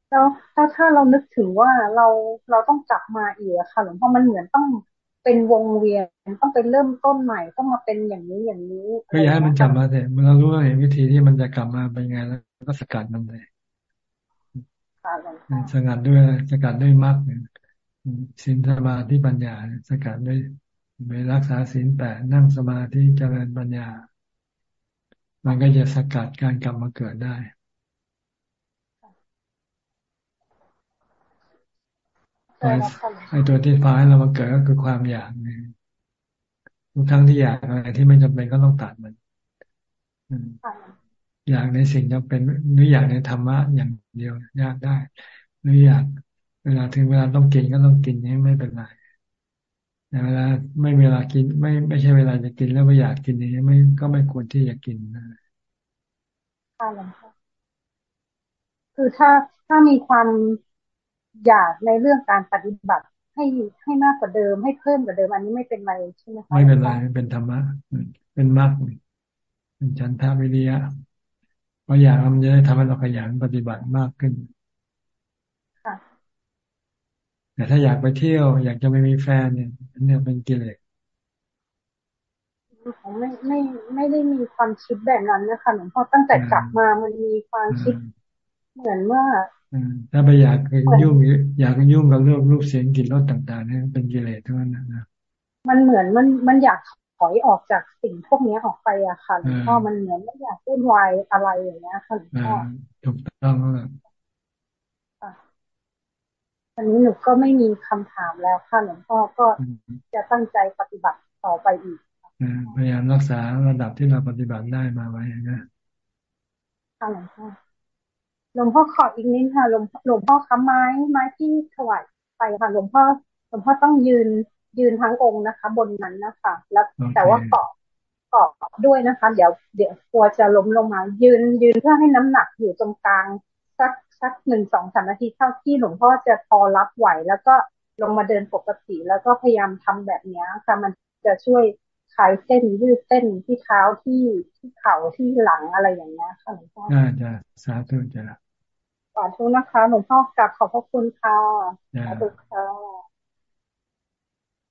แล้วถ้าถ้าเรานึกถึงว่าเราเราต้องกลับมาอีกค่ะหลวงพ่อมันเหมือนต้องเป็นวงเวียนต้องเป็นเริ่มต้นใหม่ต้องมาเป็นอย่างนี้อย่างนี้ก็อย่าให้มันกลับมาเถอะเรารู้ว่าเห็นวิธีที่มันจะกลับมาเป็นไงแล้วก็สกัดมันเลยสกัดด้วยสกัดด้วยมรรคสิน สมาธิปัญญาสกัดด้วยไปรักษาสินแปดนั่งสมาธิเจริญปัญญา มันก็จะสกัดการกลับมาเกิดได้ไอ้ตัวที่พาให้เรามาเกิดก็คือความอยากเนี่ยทุกครั้งที่อยากอะไรที่ไม่จำเป็นก็ต้องตัดมันอยากในสิ่งจำเป็นหรืออยากในธรรมะอย่างเดียว ยากได้ หรืออยาก เวลาถึงเวลาต้องกินก็ต้องกินนี่ไม่เป็นไรแต่เวลาไม่เวลากิน ไม่ไม่ใช่เวลาจะกินแล้วไม่อยากกินอย่างนี้ไม่ก็ไม่ควรที่จะกินนะค่ะหลวงพ่อคือถ้าถ้ามีความอยากในเรื่องการปฏิบัติให้ให้มากกว่าเดิมให้เพิ่มกว่าเดิมอันนี้ไม่เป็นไรใช่ไหมคะไม่เป็นไรเป็นธรรมะเป็นมรรคเป็นฉันทาวิริยะเพราะอยากมันจะได้ทำให้เราขยันปฏิบัติมากขึ้น แต่ถ้าอยากไปเที่ยว อยากจะไม่มีแฟนเนี่ยอันนี้เป็นกิเลสผมไม่ไม่ไม่ได้มีความคิดแบบนั้นนะคะหลวงพ่อตั้งแต่กลับมามันมีความคิดเหมือนว่าถ้าไปอยากยุ่งอยากยุ่งกับเรื่องรูปเสียงกลิ่นรสต่างๆนี่เป็นกิเลสทั้งนั้นนะมันเหมือนมันมันอยากถอยออกจากสิ่งพวกนี้ออกไปอะค่ะหลวงพ่อมันเหมือนไม่อยากวุ่นวายอะไรอย่างเงี้ยค่ะหลวงพ่อถูกต้องแล้ว อันนี้หนูก็ไม่มีคำถามแล้วค่ะหลวงพ่อก็จะตั้งใจปฏิบัติต่อไปอีกพยายามรักษาระดับที่เราปฏิบัติได้มาไว้นะค่ะหลวงพ่อหลวงพ่อขออีกนิดค่ะหลวงหลวงพ่อคะไม้ไม้ที่ถวายไปค่ะหลวงพ่อหลวงพ่อต้องยืนยืนทั้งองค์นะคะ บนนั้นนะคะ แล้วแต่ว่าเกาะเกาะด้วยนะคะ เดี๋ยวเดี๋ยวกลัวจะล้มลงมา ยืนยืนเพื่อให้น้ำหนักอยู่ตรงกลาง สักสักหนึ่งสองสามนาทีเท่าที่หลวงพ่อจะพอรับไหว แล้วก็ลงมาเดินปกติแล้วก็พยายามทำแบบนี้ค่ะมันจะช่วยคลายเส้นยืดเส้นที่เท้าที่ที่เข่าที่หลังอะไรอย่างเงี้ยค่ะหลวงพ่อจะสาธุจะขอทุนะคะหลวงพ่อกลับขอบพระคุณค่ะสาธุค่ะ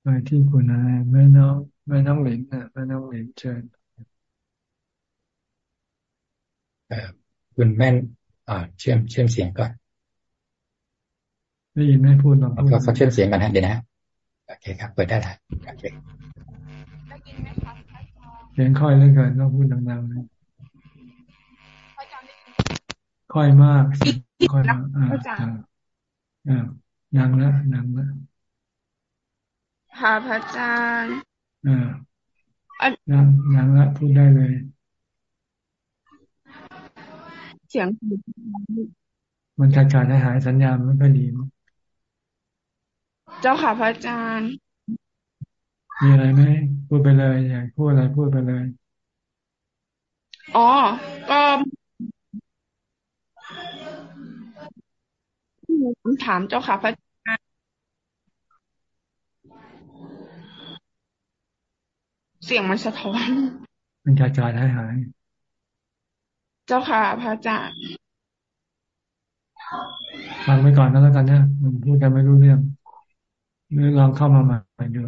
ไปที่คุณนายแม่น้องแม่น้องหลินนะแม่น้องหลินเชิญคุณแม่น อ่า เชื่อมเชื่อมเสียงก่อนได้ยินไหมพูดลองพูดเขาเชื่อมเสียงกันฮะเดี๋ยวนะโอเคครับ เปิดได้แล้วโอเคเสียงค่อยเลยเกินต้องพูดดังๆเลยค่อยมากค่อยมากอ่าอ่านังแล้วนังแล้วค่ะพระอาจารย์อ่านังนังแล้วพูดได้เลย เสียง มันขาดขาดหายสัญญาณไม่ค่อยดีมั้งเจ้าค่ะพระอาจารย์ มีอะไรไหมพูดไปเลยอยากพูดอะไรพูดไปเลย อ๋อ ก็คำถามเจ้าค่ะพระอาจารย์เสียงมันสะท้อน มันกระจายหายหาย เจ้าค่ะพระอาจารย์ฟังไปก่อนนะแล้วกันนะมันพูดกันไม่รู้เรื่องหรือลองเข้ามาใหม่ดู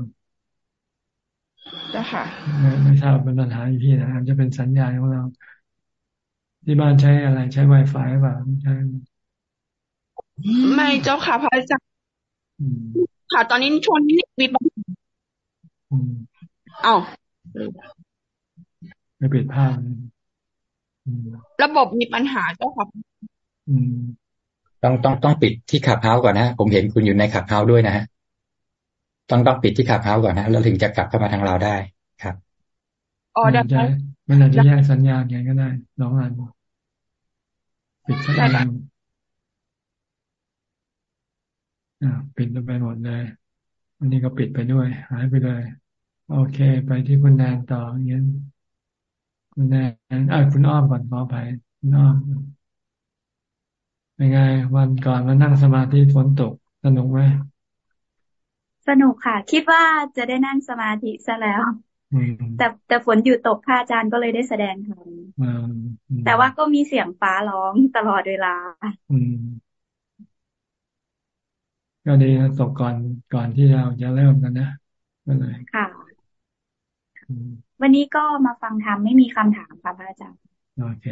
เจ้าค่ะไม่ไม่ทราบเป็นปัญหาที่นะจะเป็นสัญญาณของเรา ที่บ้านใช้อะไรใช้ Wi-Fi หรือเปล่าใช่ไม่เจ้าค่ะพระอาจารย์ค่ะ ตอนนี้ช่วงนี้มีปัญหาเอ้าไม่ปิดภาพ ระบบมีปัญหาเจ้าค่ะต้องต้องต้องปิดที่ขับเฮาก่อนนะผมเห็นคุณอยู่ในขับเฮาด้วยนะฮะต้องต้องปิดที่ขับเฮาก่อนนะแล้วถึงจะกลับเข้ามาทางเราได้ครับอ๋อได้มันอาจจะแยกสัญญาณไงก็ได้ลองอ่านปิดสัญญาณปิดไปหมดเลยวันนี้ก็ปิดไปด้วย หายไปเลย โอเค ไปที่คุณแนนต่ออย่างนี้ คุณแนนอ่าคุณอ้อมก่อนขอไปคุณอ้อมเป็นไง วันก่อนมานั่งสมาธิฝนตกสนุกไหมสนุกค่ะ คิดว่าจะได้นั่งสมาธิซะแล้วแต่แต่ฝนอยู่ตกค่ะอาจารย์ก็เลยได้แสดงธรรมแต่ว่าก็มีเสียงฟ้าร้องตลอดเวลาก็ดีนะตกก่อนก่อนที่เราจะเริ่มกันนะก็เลยค่ะ วันนี้ก็มาฟังธรรมไม่มีคำถามค่ะพระอาจารย์โอเค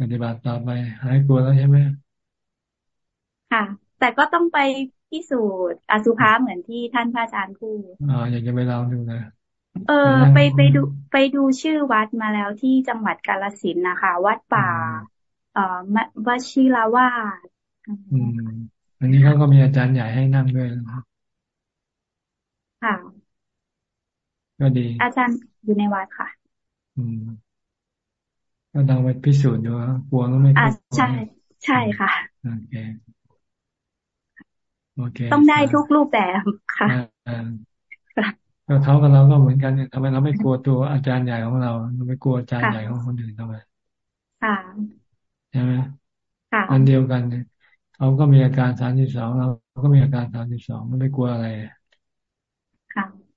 ปฏิบัติต่อไปหายกลัวแล้วใช่ไหมค่ะ แต่ก็ต้องไปพิสูจน์อสุภะเหมือนที่ท่านพระอาจารย์พูดอ๋ออยากจะไปเล่าดูนะเออ ไปไปดูไปดูชื่อวัดมาแล้วที่จังหวัดกาลสินนะคะ วัดป่า เอ่อวชิราวาสอืมอันนี้เขาก็มีอาจารย์ใหญ่ให้นั่งด้วยนะครับค่ะ ก็ดี อาจารย์อยู่ในวัดค่ะ อืมก็ต้องไปพิสูจน์ดูกลัวก็ไม่กลัวใช่ ใช่ค่ะโอเคโอเค ต้องได้ทุกรูปแบบค่ะก็เขากับเราก็เหมือนกันเนี่ยทำไมเราไม่กลัวตัวอาจารย์ใหญ่ของเราเราไม่กลัวอาจารย์ใหญ่ของคนอื่นทำไมค่ะใช่ไหมอันเดียวกันเนี่ยเขาก็มีอาการสามสิบสองเราก็มีอาการสามสิบสองไม่กลัวอะไรค่ะ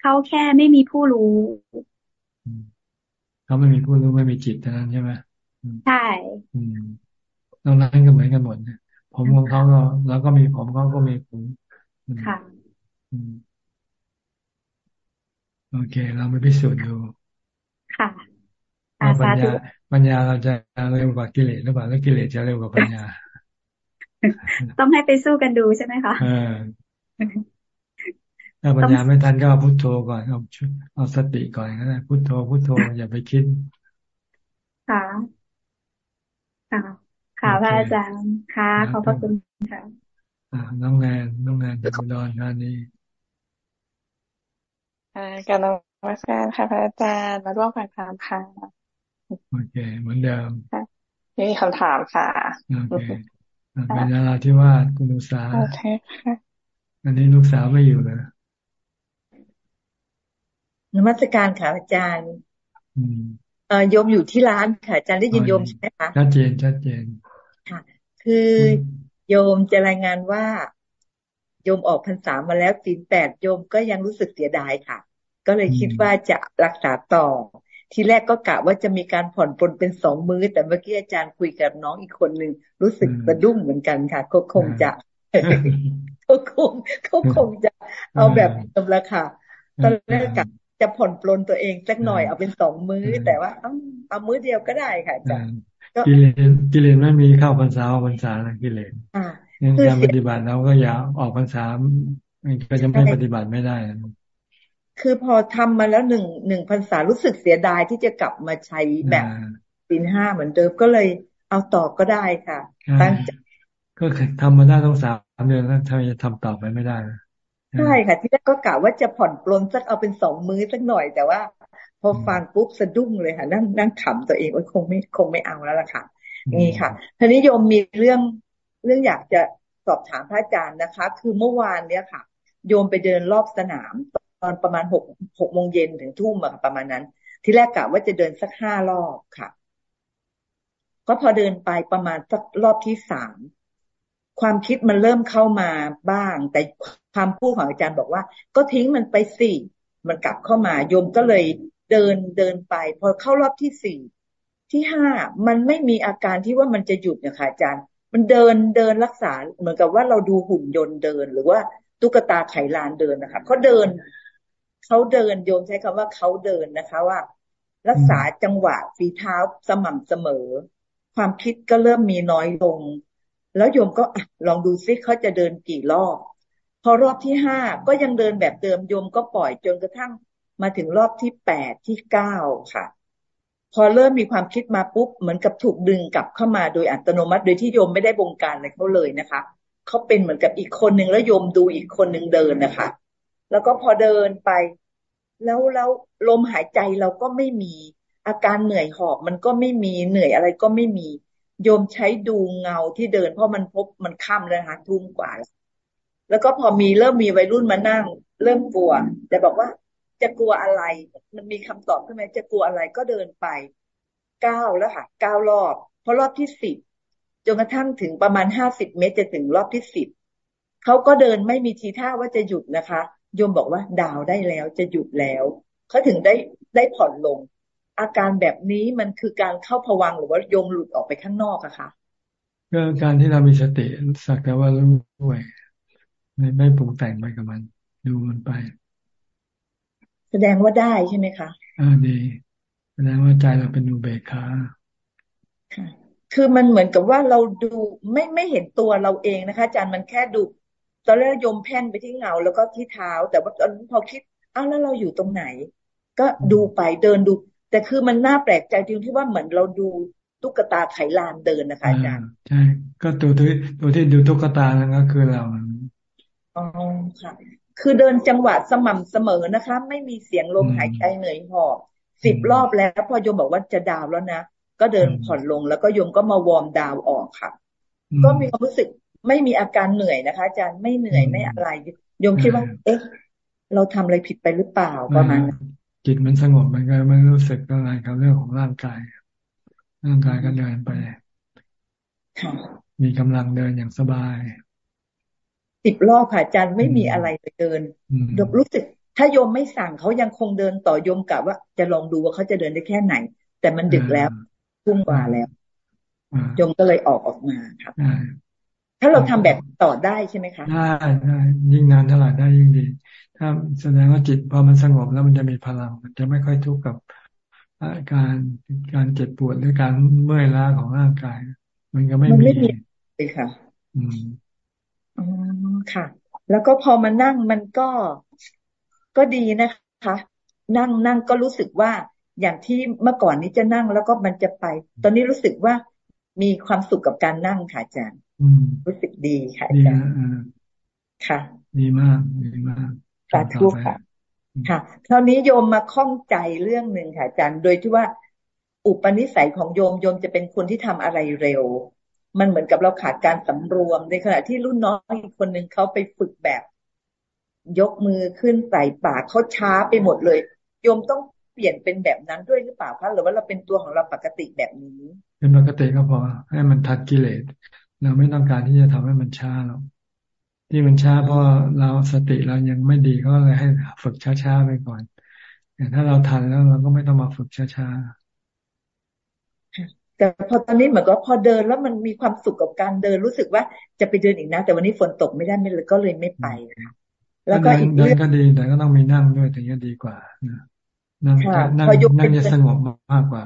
เขาแค่ไม่มีผู้รู้ เขาไม่มีผู้รู้ไม่มีจิตเท่านั้นใช่ไหมใช่ตรงนั้นก็เหมือนกันหมดผมของเขาก็แล้วก็มีผมเขาก็มีผมค่ะโอเค เราไปพิสูจน์ดูค่ะว่าปัญญาปัญญาเราจะเร็วกว่ากิเลสหรือเปล่าแล้วกิเลสจะเร็วกว่าปัญญา ต้องให้ไปสู้กันดูใช่ไหมคะ ถ้าปัญญาไม่ทันก็เอาพุทโธก่อนเอาเอาสติก่อนก็ได้พุทโธพุทโธอย่าไปคิดค่ะค่ะค่ะพระอาจารย์ค่ะ ขอบพระคุณค่ะน้องแนนน้องแนนจากอุดรธานีการนมัสการค่ะพระอาจารย์มาร่วมฟังธรรมค่ะโอเค เหมือนเดิมไม่มีคำถามค่ะโอเคเป็นนาราที่ว่าคุณลูกสาวโอเคค่ะอันนี้ลูกสาวไม่อยู่เลย นมัสการค่ะอาจารย์เอ่อโยมอยู่ที่ร้านค่ะอาจารย์ได้ยินโยมใช่ไหมคะชัดเจนชัดเจนค่ะ คือโยมจะรายงานว่า โยมออกพรรษามาแล้วศีลแปดโยมก็ยังรู้สึกเสียดายค่ะ ก็เลยคิดว่าจะรักษาต่อ ทีแรกก็กะว่าจะมีการผ่อนปลนเป็นสองมือ้อ แต่เมื่อกี้อาจารย์คุยกับน้องอีกคนหนึ่งรู้สึกสะดุ้งเหมือนกันค่ะก็คงจะเขาคงเขาคงจะเอาแบบเดิมละค่ะตอนแรกกะ จะผ่อนปลนตัวเองสักหน่อยเอาเป็นสองมื้อ แต่ว่าเอามื้อเดียวก็ได้ค่ะอาจารย์กิเลนกิเลนไม่มีเข้าพรรษาออกพรรษานะกิเลนงั้นการปฏิบัติเราก็อย่าออกพรรษาก็จะไม่ปฏิบัติไม่ได้ คือพอทำมาแล้วหนึ่งหนึ่งพรรษารู้สึกเสียดายที่จะกลับมาใช้แบบสินห้าเหมือนเดิมก็เลยเอาต่อก็ได้ค่ะตั้งใจก็ทำมาได้ต้องสามเดือนแล้วทำไมจะทำต่อไปไม่ได้ ใช่ค่ะ ที่แรกก็กะว่าจะผ่อนปลนสักเอาเป็นสองมื้อสักหน่อย แต่ว่า พอฟังปุ๊บสะดุ้งเลยค่ะ นั่งนั่งขำตัวเองว่าคงไม่คงไม่เอาแล้วล่ะค่ะนี่ค่ะท่านิยมมีเรื่องเรื่องอยากจะสอบถามพระอาจารย์นะคะ คือเมื่อวานเนี้ยค่ะ โยมไปเดินรอบสนาม ตอนประมาณหกหกโมงเย็นถึงทุ่มอะประมาณนั้น ที่แรกกะว่าจะเดินสักห้ารอบค่ะ ก็พอเดินไปประมาณสักรอบที่สามความคิดมันเริ่มเข้ามาบ้าง แต่ ความพูดของอาจารย์บอกว่า ก็ทิ้งมันไปสี่มันกลับเข้ามาโยมก็เลยเดินเดินไป พอเข้ารอบที่สี่ที่ห้ามันไม่มีอาการที่ว่ามันจะหยุดนะคะอาจารย์ มันเดินเดินรักษาเหมือนกับว่าเราดูหุ่นยนต์เดิน หรือว่าตุ๊กตาไขลานเดินนะคะเขาเดินเขาเดินโยมใช้คำว่าเขาเดินนะคะว่า รักษาจังหวะฝีเท้าสม่ำเสมอ ความคิดก็เริ่มมีน้อยลง แล้วโยมก็ลองดูซิเขาจะเดินกี่รอบ พอรอบที่ห้าก็ยังเดินแบบเดิมโยมก็ปล่อยจนกระทั่งมาถึงรอบที่แปดที่เก้าค่ะ พอเริ่มมีความคิดมาปุ๊บเหมือนกับถูกดึงกลับเข้ามาโดยอัตโนมัติ โดยที่โยมไม่ได้บงการอะไรเขาเลยนะคะเขาเป็นเหมือนกับอีกคนหนึ่งแล้วโยมดูอีกคนหนึ่งเดินนะคะ แล้วก็พอเดินไป แล้วแล้วลมหายใจเราก็ไม่มี อาการเหนื่อยหอบมันก็ไม่มีเหนื่อยอะไรก็ไม่มี โยมใช้ดูเงาที่เดิน เพราะมันพบมันค่ำแล้วค่ะทุ่มกว่าแล้ว แล้วก็พอมีเริ่มมีวัยรุ่นมานั่ง เริ่มกลัว แต่บอกว่าจะกลัวอะไร มันมีคำตอบขึ้นไหมจะกลัวอะไรก็เดินไปก้าวแล้วค่ะก้าวรอบพอรอบที่สิบจนกระทั่งถึงประมาณห้าสิบเมตรจะถึงรอบที่สิบเขาก็เดินไม่มีทีท่าว่าจะหยุดนะคะโยมบอกว่าดาวได้แล้วจะหยุดแล้วเขาถึงได้ได้ผ่อนลง อาการแบบนี้มันคือการเข้าผวังหรือว่าโยมหลุดออกไปข้างนอกอะคะก็การที่เรามีสติสักแต่ว่ารู้ด้วย ไม่ไม่ปรุงแต่งไปกับมัน ดูมันไป แสดงว่าได้ใช่ไหมคะอ่าดี แสดงว่าใจเราเป็นอุเบกขาค่ะคือมันเหมือนกับว่าเราดูไม่ไม่เห็นตัวเราเองนะคะอาจารย์มันแค่ดูตอนแรกโยมแพ่นไปที่เงาแล้วก็ที่เท้า แต่ว่าตอนพอคิดอ้าวแล้วเราอยู่ตรงไหน ก็ดูไปเดินดู แต่คือมันน่าแปลกใจจริงที่ว่าเหมือนเราดูตุ๊กตาไขลานเดินนะคะอาจารย์ใช่ ก็ตัวที่ตัวที่ดูตุ๊กตานั่นก็คือเรา อ๋อค่ะ คือเดินจังหวะสม่ำเสมอนะคะ ไม่มีเสียงลมหายใจเหนื่อยหอบสิบรอบแล้วพอโยมบอกว่าจะดาวแล้วนะก็เดินผ่อนลงแล้วก็โยมก็มาวอร์มดาวออกค่ะ ก็มีความรู้สึกไม่มีอาการเหนื่อยนะคะอาจารย์ไม่เหนื่อยไม่อะไรโยมคิดว่า เอ๊ะ เราทำอะไรผิดไปหรือเปล่าประมาณนั้นจิตมันสงบมันก็ไม่รู้สึกอะไรกับเรื่องของร่างกาย ร่างกายก็เดินไป มีกำลังเดินอย่างสบาย สิบรอบค่ะอาจารย์ไม่มีอะไรไปเดินรู้สึก ถ้าโยมไม่สั่งเขายังคงเดินต่อโยมกะว่า จะลองดูว่าเขาจะเดินได้แค่ไหน แต่มันดึกแล้วพุ่งกว่าแล้วโยมก็เลยออกออกมาครับถ้าเราทำแบบต่อได้ใช่ไหมคะได้ได้ยิ่งนานเท่าไหร่ได้ยิ่งดี ถ้าแสดงว่าจิตพอมันสงบแล้วมันจะมีพลัง มันจะไม่ค่อยทุกข์กับอาการการเจ็บปวดหรือการเมื่อยล้าของร่างกาย มันก็ไม่มีเลยค่ะ อืม อ๋อค่ะ แล้วก็พอมานั่งมันก็ก็ดีนะคะ นั่งนั่งก็รู้สึกว่าอย่างที่เมื่อก่อนนี้จะนั่งแล้วก็มันจะไป ตอนนี้รู้สึกว่ามีความสุขกับการนั่งค่ะอาจารย์รู้สึกดีค่ะอาจารย์ค่ะ ดีมากดีมากสาธุค่ะ ค่ะคราวนี้โยมมาข้องใจเรื่องหนึ่งค่ะอาจารย์ โดยที่ว่า อุปนิสัยของโยมโยมจะเป็นคนที่ทำอะไรเร็ว มันเหมือนกับเราขาดการสำรวม ในขณะที่รุ่นน้องอีกคนหนึ่งเขาไปฝึกแบบ ยกมือขึ้นใส่ปากเขาช้าไปหมดเลย โยมต้องเปลี่ยนเป็นแบบนั้นด้วยหรือเปล่าคะหรือว่าเราเป็นตัวของเราปกติแบบนี้เป็นปกติก็พอให้มันทัดกิเลสเราไม่ต้องการที่จะทำให้มันช้าหรอกที่มันช้าเพราะเราสติเรายังไม่ดีก็เลยให้ฝึกช้าๆไปก่อนแต่ถ้าเราทันแล้วเราก็ไม่ต้องมาฝึกช้าๆ แต่พอตอนนี้เหมือนก็พอเดินแล้วมันมีความสุขกับการเดินรู้สึกว่าจะไปเดินอีกนะ แต่วันนี้ฝนตกไม่ได้ไม่เลยก็เลยไม่ไปค่ะแล้วก็อีกเรื่องก็ดีแต่ก็ต้องมีนั่งด้วยถึงจะดีกว่านั่งนั่งนั่งจะสงบมากกว่า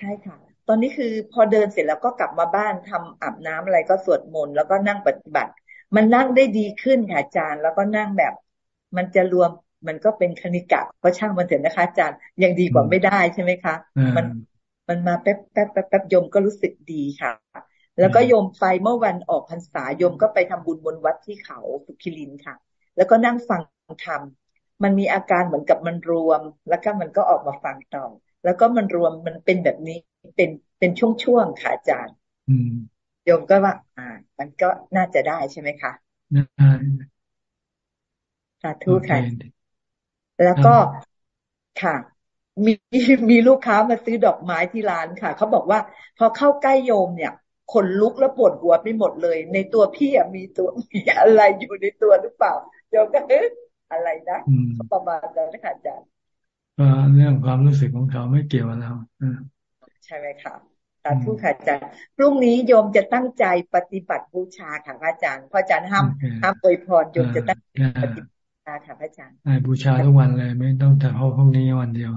ใช่ค่ะ ตอนนี้คือพอเดินเสร็จแล้วก็กลับมาบ้านทำอาบน้ำอะไรก็สวดมนต์แล้วก็นั่งปฏิบัติ มันนั่งได้ดีขึ้นค่ะอาจารย์ แล้วก็นั่งแบบ มันจะรวมมันก็เป็นคณิกะก็ช่างมันเถอะนะคะอาจารย์ยังดีกว่าไม่ได้ใช่ไหมคะ มัน มันมาแป๊บแป๊บแป๊บแป๊บยมก็รู้สึกดีค่ะ แล้วก็โยมไปเมื่อวันออกพรรษาโยมก็ไปทำบุญบนวัดที่เขาสุขิลินค่ะ แล้วก็นั่งฟังธรรมมันมีอาการเหมือนกับมันรวม แล้วก็มันก็ออกมาฟังต่อแล้วก็มันรวมมันเป็นแบบนี้เป็นเป็นช่วงๆค่ะอาจารย์โยมก็ว่า อ่า มันก็น่าจะได้ใช่ไหมคะได้สาธุค่ะแล้วก็ค่ะ มีมีลูกค้ามาซื้อดอกไม้ที่ร้านค่ะ เขาบอกว่า พอเข้าใกล้โยมเนี่ยขนลุกแล้วปวดหัวไปหมดเลย ในตัวพี่มีตัวมีอะไรอยู่ในตัวหรือเปล่าโยมก็เอ๊ะอะไรนะประมาณนั้นนะคะอาจารย์เรื่องความรู้สึกของเขาไม่เกี่ยวกับเราใช่ไหมคะสาธุค่ะอาจารย์พรุ่งนี้โยมจะตั้งใจปฏิบัติบูชาค่ะพระอาจารย์พระอาจารย์ห้ามห้ามอวยพรโยมจะตั้งปฏิบัติบูชาค่ะพระอาจารย์บูชาทุกวันเลย ไม่ต้องแต่พรุ่งนี้วันเดียว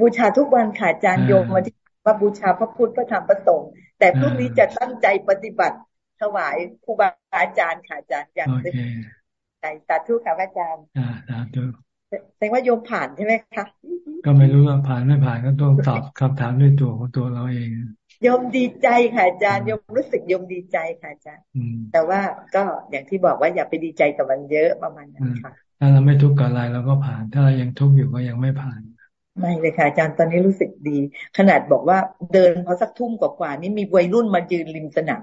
บูชาทุกวันค่ะอาจารย์โยมมาที่ว่าบูชาพระพุทธพระธรรมพระสงฆ์แต่พรุ่งนี้จะตั้งใจปฏิบัติถวายครูบาอาจารย์ค่ะอาจารย์อย่างใจสาธุค่ะพระอาจารย์สาธุแสดงว่าโยมผ่านใช่ไหมคะก็ไม่รู้ว่าผ่านไม่ผ่านก็ต้องตอบคำถามด้วยตัวของตัวเราเองโยมดีใจค่ะอาจารย์โยมรู้สึกโยมดีใจค่ะอาจารย์แต่ว่าก็อย่างที่บอกว่าอย่าไปดีใจกับมันเยอะประมาณนั้นค่ะถ้าเราไม่ทุกข์กับอะไรเราก็ผ่าน ถ้าเรายังทุกข์อยู่ก็ยังไม่ผ่านไม่เลยค่ะอาจารย์ตอนนี้รู้สึกดี ขนาดบอกว่าเดินพอสักทุ่มกว่าๆนี่มีวัยรุ่นมายืนริมสนาม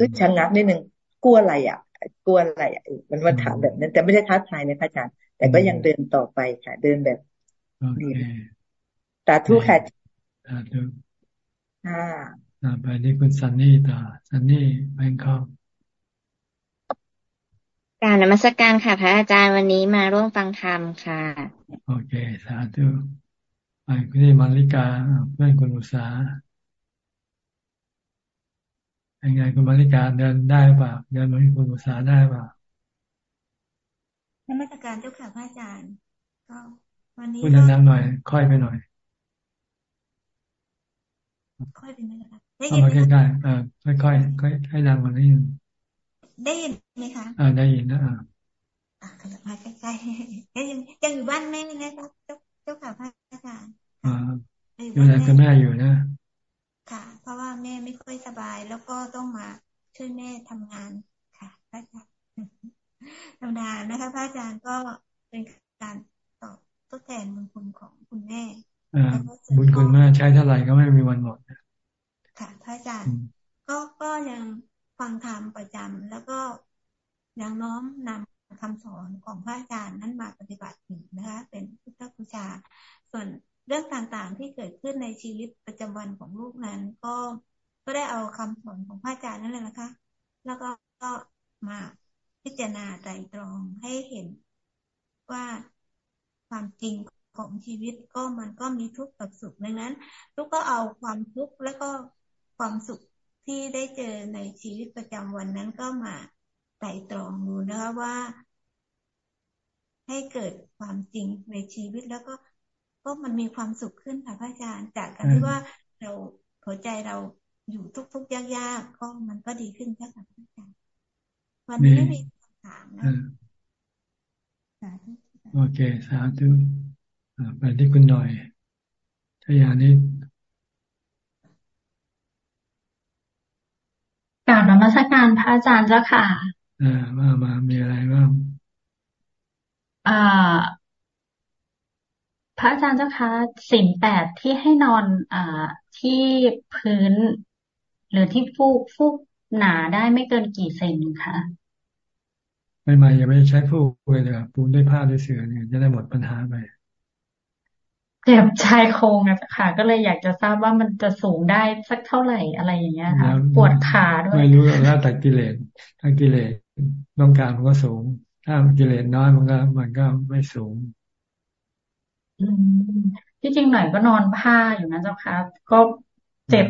อึดชะงักนิดนึงกลัวอะไรอะ กลัวอะไรอะมันมาถามแบบนั้น แต่ไม่ได้ท้าทายนะพระอาจารย์ แต่ก็ยังเดินต่อไปค่ะ เดินแบบดีสาธุค่ะสาธุ ค่ะไปที่คุณซันนี่ต่อซันนี่แบงคอกการนมัสการค่ะ พระอาจารย์วันนี้มาร่วมฟังธรรมค่ะ โอเค สาธุไปคุณนี่มาริกาเพื่อนคุณอุษายังไงคุณมาริกาเดินได้เปล่าเดินเหมือนคุณอุษาได้เปล่านมัสการเจ้าค่ะพระอาจารย์ ก็ วันนี้พูดดังๆหน่อย ค่อยไปหน่อย ค่อยไปหน่อยค่ะได้ยินไหมใกล้ๆอ่าค่อยๆค่อยให้ดังกว่านี้ได้ยินไหมคะอ่าได้ยินนะอ่าอ่าขยับมาใกล้ๆยังยังอยู่บ้านแม่นะครับเจ้าเจ้าค่ะพระอาจารย์อ่าอยู่ไหนกับแม่อยู่นะค่ะ เพราะว่าแม่ไม่ค่อยสบาย แล้วก็ต้องมาช่วยแม่ทำงานค่ะพระอาจารย์ธรรมดานะคะพระอาจารย์ก็เป็นการตอบทดแทนบุญคุณของคุณแม่ บุญคุณแม่ใช้เท่าไหร่ก็ไม่มีวันหมดค่ะพระอาจารย์ก็ก็ยังฟังธรรมประจำแล้วก็ยังน้อมนำคำสอนของพระอาจารย์นั้นมาปฏิบัติอยู่นะคะ เป็นพุทธบูชา ส่วนเรื่องต่างๆที่เกิดขึ้นในชีวิตประจำวันของลูกนั้น ก็ก็ได้เอาคำสอนของพระอาจารย์นั่นเลยนะคะ แล้วก็ก็มาพิจารณาใจตรองให้เห็นว่าความจริง ของชีวิตก็มันก็มีทุกข์กับสุขดังนั้นทุกก็เอาความทุกข์แล้วก็ความสุขที่ได้เจอในชีวิตประจำวันนั้นก็มาไต่ตรองดูนะคะว่า ให้เกิดความจริงในชีวิตแล้วก็ก็ก็มันมีความสุขขึ้นค่ะพระอาจารย์จากการที่ว่าเราหัวใจเราอยู่ทุกๆยากๆก็มันก็ดีขึ้นค่ะพระอาจารย์วันนี้ไม่มีคำถามนะโอเค สาธุ ไปที่คุณหน่อยชยานิกราบนมัสการพระอาจารย์เจ้าค่ะ อ่ามามามีอะไรบ้างอ่าพระอาจารย์เจ้าคะสิ่งแปดที่ให้นอนอ่าที่พื้น หรือที่ฟูกฟูกหนาได้ไม่เกินกี่เซนคะไม่ไม่อย่าไปใช้ฟูกเลยปูนด้วยผ้าด้วยเสื่อเนี่ยจะได้หมดปัญหาไป เจ็บชายโครงอะค่ะ ก็เลยอยากจะทราบว่ามันจะสูงได้สักเท่าไหร่อะไรอย่างเงี้ยค่ะ ปวดขาด้วยไม่รู้แล้วแต่กิเลสถ้ากิเลสต้องการมันก็สูง ถ้ากิเลสน้อยมันก็ มันก็ไม่สูงอืมที่จริงหน่อยก็นอนผ้าอยู่นะเจ้าค่ะก็เจ็บ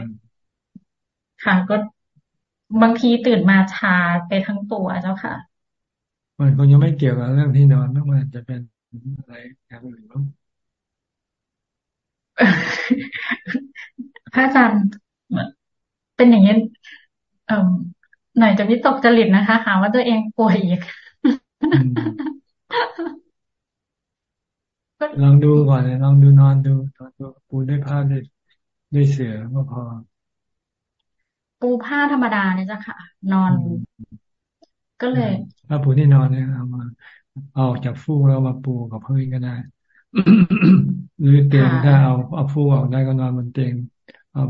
ค่ะก็บางทีตื่นมาชาไปทั้งตัวเจ้าค่ะ มันคงยังไม่เกี่ยวกับเรื่องที่นอนมันจะเป็นอะไรอย่างอื่นบ้าง พระอาจารย์เป็นอย่างนี้เอ่อหน่อยจะวิตกจริตนะคะ หาว่าตัวเองป่วยอีกลองดูก่อนเลยลองดูนอนดูนอนดูปูด้วยผ้าด้วยด้วยเสือก็พอ ปูผ้าธรรมดาเนี่ยจ้ะค่ะ นอน ก็เลยถ้าปูที่นอนเนี่ยเอามาเอาจากฟูกแล้วมาปูกับพื้นก็ได้ หรือเตียงถ้าเอาเอาฟูกออกได้ก็นอนบนเตียงเอา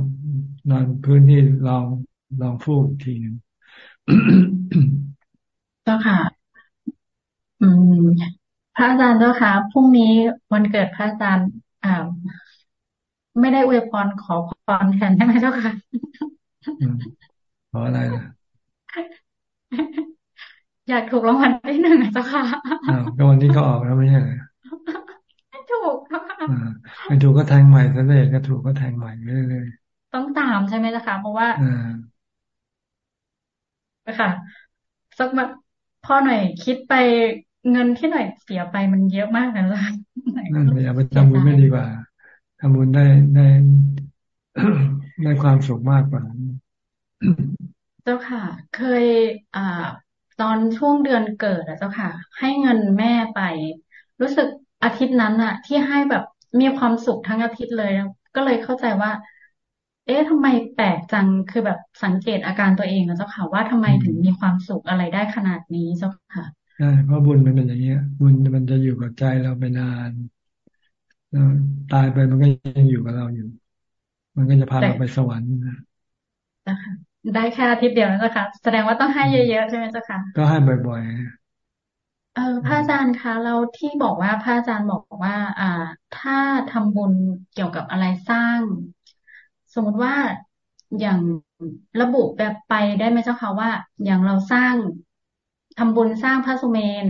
นอนพื้นที่ลองลองฟูกอีกทีนึงเจ้าค่ะ อืม พระอาจารย์เจ้าค่ะพรุ่งนี้วันเกิดพระอาจารย์อ่าไม่ได้อวยพรขอพรแทนใช่ไหมเจ้าค่ะขออะไรนะอยากถูกรางวัลที่หนึ่งเจ้าค่ะอ้าวก็วันนี้ก็ออกแล้วไม่ใช่ ถูกค่ะไม่ถูกก็แทงใหม่ซะเลยก็ถูกก็แทงใหม่เรื่อยๆต้องตามใช่ไหมล่ะคะเพราะว่าค่ะสักมาพ่อหน่อยคิดไปเงินที่หน่อยเสียไปมันเยอะมากนะจ๊ะนั่นอย่าไปทำบุญไม่ดีกว่าทำบุญได้ได้ได้ความสุขมากกว่าเจ้าค่ะ เคยอ่าตอนช่วงเดือนเกิดอะเจ้าค่ะ ให้เงินแม่ไป รู้สึก อาทิตย์นั้นอะที่ให้แบบมีความสุขทั้งอาทิตย์เลย ก็เลยเข้าใจว่า เอ๊ะทำไมแปลกจังคือแบบสังเกตอาการตัวเองนะเจ้าค่ะว่าทำไมถึงมีความสุขอะไรได้ขนาดนี้เจ้าค่ะใช่เพราะบุญมันเป็นอย่างเงี้ย บุญมันจะอยู่กับใจเราไปนานแล้วตายไปมันก็ยังอยู่กับเราอยู่ มันก็จะพาเราไปสวรรค์นะได้แค่อาทิตย์เดียวนะเจ้าค่ะแสดงว่าต้องให้เยอะๆใช่ไหมเจ้าค่ะก็ให้บ่อยๆ เออพระอาจารย์คะเราที่บอกว่าพระอาจารย์บอกว่า อ่า ถ้าทำบุญเกี่ยวกับอะไรสร้าง สมมติว่าอย่างระบุแบบไปได้ไหมเจ้าคะว่า อย่างเราสร้างทำบุญสร้างพระสุเมน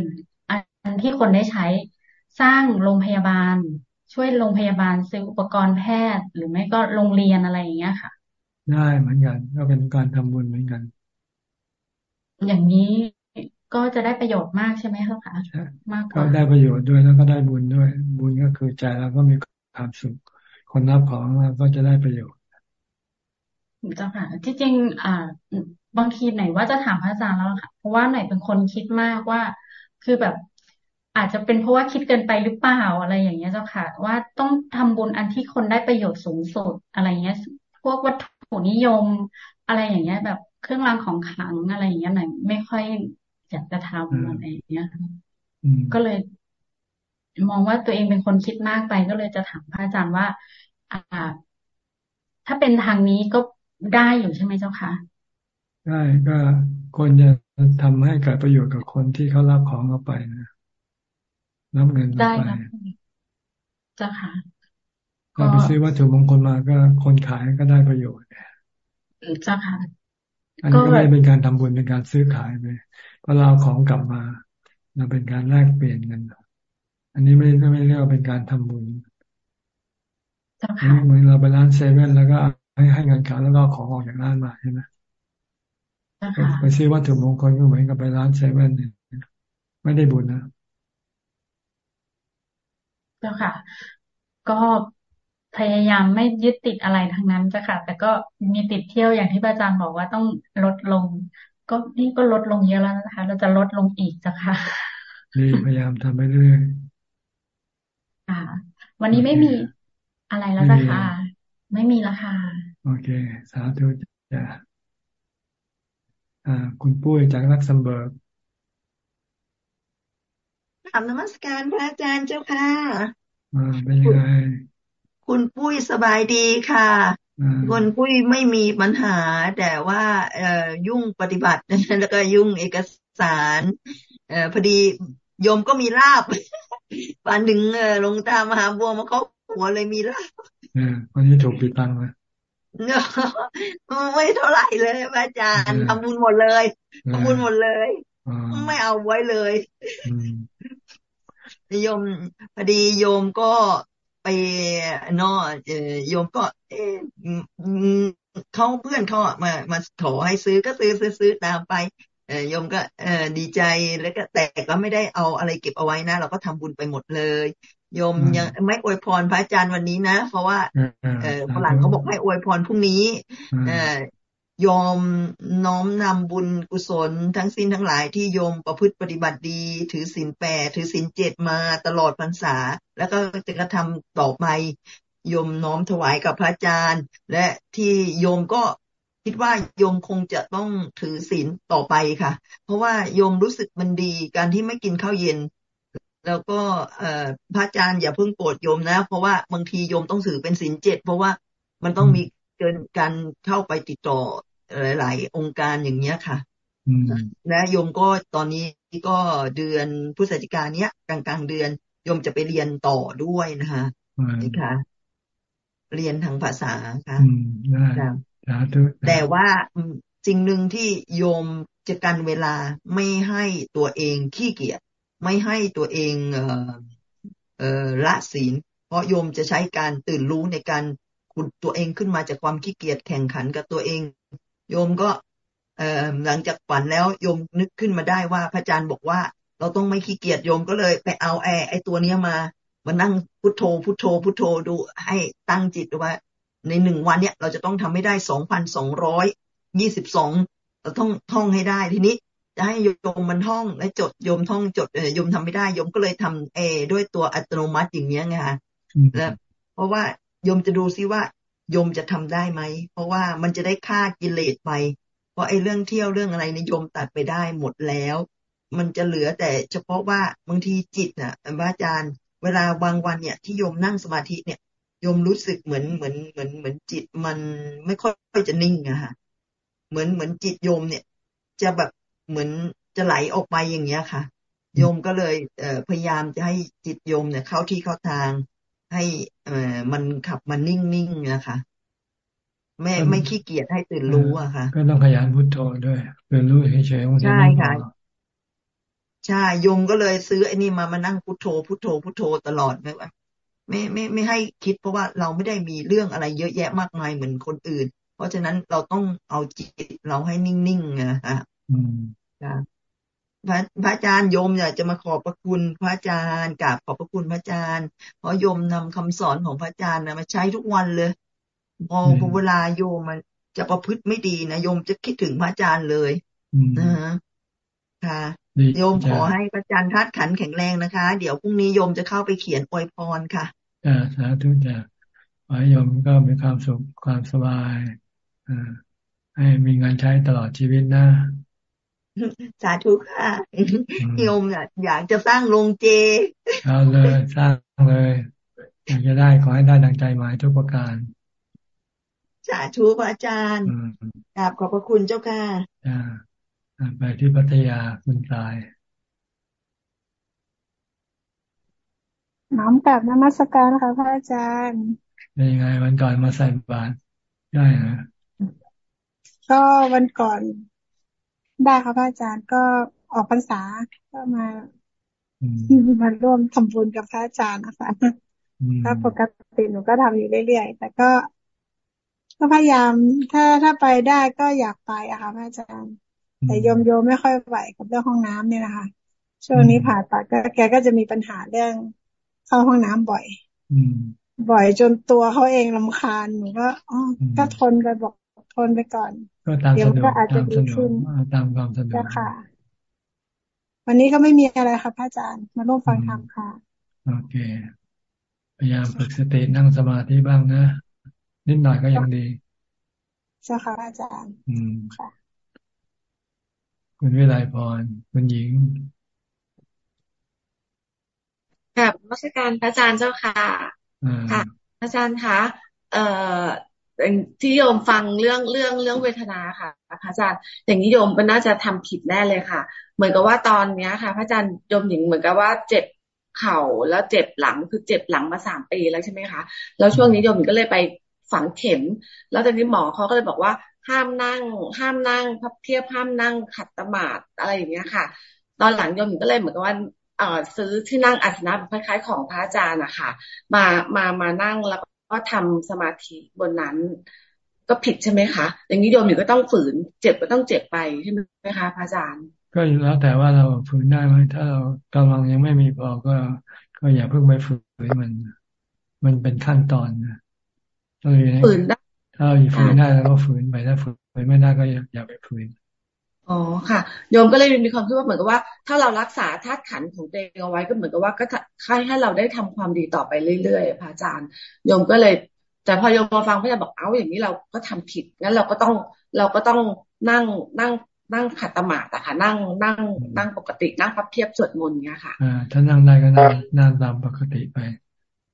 อันที่คนได้ใช้สร้างโรงพยาบาล ช่วยโรงพยาบาลซื้ออุปกรณ์แพทย์ หรือไม่ก็โรงเรียนอะไรอย่างเงี้ยค่ะ ได้เหมือนกันก็เป็นการทำบุญเหมือนกัน อย่างนี้ ก็จะได้ประโยชน์มากใช่ไหมคะมากกว่าก็ได้ประโยชน์ด้วยแล้วก็ได้บุญด้วย บุญก็คือใจเราก็มีความสุข คนรับของเราก็จะได้ประโยชน์เจ้าค่ะที่จริงอ่าบางทีไหนว่าจะถามพระอาจารย์แล้วค่ะ เพราะว่าไหนเป็นคนคิดมากว่า คือแบบอาจจะเป็นเพราะว่าคิดเกินไปหรือเปล่าอะไรอย่างเงี้ยเจ้าค่ะ ว่าต้องทำบุญอันที่คนได้ประโยชน์สูงสุดอะไรเงี้ย พวกวัตถุนิยมอะไรอย่างเงี้ย แบบเครื่องรางของขลังอะไรอย่างเงี้ยไหนไม่ค่อย อยากจะทำอะไรอย่างเงี้ยก็เลย มองว่าตัวเองเป็นคนคิดมากไปก็เลยจะถามพระอาจารย์ว่า อ่า ถ้าเป็นทางนี้ก็ได้อยู่ใช่ไหมเจ้าคะได้ก็ควรจะทำให้เกิดประโยชน์กับคนที่เขารับของเราไปนะรับเงินเราไปเจ้าค่ะก็ไปซื้อวัตถุมงคลมาก็คนขายก็ได้ประโยชน์เจ้าค่ะอันนี้ก็ไม่เป็นการทำบุญเป็นการซื้อขายไป พอเราของกลับมา เราเป็นการแลกเปลี่ยนกัน อันนี้ไม่ไม่เรียกว่าเป็นการทำบุญเหมือนเราไปร้านเซเว่นแล้วก็ให้ให้เงินเขาแล้วก็ของออกจากร้านมาใช่ไหมไปซื้อวัตถุมงคลก็เหมือนกับไปร้านเซเว่นเนี่ยไม่ได้บุญนะเจ้าค่ะกก็พยายามไม่ยึดติดอะไรทั้งนั้นจ้ะค่ะ แต่ก็มีติดเที่ยวอย่างที่อาจารย์บอกว่าต้องลดลง ก็นี่ก็ลดลงเยอะแล้วนะคะ เราจะลดลงอีกจ้ะค่ะดีพยายามทำไปเรื่อยค่ะ วันนี้ไม่มีอะไรแล้วจ้ะค่ะไม่มีแล้วค่ะ โอเค สาธุจ้ะอ่า คุณปุ้ยจากลักเซมเบิร์กกราบนมัสการพระอาจารย์เจ้าค่ะอ่าเป็นยังไง คุณปุ้ยสบายดีค่ะ คุณปุ้ยไม่มีปัญหา แต่ว่าเอ่อยุ่งปฏิบัติแล้วก็ยุ่งเอกสาร เอ่อพอดีโยมก็มีลาบวันหนึ่งเออลงตามมหาบัวมาเขาหัวเลยมีลาบเออวันนี้ถูกปิดตังค์ไหมไม่เท่าไหร่เลยอาจารย์ทำบุญหมดเลยทำบุญหมดเลย ไม่เอาไว้เลยโยมพอดีโยมก็ ไปนอเอโยมก็ เอเขาเพื่อนเขามามาขอให้ซื้อก็ซื้อซื้อซื้อตามไปเอโยมก็เออดีใจแล้วก็แต่ก็ไม่ได้เอาอะไรเก็บเอาไว้นะ เราก็ทำบุญไปหมดเลยโยมยังไม่อวยพรพระอาจารย์วันนี้นะ เพราะว่า เออฝรั่งเขาบอกให้อวยพรพรุ่งนี้ เออ ยอมน้อมนำบุญกุศล ทั้งสิ้นทั้งหลายที่โยมประพฤติปฏิบัติดี ถือศีลแปดถือศีลเจ็ดมาตลอดพรรษา แล้วก็จะกระทำต่อไปโยมน้อมถวายกับพระอาจารย์ และที่โยมก็คิดว่าโยมคงจะต้องถือศีลต่อไปค่ะ เพราะว่าโยมรู้สึกมันดีการที่ไม่กินข้าวเย็น แล้วก็พระอาจารย์อย่าเพิ่งโกรธโยมนะ เพราะว่าบางทีโยมต้องถือเป็นศีลเจ็ดเพราะว่ามันต้องมีเกินการเข้าไปติดต่อ หลาย ๆ องค์การอย่างเนี้ยค่ะและโยมก็ตอนนี้ก็เดือนพฤศจิกาเนี้ยกลางกลางเดือนโยมจะไปเรียนต่อด้วยนะคะนี่ค่ะ เรียนทางภาษาค่ะแต่ว่าสิ่งหนึ่งที่โยมจะกันเวลาไม่ให้ตัวเองขี้เกียจไม่ให้ตัวเองเอ่อเอ่อละศีล เพราะโยมจะใช้การตื่นรู้ในการขุดตัวเองขึ้นมาจากความขี้เกียจแข่งขันกับตัวเอง โยมก็เออหลังจากฝันแล้วโยมนึกขึ้นมาได้ว่าพระอาจารย์บอกว่า เราต้องไม่ขี้เกียจโยมก็เลยไปเอาแอร์ไอตัวเนี้ยมามานั่งพุทโธพุทโธพุทโธดูให้ตั้งจิตว่า ในหนึ่งวันเนี้ยเราจะต้องทำให้ได้สองพันสองร้อยยี่สิบสองเราต้องท่องให้ได้ทีนี้จะให้โยมมันท่องและจดโยมท่องจดโยมทำไม่ได้โยมก็เลยทำเอด้วยตัวอัตโนมัติอย่างเงี้ยไงคะแล้วเพราะว่าโยมจะดูซิว่า โยมจะทำได้ไหม เพราะว่ามันจะได้ฆ่ากิเลสไป เพราะไอ้เรื่องเที่ยวเรื่องอะไรในิยมตัดไปได้หมดแล้ว มันจะเหลือแต่เฉพาะว่าบางทีจิตน่ะอาจารย์ เวลาบางวันเนี่ยที่โยมนั่งสมาธิเนี่ยโยมรู้สึกเหมือนเหมือนเหมือนเหมือนจิตมันไม่ค่อยจะนิ่งอะค่ะ เหมือนเหมือนจิตโยมเนี่ย จะแบบเหมือนจะไหลออกไปอย่างเงี้ยค่ะ โยมก็เลยเอพยายามจะให้จิตโยมเนี่ยเข้าที่เข้าทาง ให้เอ่อมันขับมันนิ่งๆนะคะไม่ไม่ขี้เกียจให้ตื่นรู้อะค่ะ ก็ต้องขยันพุทโธด้วยตื่นรู้เฉยๆใช่ค่ะใช่ยมก็เลยซื้อไอ้นี่มามานั่งพุทโธพุทโธพุทโธตลอดไม่ว่าไม่ไม่ไม่ให้คิดเพราะว่าเราไม่ได้มีเรื่องอะไรเยอะแยะมากมายเหมือนคนอื่น เพราะฉะนั้นเราต้องเอาจิตเราให้นิ่งๆนะฮะอืม พระพระอาจารย์โยมอยากจะมาขอบพระคุณพระอาจารย์กราบขอบพระคุณพระอาจารย์ เพราะโยมนำคำสอนของพระอาจารย์นะมาใช้ทุกวันเลยพอพอเวลาโยมมันจะประพฤติไม่ดีนะโยมจะคิดถึงพระอาจารย์เลยนะฮะค่ะโยมขอให้พระอาจารย์ทัดขันแข็งแรงนะคะ เดี๋ยวพรุ่งนี้โยมจะเข้าไปเขียนอวยพรค่ะอ่าสาธุจ้ะขอให้โยมก็มีความสุขความสบายอ่าให้มีเงินใช้ตลอดชีวิตนะ สาธุค่ะโยมอยากจะสร้างโรงเจเอาเลยสร้างเลยอยากจะได้ขอให้ได้ดังใจหมายทุกประการ สาธุพระอาจารย์กราบขอบพระคุณเจ้าค่ะไปที่พัทยาคุณตายน้อมกลับนมัสการค่ะพระอาจารย์เป็นยังไงวันก่อนมาใส่บาตรได้เหรอก็วันก่อน ได้ค่ะพระอาจารย์ก็ออกพรรษาก็มามาร่วมทำบุญกับพระอาจารย์นะคะก็ปกติหนูก็ทำอยู่เรื่อยๆ แต่ก็ก็พยายาม ถ้าถ้าไปได้ก็อยากไปอะค่ะพระอาจารย์ แต่โยมโยมไม่ค่อยไหวกับเรื่องห้องน้ำเนี่ยนะคะ ช่วงนี้ผ่าตัดก็แกก็จะมีปัญหาเรื่องเข้าห้องน้ำบ่อย อืมบ่อยจนตัวเขาเองลำคาญหนูก็อ๋อก็ทนไปบอกทนไปก่อน ก็ตามสะดวกตามสะดวกตามความสะดวกค่ะ วันนี้ก็ไม่มีอะไรค่ะพระอาจารย์ มาร่วมฟังธรรมค่ะ โอเค พยายามฝึกสตินั่งสมาธิบ้างนะ นิดหน่อยก็ยังดีใช่ค่ะอาจารย์ อืมค่ะคุณวิไลพรคุณหญิงกับรัชการพระอาจารย์เจ้าค่ะ ค่ะ อาจารย์คะ เอ่อ ที่โยมฟังเรื่องเรื่องเรื่องเวทนาค่ะพระอาจารย์อย่างนี้โยมก็น่าจะทำผิดแน่เลยค่ะ เหมือนกับว่าตอนเนี้ยค่ะ พระอาจารย์โยมหญิงเหมือนกับว่าเจ็บเข่าแล้วเจ็บหลังคือเจ็บหลังมาสามปีแล้วใช่ไหมคะแล้วช่วงนี้โยมหญิงก็เลยไปฝังเข็ม แล้วตอนนี้หมอเขาก็เลยบอกว่าห้ามนั่ง ห้ามนั่งพับเทียบห้ามนั่งขัดตมาดอะไรอย่างเงี้ยค่ะ ตอนหลังโยมหญิงก็เลยเหมือนกับว่าเออซื้อที่นั่งอาสนะคล้ายๆ ของพระอาจารย์นะคะมามามานั่งแล้ว ก็ทำสมาธิบนนั้น ก็ผิดใช่ไหมคะอย่างนี้โยมอยู่ก็ต้องฝืน เจ็บก็ต้องเจ็บไปใช่ไหมคะพระอาจารย์ ก็แล้วแต่ว่าเราฝืนได้ไหมถ้าเรากำลังยังไม่มีพอก็ ก็อย่าเพิ่งไปฝืนมัน มันเป็นขั้นตอนนะฝืนได้ถ้าเราฝืนได้แล้วก็ฝืนไปถ้าฝืนไม่ได้ก็อย่าอย่าไปฝืน อ๋อค่ะ โยมก็เลยมีความคิดว่าเหมือนกับว่า ถ้าเรารักษาธาตุขันของตัวเองเอาไว้ก็เหมือนกับว่าก็ค่ให้เราได้ทำความดีต่อไปเรื่อยๆพระอาจารย์ โยมก็เลย แต่พอโยมมาฟังพระอาจารย์บอกเอ้าอย่างนี้เราก็ทำผิดงั้นเราก็ต้องเราก็ต้องนั่งนั่งนั่งขัดตมาแต่ค่ะ นั่งนั่งนั่งปกตินั่งพับเทียบสวดมนต์เงี้ยค่ะอ่าถ้านั่งได้ก็นั่งนั่งตามปกติไป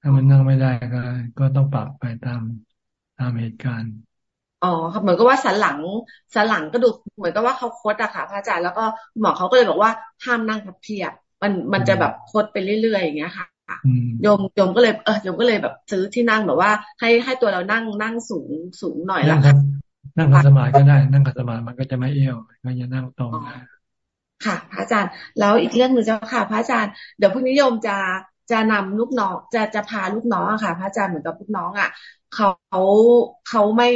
ถ้ามันนั่งไม่ได้ก็ ก็ต้องปรับไปตามตามเหตุการณ์ อ๋อครับเหมือนกับว่าสันหลังสันหลังก็ดูเหมือนกับว่าเขาโคดอะค่ะพระอาจารย์แล้วก็หมอเขาก็เลยบอกว่าห้ามนั่งพับเพียบมันมันจะแบบโคดไปเรื่อยๆอย่างเงี้ยค่ะโยมโยมก็เลยเออโยมก็เลยแบบซื้อที่นั่งแบบว่า ให้ให้ตัวเรานั่งนั่งสูงสูงหน่อยแล้วนั่งขัดสมาธิก็ได้ นั่งขัดสมาธิมันก็จะไม่เอี้ยวก็จะนั่งตรงค่ะ พระอาจารย์ แล้วอีกเรื่องหนึ่งเจ้าค่ะ พระอาจารย์เดี๋ยวพรุ่งนี้โยมจะจะนำลูกน้องจะจะพาลูกน้องอะค่ะ พระอาจารย์เหมือนกับลูกน้องอะ เขาเขาไม่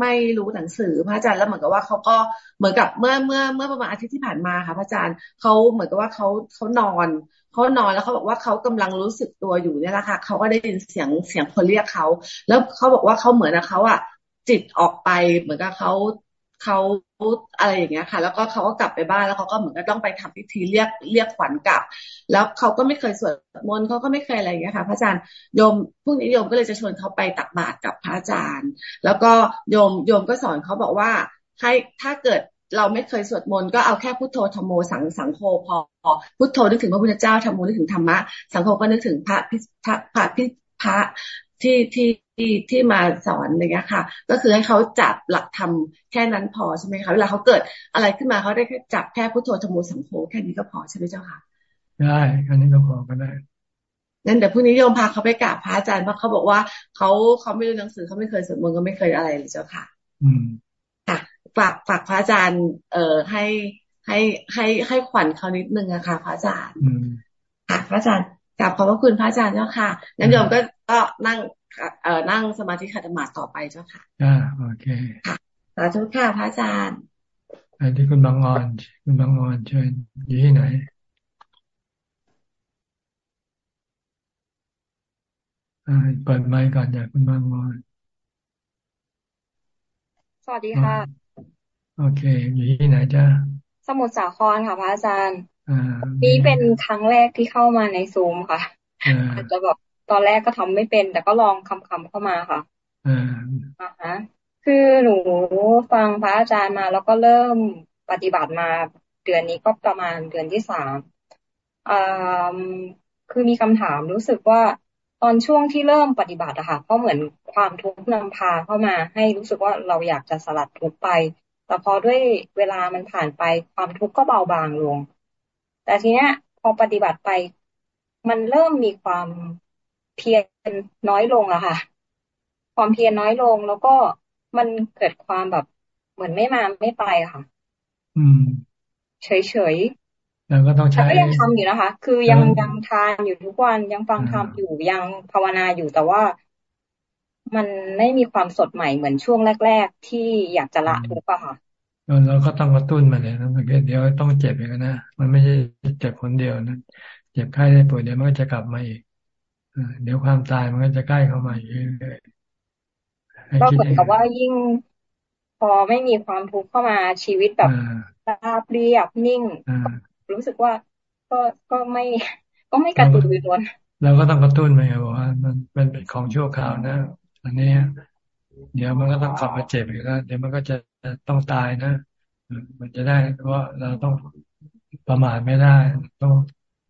ไม่รู้หนังสือพระอาจารย์แล้วเหมือนกับว่าเขาก็เหมือนกับเมื่อเมื่อเมื่อประมาณอาทิตย์ที่ผ่านมาค่ะพระอาจารย์เขาเหมือนกับว่าเขาเขานอนเขานอนแล้วเขาบอกว่าเขากำลังรู้สึกตัวอยู่เนี่ยแหละค่ะเขาก็ได้ยินเสียงเสียงคนเรียกเขาแล้วเขาบอกว่าเขาเหมือนนะเขาอะจิตออกไปเหมือนกับเขา เขาอะไรอย่างเงี้ยค่ะ แล้วก็เขาก็กลับไปบ้านแล้วเขาก็เหมือนกับต้องไปทำพิธีเรียกเรียกขวัญกลับ แล้วเขาก็ไม่เคยสวดมนต์เขาก็ไม่เคยอะไรอย่างเงี้ยค่ะ พระอาจารย์โยมพวกนี้โยมก็เลยจะชวนเขาไปตักบาตรกับพระอาจารย์ แล้วก็โยมโยมก็สอนเขาบอกว่าให้ถ้าเกิดเราไม่เคยสวดมนต์ก็เอาแค่พุทโธธรรมโมสังสังโฆพอ พุทโธนึกถึงพระพุทธเจ้าธรรมโมนึกถึงธรรมะสังโฆก็นึกถึงพระพิพระพระพิพระ ที่ที่ที่ที่มาสอนอะไรเงี้ยค่ะ ก็คือให้เขาจับหลักธรรมแค่นั้นพอใช่ไหมคะเวลาเขาเกิดอะไรขึ้นมาเขาได้แค่จับแค่พุทโธธรรมสังโฆแค่นี้ก็พอใช่ไหมเจ้าค่ะ ได้แค่นี้ก็พอก็ได้นั่นเดี๋ยวพรุ่งนี้โยมพาเขาไปกราบพระอาจารย์เพราะเขาบอกว่าเขาเขาไม่รู้หนังสือเขาไม่เคยสวดมนต์ก็ไม่เคยอะไรเลยเจ้าค่ะ อืมค่ะฝากฝากพระอาจารย์ เอ่อให้ให้ให้ให้ขวัญเขานิดนึงอะค่ะ พระอาจารย์ค่ะพระอาจารย์กราบขอบพระคุณพระอาจารย์เจ้าค่ะงั้นโยมก็ ก็นั่งเอ่อนั่งสมาธิขัดสมาธิต่อไปเจ้าค่ะอ่าโอเคค่ะสาธุค่ะพระอาจารย์อันที่คุณบางออนคุณบางออนเชิญอยู่ที่ไหนอ่าเปิดไมค์ก่อนอยากคุณบางออนสวัสดีค่ะ โอเค อยู่ที่ไหนจ้าสมุทรสาครค่ะพระอาจารย์นี่เป็นครั้งแรกที่เข้ามาในซูมค่ะอาจจะแบบ ตอนแรกก็ทำไม่เป็น แต่ก็ลองคำคำเข้ามาค่ะอ่าฮะคือหนูฟังพระอาจารย์มา แล้วก็เริ่มปฏิบัติมาเดือนนี้ก็ประมาณเดือนที่สามอ่าคือมีคำถามรู้สึกว่าตอนช่วงที่เริ่มปฏิบัติอะค่ะก็เหมือนความทุกข์นำพาเข้ามา ให้รู้สึกว่าเราอยากจะสลัดทุกข์ไป แต่พอด้วยเวลามันผ่านไปความทุกข์ก็เบาบางลง แต่ทีเนี้ยพอปฏิบัติไป มันเริ่มมีความ เพียรน้อยลงอะค่ะ ความเพียรน้อยลงแล้วก็มันเกิดความแบบเหมือนไม่มาไม่ไปค่ะ อืม เฉยเฉยแล้วก็ต้องใช้ก็ยังทำอยู่นะคะ คือยังยังทานอยู่ทุกวันยังฟังธรรมอยู่ยังภาวนาอยู่แต่ว่ามันไม่มีความสดใหม่เหมือนช่วงแรก ๆ ที่อยากจะละทุกข์อะค่ะเราก็ต้องกระตุ้นมันเลยนะเดี๋ยวต้องเจ็บอีกนะมันไม่ใช่เจ็บคนเดียวนะเจ็บไข้ได้ป่วยเดี๋ยวมันก็จะกลับมาอีก เดี๋ยวความตายมันก็จะใกล้เข้ามาเรื่อยๆก็เหมือนกับว่ายิ่งพอไม่มีความทุกข์เข้ามาชีวิตแบบราบเรียบนิ่ง รู้สึกว่าก็ก็ไม่ก็ไม่กระตุ้นรื้นเราก็ต้องกระตุ้นไปบอกว่า มันเป็นเป็นของชั่วคราวนะอันนี้เดี๋ยวมันก็ต้องกลับมาเจ็บอีกแล้วเดี๋ยวมันก็จะต้องตายนะมันจะได้เพราะเราต้องประมาทไม่ได้ ต้อง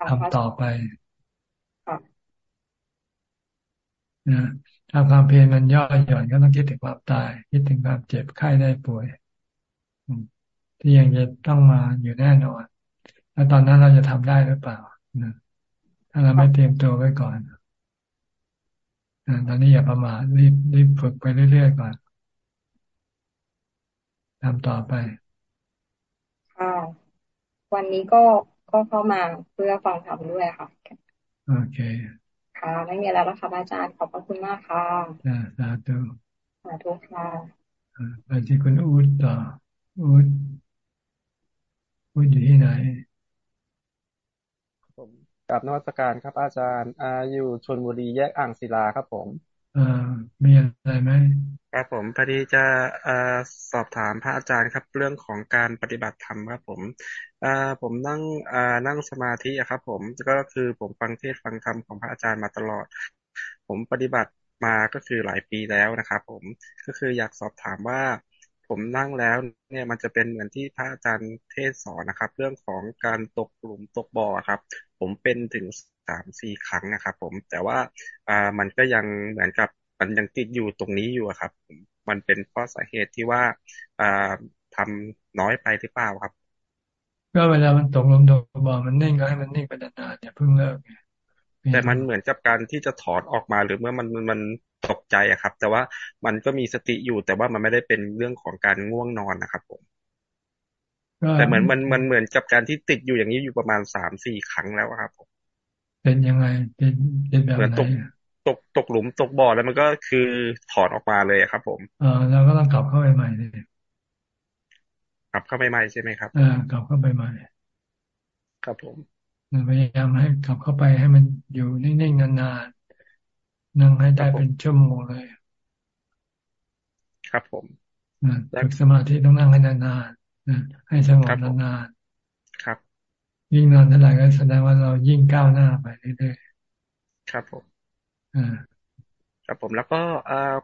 ทำต่อไป นะถ้าความเพียรมันย่อหย่อนก็ต้องคิดถึงความตาย คิดถึงความเจ็บไข้ได้ป่วย ที่ยังจะต้องมาอยู่แน่นอน แล้วตอนนั้นเราจะทำได้หรือเปล่าถ้าเราไม่เตรียมตัวไว้ก่อนตอนนี้อย่าประมาทรีบรีบฝึกไปเรื่อยๆก่อนทำต่อไปค่ะวันนี้ก็ก็เข้ามาเพื่อฟังธรรมด้วยค่ะ โอเค ค่ะ ไม่มีแล้วนะคะอาจารย์ขอบพระคุณมากค่ะสาธุสาธุค่ะไปที่คุณอูดต่ออูดอูดอยู่ที่ไหน ผมกับนวัตการครับ อาจารย์อาอยู่ชนบุรีแยกอ่างศิลาครับผม อ่ามีอะไรไหม ครับผมพอดีจะสอบถามพระอาจารย์ครับ เรื่องของการปฏิบัติธรรมครับ ผมผมนั่งนั่งสมาธิครับ ผมก็คือผมฟังเทศฟังธรรมของพระอาจารย์มาตลอด ผมปฏิบัติมาก็คือหลายปีแล้วนะครับ ผมก็คืออยากสอบถามว่า ผมนั่งแล้วเนี่ยมันจะเป็นเหมือนที่พระอาจารย์เทศสอนนะครับ เรื่องของการตกหลุมตกบ่อครับ ผมเป็นถึงสามสี่ครั้งนะครับ ผมแต่ว่าอ่ามันก็ยังเหมือนกับ มันยังติดอยู่ตรงนี้อยู่ครับ มันเป็นเพราะสาเหตุที่ว่าอ่าทำน้อยไปหรือเปล่าครับก็เวลามันตกลงตกบ่อมันนิ่งก็ให้มันนิ่งไปนานๆอย่าเพิ่งเลิกแต่มันเหมือนกับการที่จะถอนออกมาหรือเมื่อมันมันตกใจอะครับ แต่ว่ามันก็มีสติอยู่แต่ว่ามันไม่ได้เป็นเรื่องของการง่วงนอนนะครับผมแต่เหมือนมันมันเหมือนกับการที่ติดอยู่อย่างนี้อยู่ประมาณสามสี่ครั้งแล้วครับผมเป็นยังไงเป็นเป็นแบบไหน ตกตกหลุมตกบ่อแล้วมันก็คือถอนออกมาเลยครับ ผมเออเราก็ต้องกลับเข้าไปใหม่เลยกลับเข้าไปใหม่ใช่ไหมครับเออกลับเข้าไปใหม่ ครับผมพยายามให้กลับเข้าไปให้มันอยู่นิ่งๆนานๆนั่งให้ได้เป็นชั่วโมงเลย ครับผมฝึกสมาธิต้องนั่งให้นานๆให้สงบนานๆครับ ยิ่งนานเท่าไหร่ก็แสดงว่าเรายิ่งก้าวหน้าไปเรื่อยๆครับผม ครับผมแล้วก็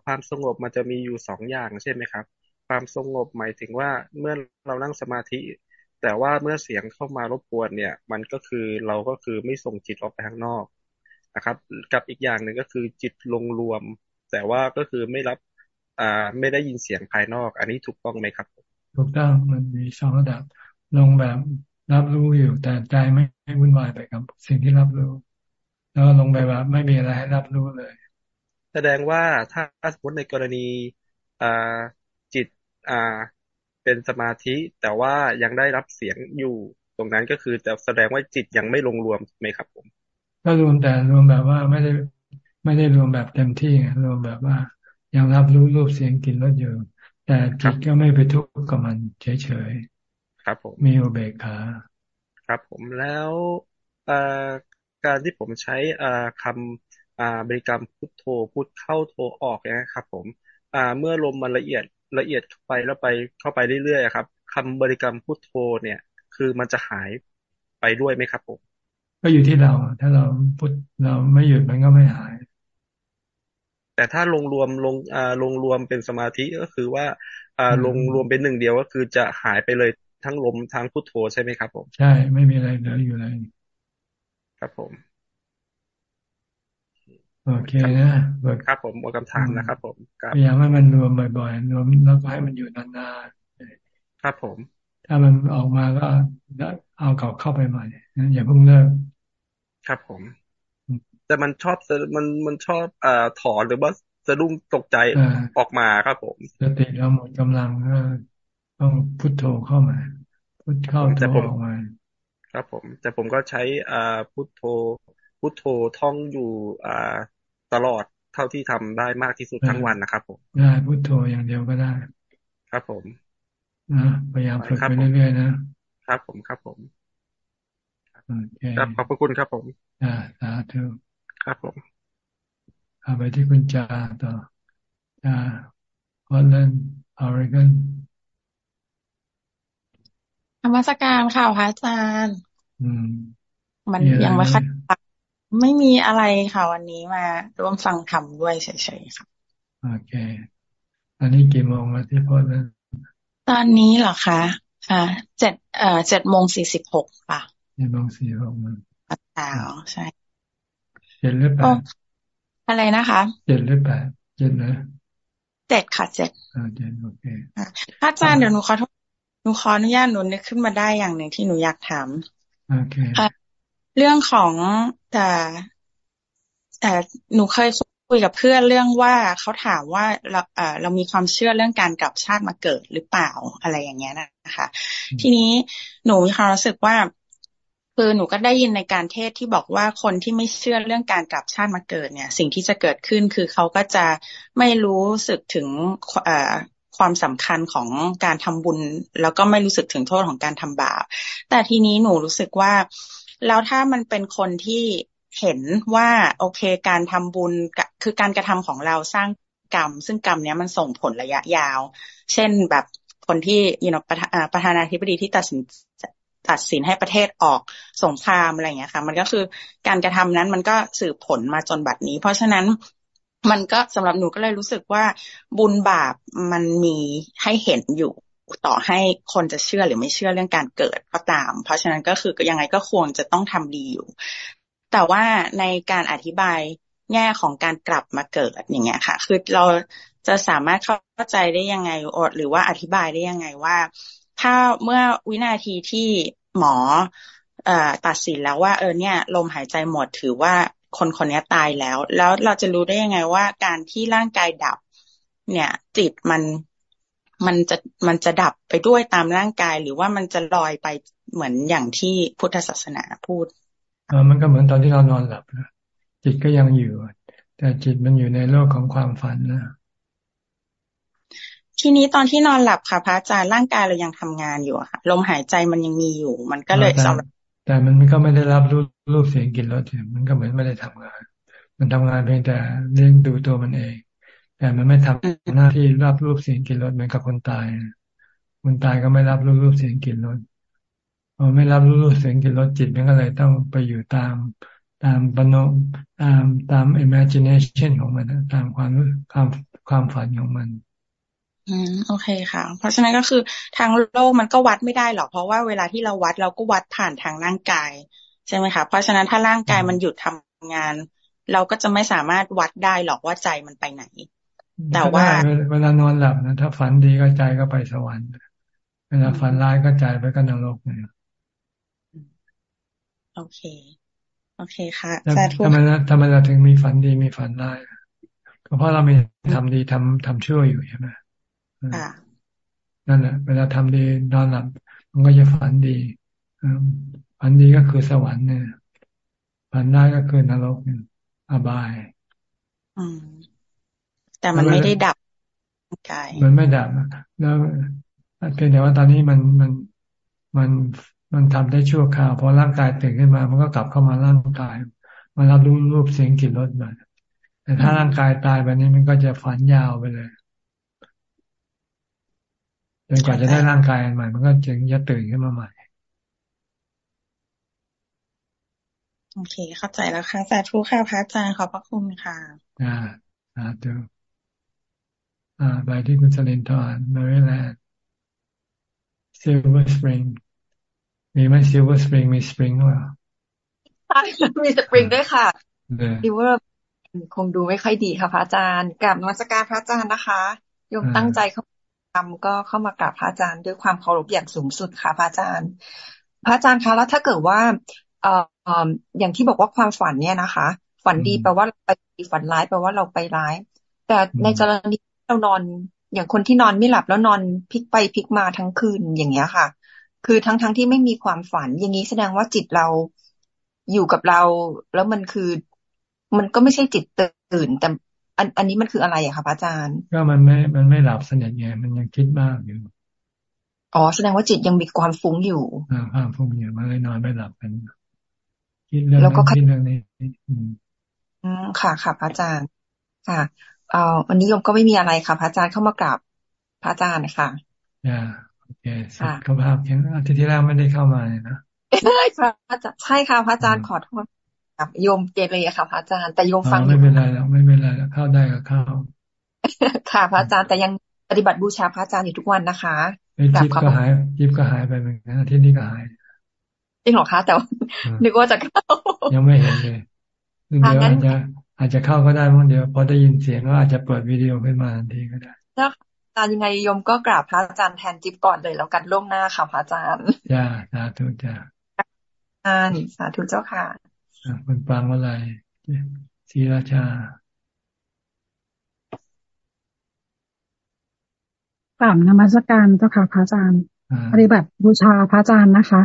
ความสงบมันจะมีอยู่สองอย่างใช่ไหมครับ ความสงบหมายถึงว่าเมื่อเรานั่งสมาธิ แต่ว่าเมื่อเสียงเข้ามารบกวนเนี่ย มันก็คือเราก็คือไม่ส่งจิตออกไปข้างนอกนะครับ กับอีกอย่างหนึ่งก็คือจิตลงรวม แต่ว่าก็คือไม่รับอ่าไม่ได้ยินเสียงภายนอก อันนี้ถูกต้องไหมครับ ถูกต้องมันมีสองระดับลงแบบรับรู้อยู่แต่ใจไม่วุ่นวายไปกับสิ่งที่รับรู้ แล้วลงไปแบบไม่มีอะไรให้รับรู้เลย แสดงว่าถ้าสมมติในกรณีอ่าจิตอ่าเป็นสมาธิ แต่ว่ายังได้รับเสียงอยู่ตรงนั้นก็คือจะแสดงว่าจิตยังไม่ลงรวมไหมครับผม ก็รวมแต่รวมแบบว่าไม่ได้ไม่ได้รวมแบบเต็มที่รวมแบบว่ายังรับรู้รูปเสียงกลิ่นรสอยู่แต่จิตก็ไม่ไปทุกข์กับมันเฉยๆครับผมมีอุเบกขาครับผมแล้ว การที่ผมใช้คำบริกรรมพุทโธพุทเข้าโธออกนะครับ ผมเมื่อลมมันละเอียดละเอียดเข้าไปแล้วไปเข้าไปเรื่อยๆครับคำบริกรรมพุทโธเนี่ย คือมันจะหายไปด้วยไหมครับผมก็อยู่ที่เรา ถ้าเราพุทเราไม่หยุดมันก็ไม่หาย แต่ถ้าลงรวมลงอ่าลงรวมเป็นสมาธิก็คือว่าอ่าลงรวมเป็นหนึ่งเดียวก็คือจะหายไปเลยทั้งลมทั้งพุทโธใช่ไหมครับผมใช่ไม่มีอะไรเหลืออยู่เลย ครับผม โอเคนะครับผมหมดคำถามนะครับผมพยายามให้มันรวมบ่อยๆรวมแล้วก็ให้มันอยู่นานๆครับผม ถ้ามันออกมาก็เอาเก่าเข้าไปใหม่อย่าเพิ่งเลิกครับผม แต่มันชอบมันมันชอบอ่าถอนหรือว่าสะดุ้งตกใจออกมาครับผมสติเราหมดกำลังก็ต้องพุทโธเข้ามา พุทเข้าโธออกมา ครับผม แต่ผมก็ใช้อ่าพุทโธพุทโธท่องอยู่อ่าตลอดเท่าที่ทำได้มากที่สุดทั้งวันนะครับผมได้พุทโธอย่างเดียวก็ได้ ครับผมนะพยายามฝึกไปเรื่อยๆนะครับผมครับผมโอเคครับขอบพระคุณครับผมอ่าสาธุครับผมเอาไปที่คุณจาต่อจาพอลเลนออริกอน ธรรมสการค่ะพระอาจารย์มันยังไม่ค่อยไม่มีอะไรค่ะวันนี้มาร่วมฟังธรรมด้วยเฉยๆค่ะโอเคอันนี้กี่โมงแล้วที่พอแล้วตอนนี้เหรอคะอ่าเจ็ดเอ่อเจ็ดโมงสี่สิบหกค่ะเจ็ดโมงสี่หกมันเช้าใช่เจ็ดหรือแปดอะไรนะคะเจ็ดหรือแปดเจ็ดนะเจ็ดค่ะเจ็ดอ่าเจ็ดโอเคพระอาจารย์เดี๋ยวหนูขอโทษ หนูขออนุญาตหนูนึกขึ้นมาได้อย่างหนึ่งที่หนูอยากถามโอเคเรื่องของแต่แต่หนูเคยคุยกับเพื่อนเรื่องว่าเขาถามว่าเราเออเรามีความเชื่อเรื่องการกลับชาติมาเกิดหรือเปล่าอะไรอย่างเงี้ยนะคะ ทีนี้หนูมีความรู้สึกว่าคือหนูก็ได้ยินในการเทศที่บอกว่าคนที่ไม่เชื่อเรื่องการกลับชาติมาเกิดเนี่ย สิ่งที่จะเกิดขึ้นคือเขาก็จะไม่รู้สึกถึง ความสำคัญของการทำบุญ แล้วก็ไม่รู้สึกถึงโทษของการทำบาป แต่ทีนี้หนูรู้สึกว่า แล้วถ้ามันเป็นคนที่เห็นว่าโอเคการทำบุญคือการกระทำของเราสร้างกรรม ซึ่งกรรมเนี้ยมันส่งผลระยะยาว เช่นแบบคนที่ยูนประธานาธิบดีที่ตัดสินตัดสินให้ประเทศออกสงครามอะไรอย่างเงี้ยค่ะ มันก็คือการกระทำนั้นมันก็สืบผลมาจนบัดนี้ เพราะฉะนั้น มันก็สำหรับหนูก็เลยรู้สึกว่าบุญบาปมันมีให้เห็นอยู่ต่อให้คนจะเชื่อหรือไม่เชื่อเรื่องการเกิดก็ตาม เพราะฉะนั้นก็คือยังไงก็ควรจะต้องทำดีอยู่ แต่ว่าในการอธิบายแง่ของการกลับมาเกิดอย่างเงี้ยค่ะ คือเราจะสามารถเข้าใจได้ยังไงหรือว่าอธิบายได้ยังไงว่า ถ้าเมื่อวินาทีที่หมออตัดสินแล้วว่า เออเนี่ย ลมหายใจหมดถือว่า คนคนนี้ตายแล้ว แล้วเราจะรู้ได้ยังไงว่าการที่ร่างกายดับ เนี่ย จิตมันมันจะมันจะดับไปด้วยตามร่างกาย หรือว่ามันจะลอยไปเหมือนอย่างที่พุทธศาสนาพูดอมันก็เหมือนตอนที่เรานอนหลับนะจิตก็ยังอยู่ แต่จิตมันอยู่ในโลกของความฝันนะทีนี้ตอนที่นอนหลับค่ะพระอาจารย์ร่างกายเรายังทำงานอยู่ค่ะลมหายใจมันยังมีอยู่ มันก็เลยสำหรับ แต่มันก็ไม่ได้รับรูปรูปเสียงกลิ่นรสมันก็เหมือนไม่ได้ทำงาน มันทำงานเพียงแต่เลี้ยงดูตัวมันเอง แต่มันไม่ทำหน้าที่รับรูปเสียงกลิ่นรสเหมือนกับคนตายคนตายก็ไม่รับรูปรูปเสียงกลิ่นรสพอไม่รับรูปรูปเสียงกลิ่นรสจิตมันก็เลยต้องไปอยู่ตามตามปนตามตาม imagination ของมันตามความความความฝันของมัน อืมโอเคค่ะ เพราะฉะนั้นก็คือทางโลกมันก็วัดไม่ได้หรอก เพราะว่าเวลาที่เราวัดเราก็วัดผ่านทางร่างกาย ใช่ไหมคะเพราะฉะนั้นถ้าร่างกายมันหยุดทำงาน เราก็จะไม่สามารถวัดได้หรอกว่าใจมันไปไหน แต่ว่าเวลานอนหลับนะถ้าฝันดีก็ใจก็ไปสวรรค์เวลาฝันร้ายก็ใจไปก็นรกเนี่ยโอเค โอเคค่ะทำไมทำไมเราถึงมีฝันดีมีฝันร้ายก็เพราะเรามีทำดีทำทำชั่วอยู่ใช่ไหม นั่นแหละเวลาทำดีนอนหลับ มันก็จะฝันดีฝันดีก็คือสวรรค์เนี่ยฝันได้ก็คือนรกเนี่ยอบาย อืมแต่มันไม่ได้ดับกายมันไม่ดับแล้วเพียงแต่ว่าตอนนี้มันมันมันมันทำได้ชั่วคราวพอร่างกายตื่นขึ้นมา มันก็กลับเข้ามาร่างกายมารับรู้รูปเสียงกลิ่นรสมาแต่ถ้าร่างกายตายแบบนี้มันก็จะฝันยาวไปเลยจ นกว่าจะได้ร่างกายใหม่ มันก็จึงจะตื่นขึ้นมาใหม่ โอเค เข้าใจแล้วค่ะสาธุค่ะพระอาจารย์ขอบพระคุณค่ะ อ่าสาธุอ่าไปที่คุณสลินทอนมาริแลนด์ซิลเวอร์สปริงมีไหมซิลเวอร์สปริงมีสปริงหรือเปล่าใช่มีสปริงด้วยค่ะ silver คงดูไม่ค่อยดีค่ะพระอาจารย์กราบนมัสการพระอาจารย์นะคะยมตั้งใจเข้า ธรรมก็เข้ามากราบพระอาจารย์ด้วยความเคารพอย่างสูงสุดค่ะพระอาจารย์ พระอาจารย์คะแล้วถ้าเกิดว่าเอ่ออย่างที่บอกว่าความฝันเนี่ยนะคะ ฝันดีแปลว่าไปฝันร้ายแปลว่าเราไปร้าย แต่ในกรณีเรานอน อย่างคนที่นอนไม่หลับแล้วนอนพลิกไปพลิกมาทั้งคืนอย่างเงี้ยค่ะ คือทั้งทั้งที่ไม่มีความฝัน อย่างนี้แสดงว่าจิตเราอยู่กับเรา แล้วมันคือ มันก็ไม่ใช่จิตตื่น แต่ อันอันนี้มันคืออะไรอะคะพระอาจารย์ ก็มันไม่มันไม่หลับสนิทไงมันยังคิดมากอยู่อ๋อแสดงว่าจิตยังมีความฟุ้งอยู่อ่าความฟุ้งอยู่มันเลยนอนไม่หลับกันคิดเรื่องนี้คิดเรื่องนี้อืมค่ะค่ะพระอาจารย์ ค่ะเอ่อวันนี้โยมก็ไม่มีอะไรค่ะพระอาจารย์เข้ามากราบพระอาจารย์นะคะอ่าโอเคสุขภาพแข็งอาทิตย์ที่แล้วไม่ได้เข้ามาเลยนะใช่ค่ะใช่ค่ะพระอาจารย์ขอโทษ ครับโยมเจเรค่ะพระอาจารย์แต่โยมฟังไม่เป็นไรแล้วไม่เป็นไรแล้วเข้าได้ก็เข้าค่ะพระอาจารย์แต่ยังปฏิบัติบูชาพระอาจารย์อยู่ทุกวันนะคะจิบก็หายจิบก็หายไปเหมือนกันอาทิตย์นี้ก็หายจริงหรอคะแต่ว่านึกว่าจะเข้า ยังไม่เห็นเลยเดี๋ยวอาจจะอาจจะเข้าก็ได้มั้งเดี๋ยวพอได้ยินเสียงก็อาจจะเปิดวิดีโอขึ้นมาทันทีก็ได้ถ้าอาจารย์ยังไงยมก็กราบพระอาจารย์แทนจิ๊บก่อนเลยแล้วกันล่วงหน้าค่ะพระอาจารย์จ้าสาธุจ้าอ่าสาธุเจ้าค่ะ คุณปังอะไรศรีราชากราบนมัสการเจ้าค่ะพระอาจารย์ ปฏิบัติบูชาพระอาจารย์นะคะ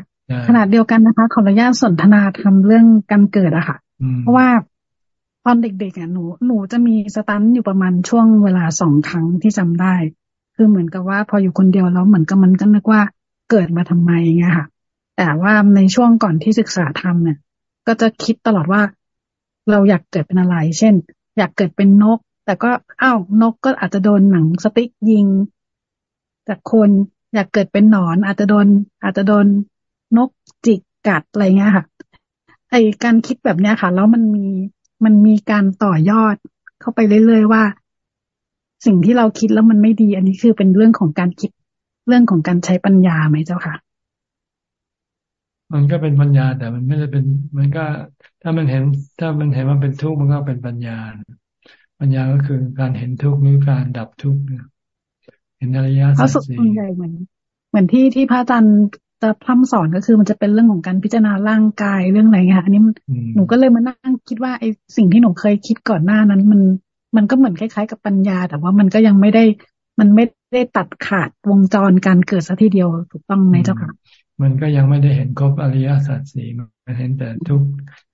ขนาดเดียวกันนะคะ ขออนุญาตสนทนาทำเรื่องการเกิดอะค่ะ เพราะว่าตอนเด็กๆอะหนูหนูจะมีสตันอยู่ประมาณช่วงเวลาสองครั้งที่จำได้ คือเหมือนกับว่าพออยู่คนเดียวแล้วเหมือนกับมันก็นึกว่าเกิดมาทำไมเงี้ยค่ะ แต่ว่าในช่วงก่อนที่ศึกษาธรรมเนี่ย ก็จะคิดตลอดว่า เราอยากเกิดเป็นอะไร เช่น อยากเกิดเป็นนก แต่ก็อ้าวนกก็อาจจะโดนหนังสติ๊กยิงจากคนอยากเกิดเป็นหนอน อาจจะโดน อาจจะโดนนกจิกกัดอะไรเงี้ยค่ะ ไอการคิดแบบเนี้ยค่ะ แล้วมันมีมันมีการต่อยอดเข้าไปเรื่อยๆว่า สิ่งที่เราคิดแล้วมันไม่ดี อันนี้คือเป็นเรื่องของการคิดเรื่องของการใช้ปัญญาไหมเจ้าค่ะ มันก็เป็นปัญญาแต่มันไม่ได้เป็น มันก็ ถ้ามันเห็น ถ้ามันเห็นว่าเป็นทุกข์มันก็เป็นปัญญา ปัญญาก็คือการเห็นทุกข์หรือการดับทุกข์เห็นอริยสัจสี่ใหญ่เหมือนเหมือนที่ที่พระอาจารย์จะพร่ำสอนก็คือมันจะเป็นเรื่องของการพิจารณาร่างกายเรื่องอะไรเงี้ยอันนี้หนูก็เลยมานั่งคิดว่าไอ้สิ่งที่หนูเคยคิดก่อนหน้านั้น มันมันก็เหมือนคล้ายๆ กับปัญญา แต่ว่ามันก็ยังไม่ได้มันไม่ได้ตัดขาดวงจรการเกิดสัทีเดียวถูกต้องไหมเจ้าค่ะ มันก็ยังไม่ได้เห็นครบอริยสัจสี่มันเห็นแต่ทุก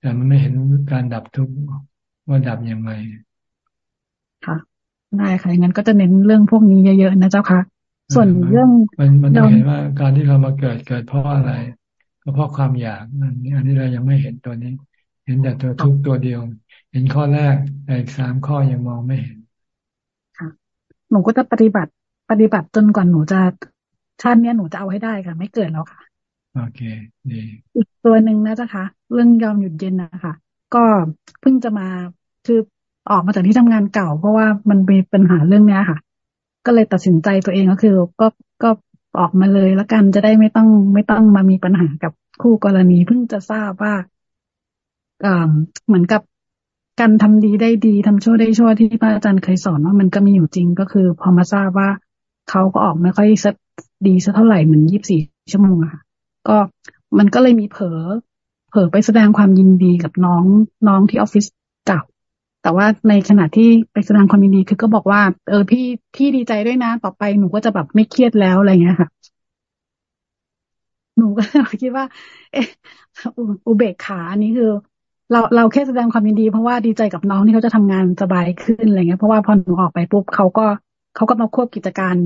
แต่มันไม่เห็นการดับทุกว่าดับอย่างไรค่ะ ได้ค่ะงั้นก็จะเน้นเรื่องพวกนี้เยอะๆนะเจ้าค่ะ ส่วนเรื่องมันมันต้องเห็นว่าการที่เรามาเกิดเกิดเพราะอะไรก็เพราะความอยากอันนี้อันนี้เรายังไม่เห็นตัวนี้ เห็นแต่ตัวทุกตัวเดียว เห็นข้อแรกแต่อีกสามข้อยังมองไม่เห็นค่ะหนูก็จะปฏิบัติปฏิบัติจนกว่าหนูจะชาตินี้หนูจะเอาให้ได้ค่ะ ไม่เกิดแล้วค่ะ โอเคดีอีกตัวหนึ่งนะจ๊ะคะเรื่องยอมหยุดเย็นนะคะก็เพิ่งจะมาคือออกมาจากที่ทำงานเก่า เพราะว่ามันมีปัญหาเรื่องเนี้ยค่ะ ก็เลยตัดสินใจตัวเองก็คือ ก็ก็ออกมาเลยแล้วกันจะได้ไม่ต้องไม่ต้องมามีปัญหากับคู่กรณีเพิ่งจะทราบว่าเหมือนกับการทำดีได้ดีทำชั่วได้ชั่วที่พระอาจารย์เคยสอนว่ามันก็มีอยู่จริงก็คือ พอมาทราบว่าเขาก็ออกไม่ค่อยดีสักเท่าไหร่เหมือนยี่สิบสี่ชั่วโมงอะค่ะ ก็มันก็เลยมีเผลอเผลอไปแสดงความยินดีกับน้องน้องที่ออฟฟิศเก่าแต่ว่าในขณะที่ไปแสดงความยินดีคือก็บอกว่า เออพี่พี่ดีใจด้วยนะ ต่อไปหนูก็จะแบบไม่เครียดแล้วอะไรเงี้ยค่ะ หนูก็คิดว่า เอออุเบกขาอันนี้คือ เราเราแค่แสดงความยินดี เพราะว่าดีใจกับน้องที่เขาจะทำงานสบายขึ้นอะไรเงี้ยเพราะว่าพอหนูออกไปปุ๊บเขาก็เขาก็มาควบกิจการ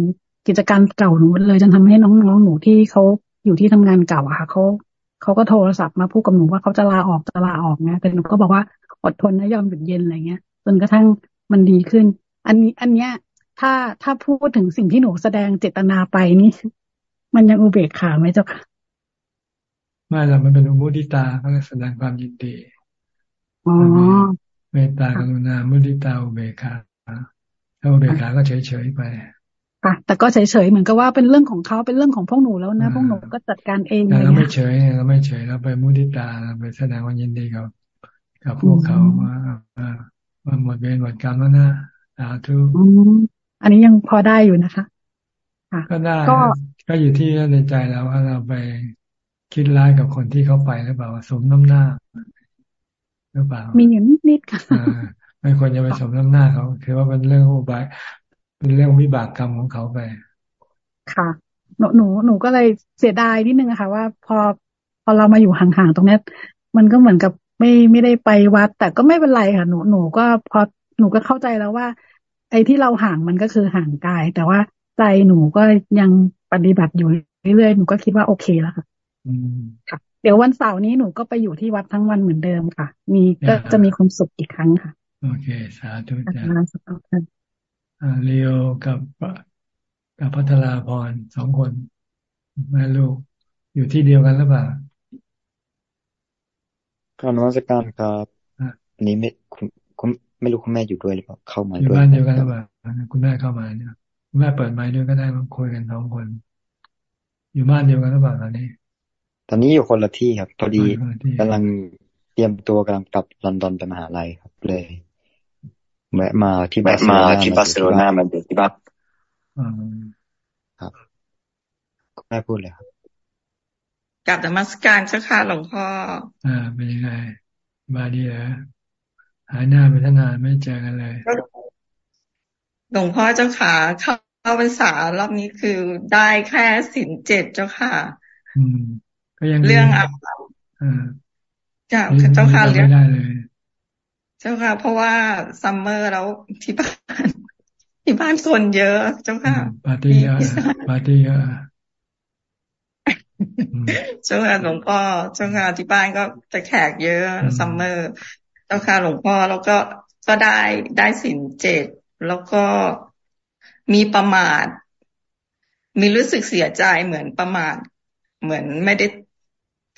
กิจการเก่าหนูเลยจนทำให้น้องๆหนูที่เขา อยู่ที่ทำงานเก่าอะค่ะเขาเขาก็โทรศัพท์มาพูดกับหนูว่าเขาจะลาออกจะลาออกนะแต่หนูก็บอกว่าอดทนนะยอมหยุดเย็นอะไรเงี้ยจนกระทั่งมันดีขึ้น อันนี้อันเนี้ยถ้าถ้าพูดถึงสิ่งที่หนูแสดงเจตนาไปนี่ มันยังอุเบกขาไหมเจ้าค่ะไม่หรอกมันเป็นอุมุติตาก็แสดงความยินดีอ๋อเมตตากรุณามุติตาอุเบกขาถ้าอุเบกขาก็เฉยเฉยไป ค่ะ แต่ก็เฉยๆเหมือนกับว่าเป็นเรื่องของเขาเป็นเรื่องของพวกหนูแล้วนะพวกหนูก็จัดการเองเลยเราไม่เฉยเราไม่เฉยเราไปมุติตาไปแสดงความยินดีกับกับพวกเขาว่าว่าหมดเวรหมดกรรมแล้วนะสาธุอันนี้ยังพอได้อยู่นะคะก็ได้ก็อยู่ที่ในใจแล้วว่าเราไปคิดร้ายกับคนที่เขาไปหรือเปล่าสมน้ำหน้าหรือเปล่ามีอยู่นิดๆค่ะไม่ควรจะไปสมน้ำหน้าเขาคือว่าเป็นเรื่องอุบาย เป็นเรื่องวิบากกรรมของเขาไปค่ะหนูหนูหนูก็เลยเสียดายนิดนึงอะค่ะว่า พอพอเรามาอยู่ห่างๆตรงนี้มันก็เหมือนกับไม่ไม่ได้ไปวัด แต่ก็ไม่เป็นไรค่ะ หนูหนูก็พอหนูก็เข้าใจแล้วว่า ไอ้ที่เราห่างมันก็คือห่างกาย แต่ว่าใจหนูก็ยังปฏิบัติอยู่เรื่อยๆหนูก็คิดว่าโอเคแล้วค่ะค่ะ เดี๋ยววันเสาร์นี้หนูก็ไปอยู่ที่วัดทั้งวันเหมือนเดิมค่ะ มีก็จะมีความสุขอีกครั้งค่ะ โอเค สาธุจ้ะ เลีโอกับกับพัทราพรสองคนแม่ลูก อยู่ที่เดียวกันหรือเปล่าการนวัตการครับอันนี้ไม่คุณคุณไม่รู้คุณแม่อยู่ด้วยหรือเปล่าเข้ามาอยู่บ้านเดียวกันหรือเปล่าคุณแม่เข้ามาเนี่ยคุณแม่เปิดไมค์ด้วยก็ได้มาคุยกันสองคน อยู่บ้านเดียวกันหรือเปล่าตอนนี้ ตอนนี้อยู่คนละที่ครับพอดีกำลังเตรียมตัวกำลังกลับลอนดอนไปมหาลัยครับเลย แวะมาที่บาร์เซโลนาที่บาร์เซโลนามาเดี๋ยวที่บ้านครับแม่พูดเลยครับกราบนมัสการเจ้าค่ะหลวงพ่อ อ่าเป็นยังไงมาดีเหรอหายหน้าไปตั้งนานไม่เจอกันเลยหลวงพ่อเจ้าค่ะเข้าเข้าพรรษารอบนี้คือได้แค่ศีลเจ็ดเจ้าค่ะ อืม ก็ยังเรื่องอะเจ้าเจ้าค่ะเรื่องได้เลย เจ้าค่ะ เพราะว่า summer แล้วที่บ้านที่บ้านคนเยอะ เจ้าค่ะปาร์ตี้เยอะปาร์ตี้เยอะเจ้าค่ะหลวงพ่อเจ้าค่ะที่บ้านก็จะแขกเยอะ summer เจ้าค่ะหลวงพ่อแล้วก็ก็ได้ได้ศีลเจ็ดแล้วก็มีประมาท มีรู้สึกเสียใจเหมือนประมาท เหมือนไม่ได้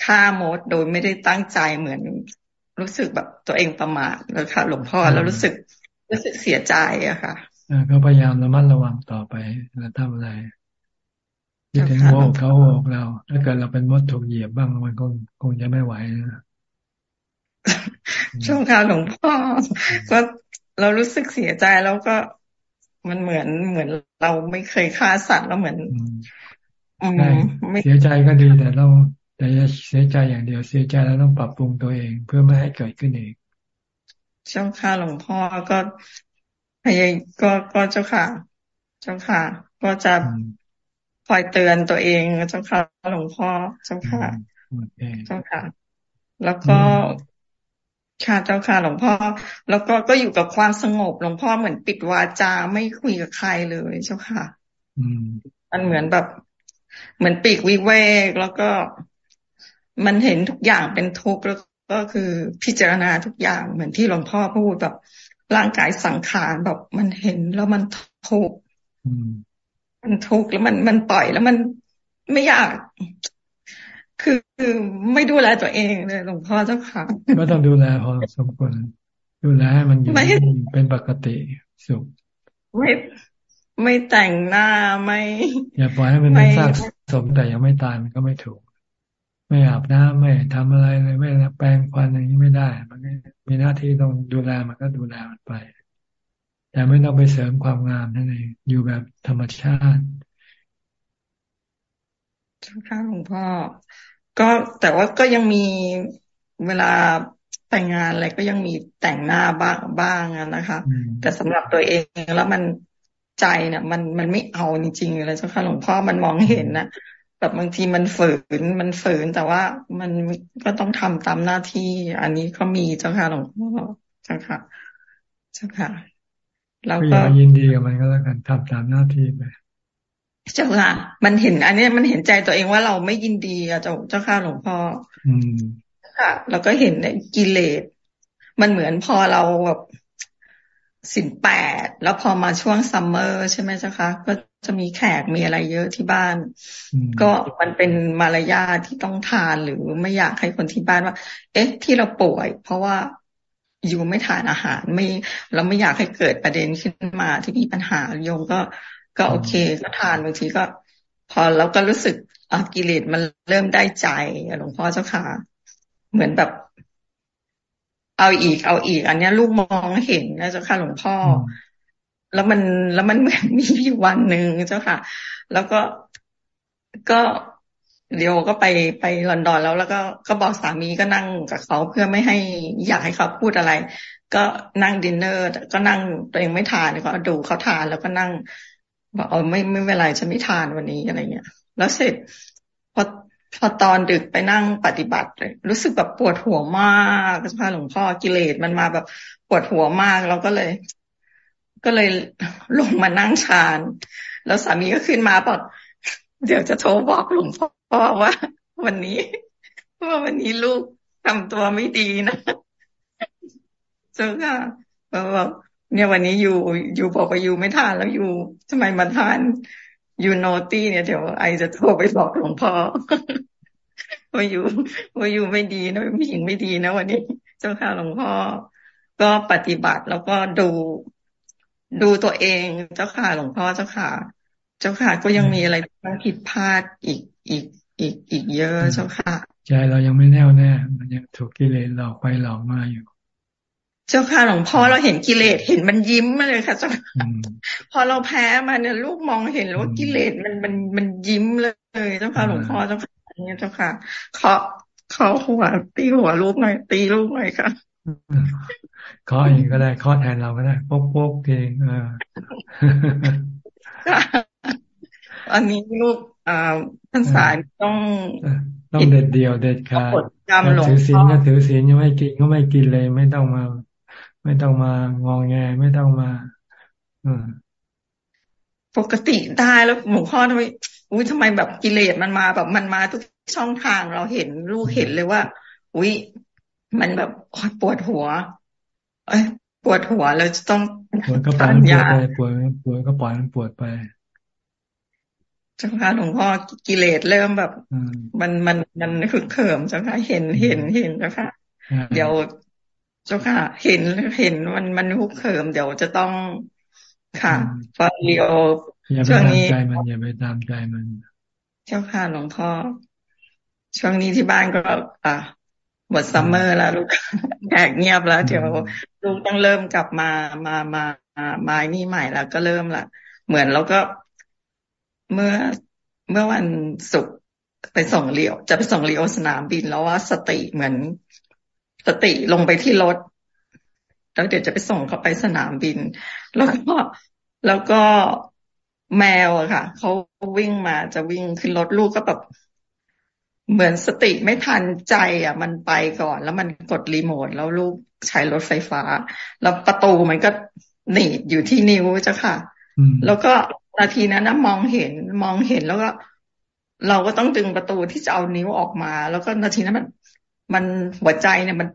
ฆ่ามดโดยไม่ได้ตั้งใจเหมือน รู้สึกแบบตัวเองประมาทแล้วค่ะ หลวงพ่อแล้วรู้สึก รู้สึกเสียใจอะค่ะก็พยายามระมัดระวังต่อไปแล้วทำอะไรที่ถึงโวกเขาโวกเรา ถ้าเกิดเราเป็นมดถูกเหยียบบ้างมันคงคงจะไม่ไหวนะช่วงค่ะหลวงพ่อก็เรารู้สึกเสียใจแล้วก็มันเหมือนเหมือนเราไม่เคยฆ่าสัตว์แล้วเหมือนเสียใจก็ดีแต่เรา แต่อย่าเสียใจอย่างเดียวเสียใจแล้วต้องปรับปรุงตัวเองเพื่อไม่ให้เกิดขึ้นอีกเจ้าค่ะหลวงพ่อก็พยายก็ก็เจ้าค่ะ เจ้าค่ะ ก็จะคอยเตือนตัวเองเจ้าค่ะหลวงพ่อเจ้าค่ะเจ้าค่ะ แล้วก็ค่ะเจ้าค่ะหลวงพ่อ แล้วก็ก็อยู่กับความสงบหลวงพ่อเหมือนปิดวาจาไม่คุยกับใครเลยเจ้าค่ะ อืมมันเหมือนแบบ เหมือนปีกวิเวกแล้วก็ มันเห็นทุกอย่างเป็นทุกข์แล้วก็คือพิจารณาทุกอย่างเหมือนที่หลวงพ่อพูดแบบร่างกายสังขารแบบมันเห็นแล้วมันทุกข์มันทุกข์แล้วมันมันปล่อยแล้วมันไม่อยาก คือไม่ดูแลตัวเองเลยหลวงพ่อเจ้าค่ะก็ต้องดูแลพอสมควรดูแลให้มันอยู่เป็นปกติสุขไม่ไม่แต่งหน้าไม่ อย่าปล่อยให้มันสร้างสมแต่ยังไม่ตายมันก็ไม่ถูก ไม่อาบน้ำไม่ทำอะไรเลยไม่แปรงฟันอย่างนี้ไม่ได้ มันมีหน้าที่ต้องดูแลมันก็ดูแลมันไป แต่ไม่ต้องไปเสริมความงามนั่นเองอยู่แบบธรรมชาติช่ค่ะหลวงพ่อ ก็แต่ว่าก็ยังมีเวลาแต่งงานอะไรก็ยังมีแต่งหน้าบ้างบ้างนะคะ แต่สำหรับตัวเองแล้วมันใจเนี่ยมันมันไม่เอาจริงๆเลยเจ้าค่ะหลวงพ่อมันมองเห็นนะ แบบบางทีมันฝืนมันฝืนแต่ว่ามันก็ต้องทำตามหน้าที่ อันนี้ก็มีเจ้าค่ะหลวงพ่อเจ้าค่ะ เจ้าค่ะแล้วก็ยินดีกับมันก็แล้วกันทำตามหน้าที่ไปเจ้าค่ะ มันเห็น อันนี้มันเห็นใจตัวเองว่าเราไม่ยินดีอะเจ้าเจ้าค่ะหลวงพ่ออืมค่ะ แล้วก็เห็นในกิเลสมันเหมือนพอเราแบบ สินแปดแล้วพอมาช่วงซัมเมอร์ใช่ไหมเจ้าคะ ก็จะมีแขกมีอะไรเยอะที่บ้าน ก็มันเป็นมารยาทที่ต้องทานหรือไม่อยากให้คนที่บ้านว่า เอ๊ะ ที่เราป่วย เพราะว่าอยู่ไม่ทานอาหารไม่เราไม่อยากให้เกิดประเด็นขึ้นมาที่มีปัญหาโยมก็ก็โอเคก็ทานบางทีก็ พอแล้วก็รู้สึกอกิเลสมันเริ่มได้ใจหลวงพ่อเจ้าค่ะ เหมือนแบบ เอาอีกเอาอีก อันนี้ลูกมองเห็นนะเจ้าค่ะหลวงพ่อ แล้วมันแล้วมันเหมือนมีอยู่วันหนึ่งเจ้าค่ะ แล้วก็ก็เดี๋ยวก็ไปไปลอนดอนแล้วแล้วก็ก็บอกสามีก็นั่งกับเขาเพื่อไม่ให้อยากให้เขาพูดอะไร ก็นั่งดินเนอร์ก็นั่งตัวเองไม่ทานก็ดูเขาทานแล้วก็นั่งบอกเออไม่ไม่เป็นไรฉันไม่ทานวันนี้อะไรเงี้ยแล้วเสร็จ พอตอนดึกไปนั่งปฏิบัติรู้สึกแบบปวดหัวมากพระหลวงพ่อกิเลสมันมาแบบปวดหัวมากเราก็เลย ก็เลยลงมานั่งฌานแล้วสามีก็ขึ้นมาบอกเดี๋ยวจะโทรบอกหลวงพ่อว่า วันนี้ว่าวันนี้ลูกทำตัวไม่ดีนะเจ้าค่ะก็บอกเนี่ยวันนี้อยู่อยู่บอกว่าอยู่ไม่ทานแล้วอยู่ทำไมมาทาน ยู่โนตี้เนี่ยเดี๋ยวไอจะโทรไปบอกหลวงพ่อว่าอยู่ว่าอยู่ไม่ดีนะผู้หญิงไม่ดีนะวันนี้ เจ้าค่ะหลวงพ่อ ก็ปฏิบัติแล้วก็ดูดูตัวเองเจ้าค่ะหลวงพ่อเจ้าค่ะ เจ้าค่ะก็ยังมีอะไรผิดพลาดอีกอีกอีกอีกเยอะเจ้าค่ะใจเรายังไม่แน่วแน่ มันยังถูกกิเลสหลอกไปหลอกมาอยู่ เจ้าค่ะหลวงพ่อเราเห็นกิเลสเห็นมันยิ้มมาเลยค่ะเจ้าพอเราแพ้มาเนี่ยลูกมองเห็นว่ากิเลสมันมันมันยิ้มเลยเจ้าค่ะหลวงพ่อเจ้าค่ะเนี่ยเจ้าค่ะเขาเขาหัวตีหัวลูกหน่อยตีลูกหน่อยค่ะเคาะเองก็ได้เคาะแทนเราก็ได้โป๊กโป๊กเองเอออันนี้ลูกอ่าท่านสายต้องต้องเด็ดเดียวเด็ดขาดถือศีลก็ถือศีลยังไม่กินก็ไม่กินเลยไม่ต้องมา ไม่ต้องมางองแงไม่ต้องมาอืปกติได้แล้วหลวงพ่อทำไมอุ้ยทำไมแบบกิเลสมันมาแบบมันมาทุกช่องทางเราเห็นลูกเห็นเลยว่า อุ้ยมันแบบปวดหัว เอ้ยปวดหัวแล้วจะต้องปวดก็ปล่อยมันปวดไปปวดปวดก็ปล่อยมันปวดไปจ้าค่ะหลวงพ่อกิเลสเริ่มแบบ มันมันมันคือเขิมเจ้าค่ะเห็นเห็นเห็นเจ้าค่ะเดี๋ยวเจ้าค่ะ เห็นเห็นมันมันคุกเขิมเดี๋ยวจะต้องค่ะฟาเรียวช่วงนี้ใจมันอย่าไปตามใจมัน เจ้าค่ะหลวงพ่อช่วงนี้ที่บ้านก็ อะหมด summer แล้วลูกแขกเงียบแล้วเดี๋ยวลูกต้องเริ่มกลับมามามามานี่ใหม่แล้วก็เริ่มละเหมือนเราก็เมื่อเมื่อวันศุกร์ไปส่งเลียว จะไปส่งเลียวสนามบินแล้วว่าสติเหมือน สติลงไปที่รถ แล้วเดี๋ยวจะไปส่งเขาไปสนามบิน แล้วก็แล้วก็แมวอะค่ะเขาวิ่งมาจะวิ่งขึ้นรถลูกก็แบบเหมือนสติไม่ทันใจ อะ มันไปก่อน แล้วมันกดรีโมทแล้วลูกใช้รถไฟฟ้า แล้วประตูมันก็หนีบอยู่ที่นิ้วเจ้าค่ะ แล้วก็นาทีนั้นนะมองเห็นมองเห็นแล้วก็ เราก็ต้องดึงประตูที่จะเอานิ้วออกมา แล้วก็นาทีนั้นมัน มันหัวใจเนี่ยมัน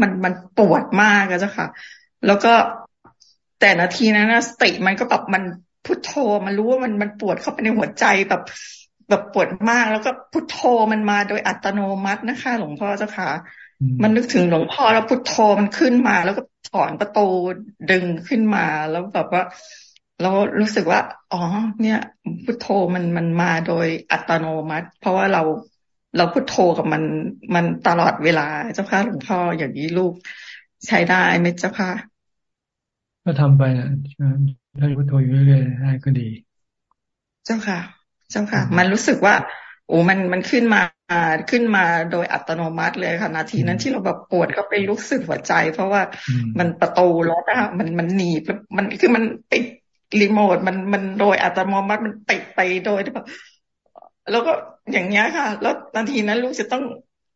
มันมันปวดมากเจ้าค่ะ แล้วก็แต่นาทีนั้นนะสติมันก็แบบมันพุทโธมันรู้ว่ามันมันปวดเข้าไปในหัวใจแบบแบบปวดมากแล้วก็พุทโธมันมาโดยอัตโนมัตินะคะ หลวงพ่อเจ้าค่ะ มันนึกถึงหลวงพ่อแล้วพุทโธมันขึ้นมา แล้วก็ถอนประตูดึงขึ้นมาแล้วแบบว่าเรารู้สึกว่า อ๋อ เนี่ย พุทโธมันมันมาโดยอัตโนมัติ เพราะว่าเรา เราพุทโธกับมันมันตลอดเวลาเจ้าค่ะหลวงพ่ออย่างนี้ลูกใช้ได้ไหมเจ้าค่ะ ก็ทำไปนะถ้าพุทโธอยู่เรื่อยๆได้ก็ดี เจ้าค่ะ เจ้าค่ะ มันรู้สึกว่า โอ้มันมันขึ้นมาขึ้นมาโดยอัตโนมัติเลยค่ะ นาทีนั้นที่เราแบบปวดก็ไปรู้สึกหัวใจ เพราะว่ามันประตูรถอะมันมันหนีบมันคือมันปิดรีโมทมันมันโดยอัตโนมัติมันปิดไปโดยแบบ แล้วก็อย่างเงี้ยค่ะ แล้วนาทีนั้นลูกจะต้อง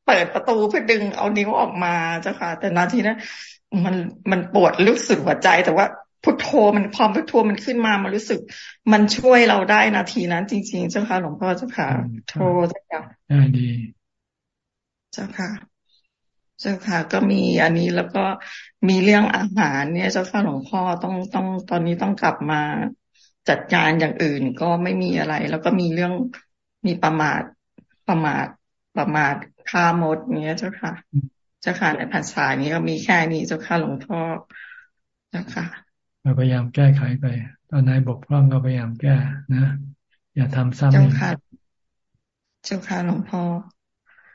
เปิดประตูเพื่อดึงเอานิ้วออกมาเจ้าค่ะ แต่นาทีนั้นมันมันปวดรู้สึกหัวใจ แต่ว่าพุทโธมันความพุทโธมันขึ้นมามันรู้สึก มันช่วยเราได้นาทีนั้น จริง ๆ เจ้าค่ะหลวงพ่อเจ้าค่ะโทเจ้าค่ะดีเจ้าค่ะเจ้าค่ะ ก็มีอันนี้แล้วก็มีเรื่องอาหารเนี่ยเจ้าค่ะหลวงพ่อต้องต้องตอนนี้ต้องกลับมาจัดการอย่างอื่นก็ไม่มีอะไร แล้วก็มีเรื่อง มีประมาทประมาทประมาทฆ่ามดเนี้ยเจ้าค่ะ เจ้าค่ะในภาษานี้ก็มีแค่นี้เจ้าค่ะหลวงพ่อเจ้าค่ะเราพยายามแก้ไขไป ตอนไหนบกพร่องก็พยายามแก้นะ อย่าทำซ้ำเจ้าค่ะ เจ้าค่ะหลวงพ่อ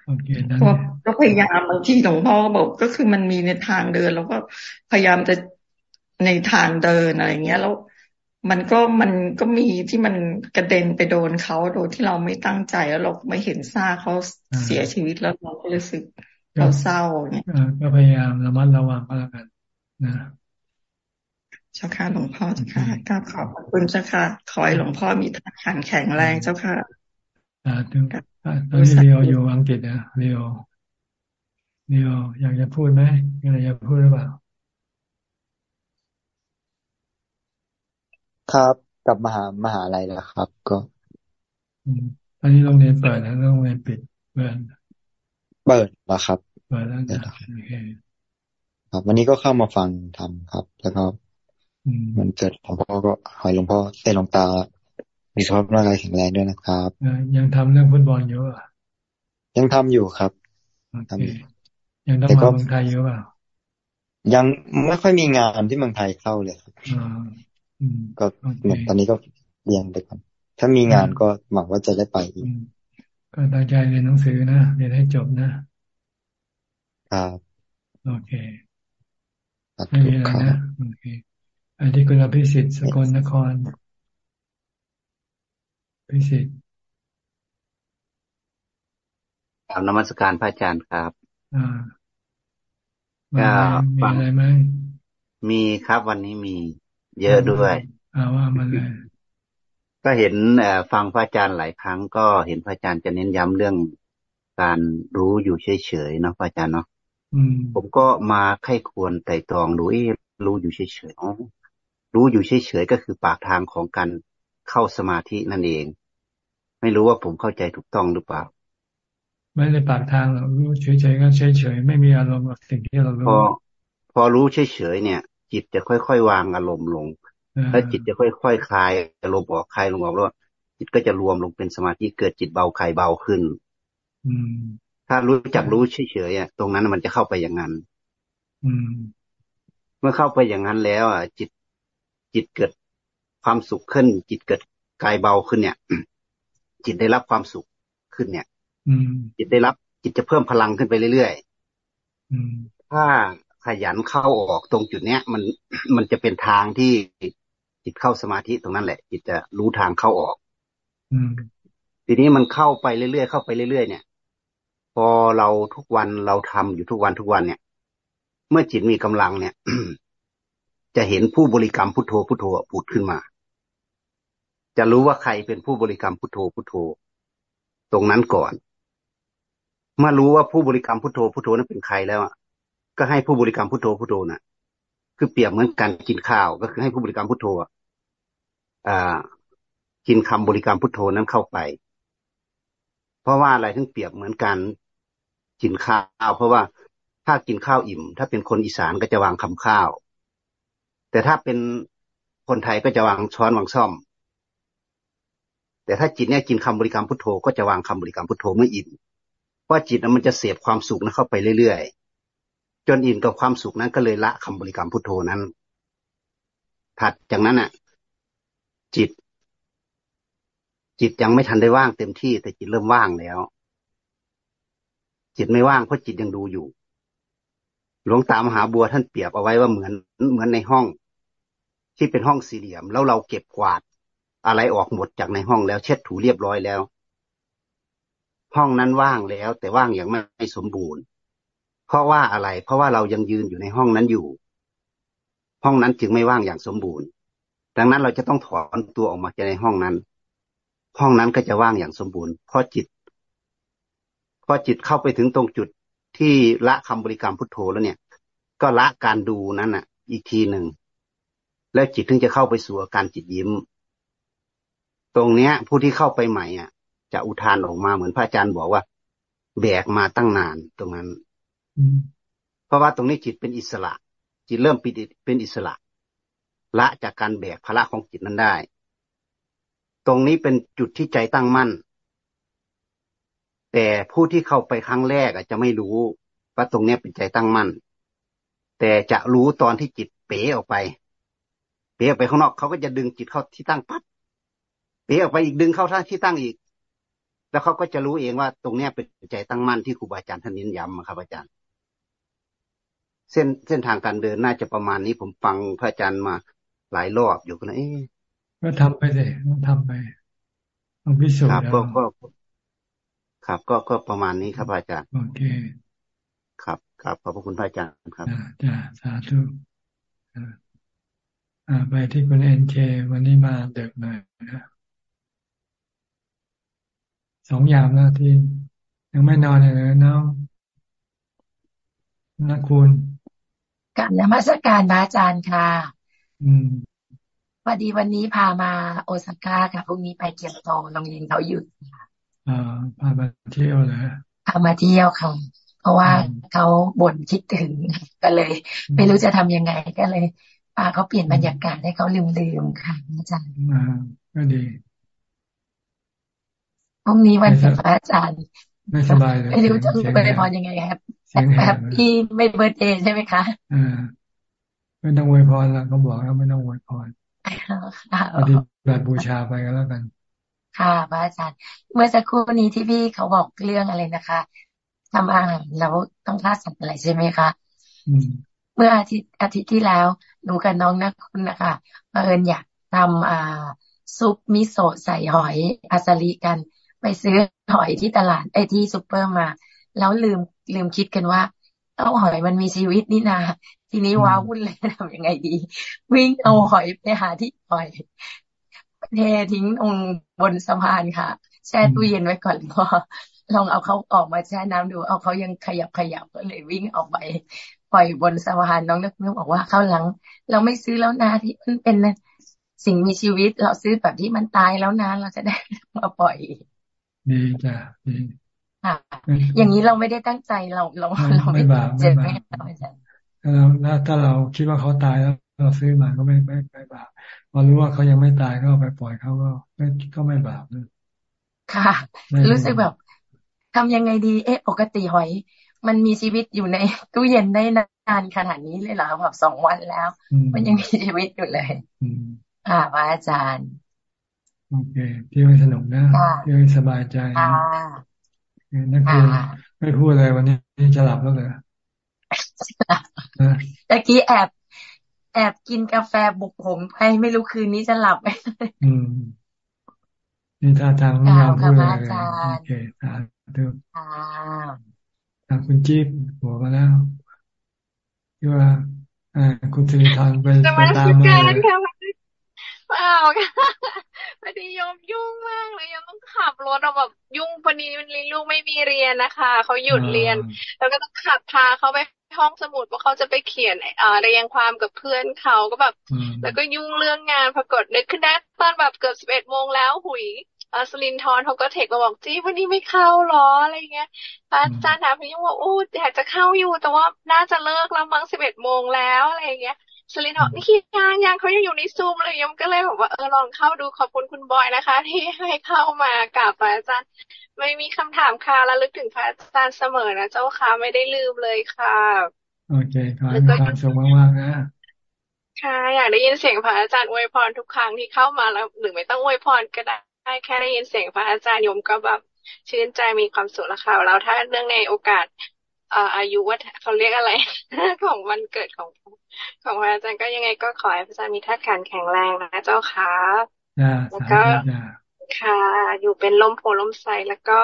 โอเคนั้นก็พยายามบางทีหลวงพ่อบอกก็คือมันมีในทางเดินแล้วก็พยายามจะในทางเดินอะไรเงี้ยแล้ว มันก็มันก็มีที่มันกระเด็นไปโดนเขาโดยที่เราไม่ตั้งใจแล้วเราไม่เห็นซาเขาเสียชีวิตแล้วเราก็รู้สึกเราเศร้าเนี่ยก็พยายามระมัดระวังก็แล้วกันนะเจ้าค่ะหลวงพ่อเจ้าค่ะกราบขอบคุณเจ้าค่ะขอให้หลวงพ่อมีทางแข็งแรงเจ้าค่ะอ่าตอนนี้เรียวอยู่อังกฤษนะเรียวเรียวอยากจะพูดไหมอยากจะพูดหรือเปล่า ครับกลับมาหามหาลัยแล้วครับ ก็อันนี้โรงเรียนเปิดนะโรงเรียนปิดเปิดเปิดแล้วครับเปิดแล้วนะโอเคครับ วันนี้ก็เข้ามาฟังทำครับ แล้วก็มันเกิดหลวงพ่อก็หอยหลวงพ่อเต้หลวงตามีสุขภาพร่างกายแข็งแรงด้วยนะครับยังทำเรื่องฟุตบอลอยู่อะ ยังทำอยู่ครับทำอยู่ยังต้องมาเมืองไทยอยู่เปล่ายังไม่ค่อยมีงานที่เมืองไทยเข้าเลยครับ ก็เหมือนตอนนี้ก็เรียนไปก่อน ถ้ามีงานก็หวังว่าจะได้ไปอีก ก็ตั้งใจเรียนหนังสือนะ เรียนให้จบนะ ครับ โอเคไม่มีอะไรนะ โอเค อันที่คุณพิสิทธิ์สกลนคร พิสิทธิ์กราบนมัสการพระอาจารย์ครับ อ่าก็มีอะไรไหมมีครับวันนี้มี เยอะด้วยอาว่ามาเลยก็เห็นฟังพระอาจารย์หลายครั้ง ก็เห็นพระอาจารย์จะเน้นย้ำเรื่องการรู้อยู่เฉยๆเนาะพระอาจารย์เนาะผมก็มาไข้ควรไต่ตรองดูรู้อยู่เฉยๆอ๋อรู้อยู่เฉยๆก็คือปากทางของการเข้าสมาธินั่นเอง ไม่รู้ว่าผมเข้าใจถูกต้องหรือเปล่า ไม่ในปากทางหรอกรู้เฉยๆก็เฉยๆไม่มีอารมณ์กับสิ่งที่เรารู้พอพอรู้เฉยๆเนี่ย จิตจะค่อยๆวางอารมณ์ลง แล้วจิตจะค่อยๆคคลายอารมณ์ออกคลายลงออกแล้วจิตก็จะรวมลงเป็นสมาธิเกิดจิตเบาคลายเบาขึ้น อืมถ้ารู้จักรู้เฉยๆอะตรงนั้นมันจะเข้าไปอย่างนั้นเมื่อเข้าไปอย่างนั้นแล้ว อะ จิตจิตเกิดความสุขขึ้น จิตเกิดกายเบาขึ้นเนี่ย จิตได้รับความสุขขึ้นเนี่ยจิตได้รับจิตจะเพิ่มพลังขึ้นไปเรื่อยๆถ้า ขยันเข้าออกตรงจุดเนี้ย มันมันจะเป็นทางที่จิตเข้าสมาธิตรงนั้นแหละ จิตจะรู้ทางเข้าออกทีนี้มันเข้าไปเรื่อยๆเข้าไปเรื่อยๆเนี่ย พอเราทุกวันเราทำอยู่ทุกวันทุกวันเนี่ย เมื่อจิตมีกำลังเนี่ยจะเห็นผู้บริกรรมพุทโธพุทโธผุดขึ้นมา จะรู้ว่าใครเป็นผู้บริกรรมพุทโธพุทโธ ตรงนั้นก่อนเมื่อรู้ว่าผู้บริกรรมพุทโธพุทโธนั้นเป็นใครแล้วอะ ก็ให้ผู้บริกรรมพุทโธพุทโธน่ะ คือเปรียบเหมือนการกินข้าวก็คือให้ผู้บริกรรมพุทโธอ่ากินคำบริกรรมพุทโธนั้นเข้าไป เพราะว่าอะไรถึงเปรียบเหมือนการกินข้าวเพราะว่าถ้ากินข้าวอิ่ม ถ้าเป็นคนอีสานก็จะวางคำข้าว แต่ถ้าเป็นคนไทยก็จะวางช้อนวางซ่อม แต่ถ้าจิตเนี่ยกินคำบริกรรมพุทโธก็จะวางคำบริกรรมพุทโธเมื่ออิ่มเพราะจิตนั้นมันจะเสพความสุขนั้นเข้าไปเรื่อยๆ จนอิ่มกับความสุขนั้นก็เลยละคำบริกรรมพุทโธนั้น ถัดจากนั้นอะ จิต จิตยังไม่ทันได้ว่างเต็มที่ แต่จิตเริ่มว่างแล้ว จิตไม่ว่างเพราะจิตยังดูอยู่ หลวงตามหาบัวท่านเปรียบเอาไว้ว่าเหมือนเหมือนในห้อง ที่เป็นห้องสี่เหลี่ยม แล้วเราเก็บกวาดอะไรออกหมดจากในห้องแล้วเช็ดถูเรียบร้อยแล้ว ห้องนั้นว่างแล้ว แต่ว่างอย่างไม่สมบูรณ์ เพราะว่าอะไร เพราะว่าเรายังยืนอยู่ในห้องนั้นอยู่ ห้องนั้นจึงไม่ว่างอย่างสมบูรณ์ ดังนั้นเราจะต้องถอนตัวออกมาจากในห้องนั้น ห้องนั้นก็จะว่างอย่างสมบูรณ์เพราะจิตพอจิตเข้าไปถึงตรงจุดที่ละคำบริกรรมพุทโธแล้วเนี่ย ก็ละการดูนั้นอะ อีกทีหนึ่งแล้วจิตถึงจะเข้าไปสู่อาการจิตยิ้ม ตรงเนี้ย ผู้ที่เข้าไปใหม่อะ จะอุทานออกมาเหมือนพระอาจารย์บอกว่า แบกมาตั้งนานตรงนั้น เพราะว่าตรงนี้จิตเป็นอิสระ จิตเริ่มปิดเป็นอิสระ ละจากการแบกภาระของจิตนั้นได้ ตรงนี้เป็นจุดที่ใจตั้งมั่น แต่ผู้ที่เข้าไปครั้งแรกอาจจะไม่รู้ ว่าตรงนี้เป็นใจตั้งมั่น แต่จะรู้ตอนที่จิตเป๋ออกไป เป๋ออกไปข้างนอกเขาก็จะดึงจิตเข้าที่ตั้งปั๊บเป๋ออกไปอีกดึงเข้าท่าที่ตั้งอีกแล้วเขาก็จะรู้เองว่าตรงนี้เป็นใจตั้งมั่นที่ครูบาอาจารย์ท่านเน้นย้ำครับอาจารย์ เส้นเส้นทางการเดินน่าจะประมาณนี้ผมฟังพระอาจารย์มาหลายรอบอยู่ก็เลยก็ทำไปเลยต้องทำไปต้องพิสูจน์ครับก็ครับก็ก็ประมาณนี้ครับอาจารย์ โอเค ครับครับขอบพระคุณพระอาจารย์ครับจ้าสาธุอ่าไปที่คุณเอ็นเควันนี้มาเด็กหน่อยนะสองยามแล้วที่ยังไม่นอนเลยน้องนักคุณ กับนมัสการพระอาจารย์ค่ะอืมพอดีวันนี้พามาโอซาก้าค่ะพรุ่งนี้ไปเกียวโตโรงเรียนเขาหยุดค่ะอ่าพามาเที่ยวเลยพามาเที่ยวค่ะเพราะว่าเขาบ่นคิดถึงก็เลย ไม่รู้จะทำยังไงก็เลยพาเขาเปลี่ยนบรรยากาศให้เขาลืมๆค่ะอาจารย์ก็ดีพรุ่งนี้วันพระอาจารย์ไม่สบายเลยไม่รู้จะไปพรยังไง ครับแบบที่ไม่เบิร์ตเดย์ใช่ไหมคะอ่าไม่ต้องอวยพรแล้วเขาบอกแล้วไม่ต้องอวยพรปฏิบัติบูชาไปก็แล้วกัน ค่ะพระอาจารย์ เมื่อสักครู่นี้ที่พี่เขาบอกเรื่องอะไรนะคะทำอาหารแล้วต้องฆ่าสัตว์อะไรใช่ไหมคะเมื่ออาทิตย์อาทิตย์ที่แล้วหนูกับน้องนักคุณนะคะเอิญอยากทำอ่าซุปมิโซะใส่หอยอาซาลิกัน ไปซื้อหอยที่ตลาดไอ้ที่ซูเปอร์มา แล้วลืม ลืมคิดกันว่าเอาหอยมันมีชีวิตนี่นาทีนี้ว้าวุ่นเลยทำยังไงดี วิ่งเอาหอยไปหาที่หอยเททิ้งตรงบนสะพานค่ะ แช่ตู้เย็นไว้ก่อนพอลองเอาเขาออกมาแช่น้ำดู เอาเขายังขยับขยับก็เลยวิ่งออกไปปล่อยบนสะพานน้องนึกนึกบอกว่าเข้าหลัง เราไม่ซื้อแล้วนะที่มันเป็นสิ่งมีชีวิต เราซื้อแบบที่มันตายแล้วนะเราจะได้มาปล่อยดีจ้ะดี ค่ะ อย่างนี้เราไม่ได้ตั้งใจเราเราเราไม่บาปไม่บาปถ้าเราถ้าเราคิดว่าเขาตายแล้ว เราซื้อมาก็ไม่ไม่ไม่บาปพอรู้ว่าเขายังไม่ตายก็ไปปล่อยเขาก็ก็ไม่บาปเลยค่ะ รู้สึกแบบทำยังไงดีเอ๊ะปกติหอย มันมีชีวิตอยู่ในตู้เย็นได้นานขนาดนี้เลยเหรอแบบสองวันแล้ว มันยังมีชีวิตอยู่เลยอ่าพระอาจารย์โอเคเที่ยวให้สนุกนะเที่ยวให้สบายใจ นั่นคือไม่พูดอะไรวันนี้จะหลับแล้วเลยตะกี้แอบ แอบกินกาแฟบุกผงไปไม่รู้คืนนี้จะหลับไหมอืมนี่ท่าทางไม่ยอมพูดเลยโอเคสาธุทางคุณจี๊บหัวมาแล้วที่ว่าคุณสิริธรไปไปตามมาเปล่าค่ะ พอดียมยุ่งมากเลยยมต้องขับรถเราแบบยุ่งพอดีมันลูกไม่มีเรียนนะคะเขาหยุดเรียน แล้วก็ต้องขับพาเขาไปห้องสมุดว่าเขาจะไปเขียนเอ่อเรียงความกับเพื่อนเขาก็แบบ แล้วก็ยุ่งเรื่องงานปรากฏนึกขึ้นได้ตอนแบบเกือบสิบเอ็ดโมงแล้วหุยอสลินทอนเขาก็เทคมาบอกจี้วันนี้ไม่เข้าหรออะไรเงี้ยอาจารย์ถามพี่ว่าโอ้อยากจะเข้าอยู่แต่ว่าน่าจะเลิกแล้วมั้งสิบเอ็ดโมงแล้วอะไรเงี้ย สลินบอกนี่ยังยังเขายังอยู่ในซูมเลยยมก็เลยบอกว่าเออลองเข้าดูขอบคุณคุณบอยนะคะ ที่ให้เข้ามากราบพระอาจารย์ ไม่มีคำถามค่ะแล้วลึกถึงพระอาจารย์เสมอนะเจ้าค่ะไม่ได้ลืมเลยค่ะ โอเคขอให้ความสุขมากๆนะค่ะอยากได้ยินเสียงพระอาจารย์อวยพรทุกครั้งที่เข้ามาแล้วหรือไม่ต้องอวยพรก็ได้แค่ได้ยินเสียงพระอาจารย์ยมก็แบบชื่นใจมีความสุขแล้วค่ะแล้วถ้าเรื่องในโอกาส อายุว่าเขาเรียกอะไร ของวันเกิดของของพระอาจารย์ก็ยังไงก็ขอให้พระอาจารย์มีท่าขันแข็งแรงนะเจ้าค่ะแล้วก็ค่ะ อยู่เป็นลมโพลมใสแล้วก็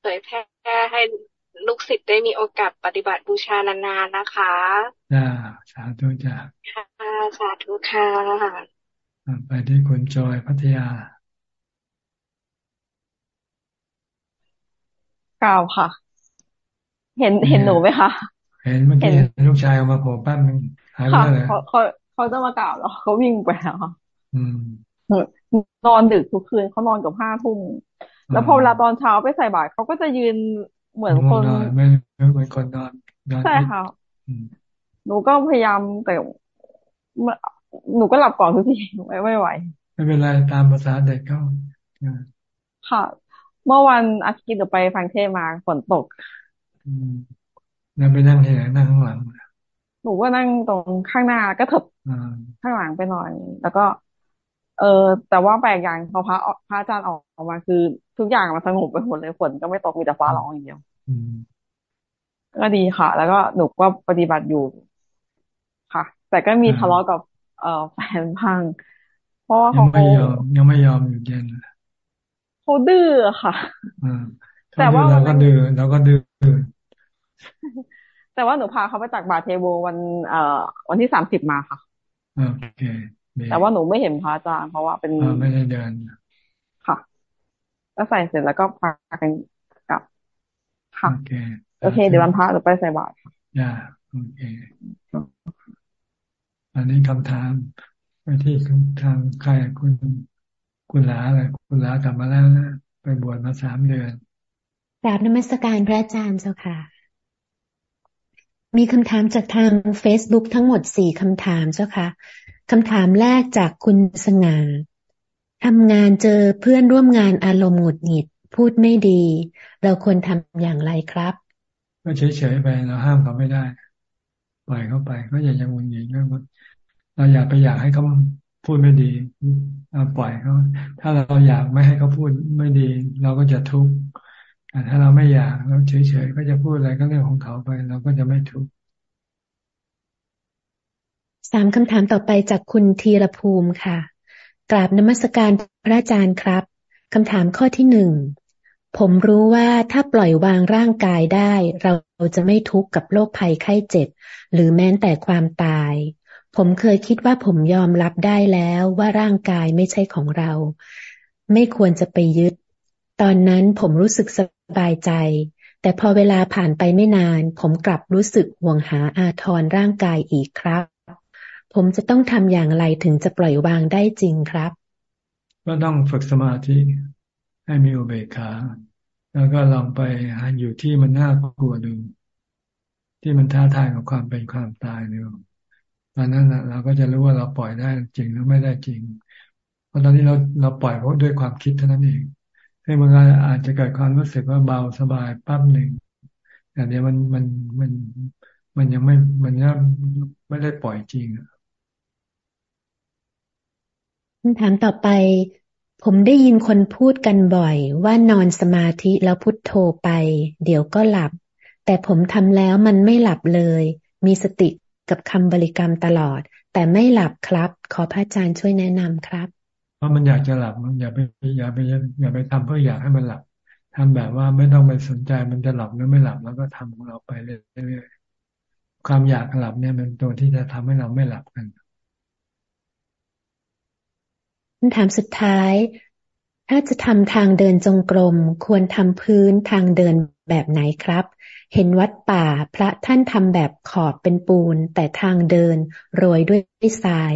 เผยแพร่ให้ลูกศิษย์ได้มีโอกาสปฏิบัติบูชานานๆนะคะจ้าสาธุจ้าค่ะสาธุค่ะ ไปที่คุณจอยพัทยาเก่าค่ะ เห็นเห็นหนูไหมคะ เห็นเมื่อกี้ลูกชายออกมาโผล่แป๊บนึงหายไปเลยเขาเขาเขาจะมากล่าวแล้วเขาวิ่งไปแล้วนอนดึกทุกคืนเขานอนกับห้าทุ่มแล้วพอเวลาตอนเช้าไปใส่บาตรเขาก็จะยืนเหมือนคนไม่ไม่เหมือนคนนอนใช่ค่ะหนูก็พยายามแต่หนูก็หลับก่อนทุกทีไม่ไม่ไหว ไม่เป็นไรตามภาษาเด็กเขาค่ะ เมื่อวันอาทิตย์หนูไปฟังเทศมาฝนตก นั่งไปนั่งที่ไหนนั่งข้างหลังหนูก็นั่งตรงข้างหน้าก็ถบข้างหลังไปหน่อย แล้วก็ เออแต่ว่าแปลกอย่างพอพระพระอาจารย์ออกมาคือ ทุกอย่างมันสงบไปหมดเลยฝนก็ไม่ตกมีแต่ฟ้าร้องอย่างเดียวก็ดีค่ะ แล้วก็หนูก็ปฏิบัติอยู่ค่ะ แต่ก็มีทะเลาะกับ เอ่อแฟนพังเพราะว่าเขาไม่ยอมยังไม่ยอมอยู่เย็นเขาดื้อค่ะ แต่ว่าเราก็ดื้อเราก็ดื้อแต่ว่าหนูพาเขาไปตักบาตรเทโววันเอ่อวันที่สามสิบมาค่ะโอเคแต่ว่าหนูไม่เห็นพระอาจารย์เพราะว่าเป็นไม่ได้เดินค่ะแล้วใส่เสร็จแล้วก็พากันกลับค่ะโอเคโอเคเดี๋ยววันพระเราไปใส่บาตรค่ะย่าโอเคอันนี้คำถามไปที่ทางใครคุณคุณลาอะไรคุณลากลับมาแล้วนะไปบวชมาสามเดือน กราบนมัสการพระอาจารย์เจ้าค่ะ มีคำถามจากทาง Facebook ทั้งหมดสี่คำถามเจ้าค่ะคำถามแรกจากคุณสง่าทำงานเจอเพื่อนร่วมงานอารมณ์หงุดหงิด พูดไม่ดี เราควรทำอย่างไรครับก็เฉยๆไปเราห้ามเขาไม่ได้ปล่อยเขาไปก็อย่ายังงุนหงิดก็เราอย่าไปอยากให้เขาพูดไม่ดีเราปล่อยเขาถ้าเราอยากไม่ให้เขาพูดไม่ดี เราก็จะทุกข์ แต่ถ้าเราไม่อยากเราเฉยๆก็จะพูดอะไรก็เรื่องของเขาไปเราก็จะไม่ทุกข์สามคำถามต่อไปจากคุณธีรภูมิค่ะ กราบนมัสการพระอาจารย์ครับคำถามข้อที่หนึ่งผมรู้ว่าถ้าปล่อยวางร่างกายได้ เราจะไม่ทุกข์กับโรคภัยไข้เจ็บ หรือแม้แต่ความตาย ผมเคยคิดว่าผมยอมรับได้แล้วว่าร่างกายไม่ใช่ของเรา ไม่ควรจะไปยึด ตอนนั้นผมรู้สึกส บายใจ แต่พอเวลาผ่านไปไม่นาน ผมกลับรู้สึกห่วงหาอาทรร่างกายอีกครับ ผมจะต้องทำอย่างไรถึงจะปล่อยวางได้จริงครับ ก็ต้องฝึกสมาธิให้มีอุเบกขา แล้วก็ลองไปหาอยู่ที่มันน่ากลัวดูที่มันท้าทายกับความเป็นความตายดูตอนนั้นเราก็จะรู้ว่าเราปล่อยได้จริงหรือไม่ได้จริง เพราะตอนนี้เราเราปล่อยเพราะด้วยความคิดเท่านั้นเอง ซึ่งมันอาจจะเกิดความรู้สึกว่าเบาสบายปั๊บหนึ่งแต่เนี้ยมันมันมันมันยังไม่มันยังไม่ได้ปล่อยจริงคำถามต่อไป ผมได้ยินคนพูดกันบ่อย ว่านอนสมาธิแล้วพุทโธไป เดี๋ยวก็หลับ แต่ผมทำแล้วมันไม่หลับเลย มีสติกับคำบริกรรมตลอด แต่ไม่หลับครับ ขอพระอาจารย์ช่วยแนะนำครับ เพราะมันอยากจะหลับมันอย่าไปอย่าไปอย่าไปทำเพื่ออยากให้มันหลับทำแบบว่าไม่ต้องไปสนใจมันจะหลับหรือไม่หลับแล้วก็ทำของเราไปเรื่อยๆความอยากหลับเนี่ยเป็นตัวที่จะทำให้เราไม่หลับกันคำถามสุดท้าย ถ้าจะทำทางเดินจงกรม ควรทำพื้นทางเดินแบบไหนครับ เห็นวัดป่าพระท่านทำแบบขอบเป็นปูน แต่ทางเดินโรยด้วยทราย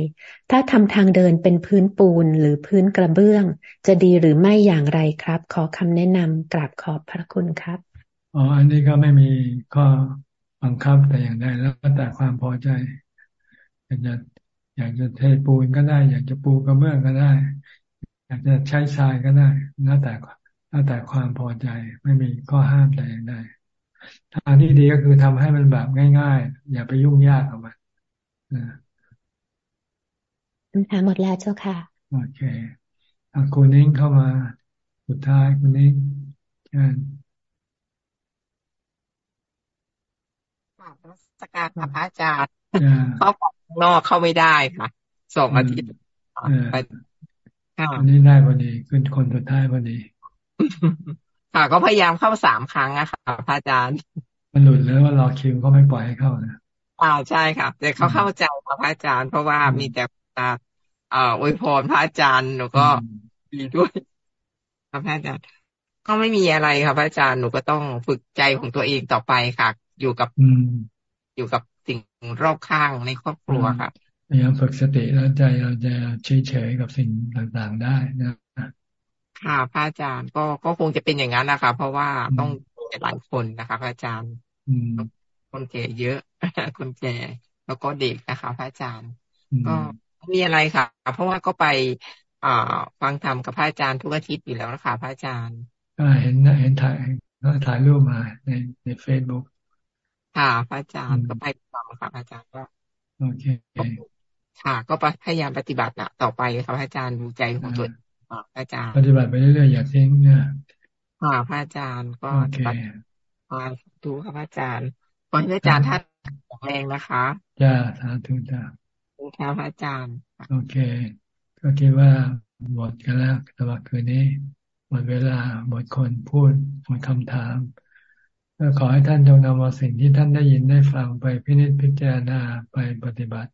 ถ้าทำทางเดินเป็นพื้นปูนหรือพื้นกระเบื้อง จะดีหรือไม่อย่างไรครับ ขอคำแนะนำกราบขอบพระคุณครับอ๋ออันนี้ก็ไม่มีข้อบังคับแต่อย่างใดแล้วแต่ความพอใจ อยากจะอยากจะเทปูนก็ได้ อยากจะปูกระเบื้องก็ได้ อยากจะใช้ทรายก็ได้แล้วแต่แล้วแต่ความพอใจ ไม่มีข้อห้ามแต่อย่างใด ทางที่ดีก็คือทำให้มันแบบง่าย ๆ อย่าไปยุ่งยากกับมันคำถามหมดแล้วเจ้าค่ะ โอเคคุณนิ้งเข้ามาสุดท้ายคุณนิ้งเชิญสการพระอาจารย์เข้าข้างนอกเข้าไม่ได้ค่ะสองอาทิตย์ไปอันนี้ได้พอดีขึ้นคนสุดท้ายพอดี ค่ะ ก็พยายามเข้าสามครั้งอะค่ะพระอาจารย์ มันหลุดแล้วว่ารอคิวก็ไม่ปล่อยให้เข้านะอ่าใช่ค่ะแต่เขาเข้าใจพระอาจารย์ เพราะว่ามีแต่ตาอ่าอวยพรพระอาจารย์หนูก็ดีด้วยครับพระอาจารย์ ก็ไม่มีอะไรค่ะพระอาจารย์หนูก็ต้องฝึกใจของตัวเองต่อไปค่ะ อยู่กับอยู่กับสิ่งรอบข้างในครอบครัวค่ะพยายามฝึกสติแล้วใจเราจะเฉยๆกับสิ่งต่างๆได้นะ ค่ะพระอาจารย์ก็ก็คงจะเป็นอย่างนั้นนะคะเพราะว่าต้องหลายคนนะคะพระอาจารย์คนแก่เยอะ คนแก่แล้วก็เด็กนะคะพระอาจารย์ ก็มีอะไรค่ะ เพราะว่าก็ไปอ่าฟังธรรมกับพระอาจารย์ทุกอาทิตย์อยู่แล้วนะคะพระอาจารย์เห็นเห็นถ่ายก็ถ่ายรูปมาในในเฟซบุ๊กค่ะพระอาจารย์ก็ไปฟังค่ะพระอาจารย์ก็โอเคค่ะ ก็พยายามปฏิบัตินะต่อไปครับพระอาจารย์ดูใจของตัว พระอาจารย์ ปฏิบัติไปเรื่อยๆอย่าทิ้งเนี่ยค่ะพระอาจารย์ก็ปฏิบัติดูครับพระอาจารย์ขอให้พระอาจารย์ท่านแข็งแรงนะคะจ้าสาธุจ้าครับพระอาจารย์ โอเค ก็คิดว่าหมดกันแล้วสำหรับคืนนี้หมดเวลาหมดคนพูดหมดคำถามก็ขอให้ท่านจงนำเอาสิ่งที่ท่านได้ยินได้ฟังไปพินิจพิจารณาไปปฏิบัติเ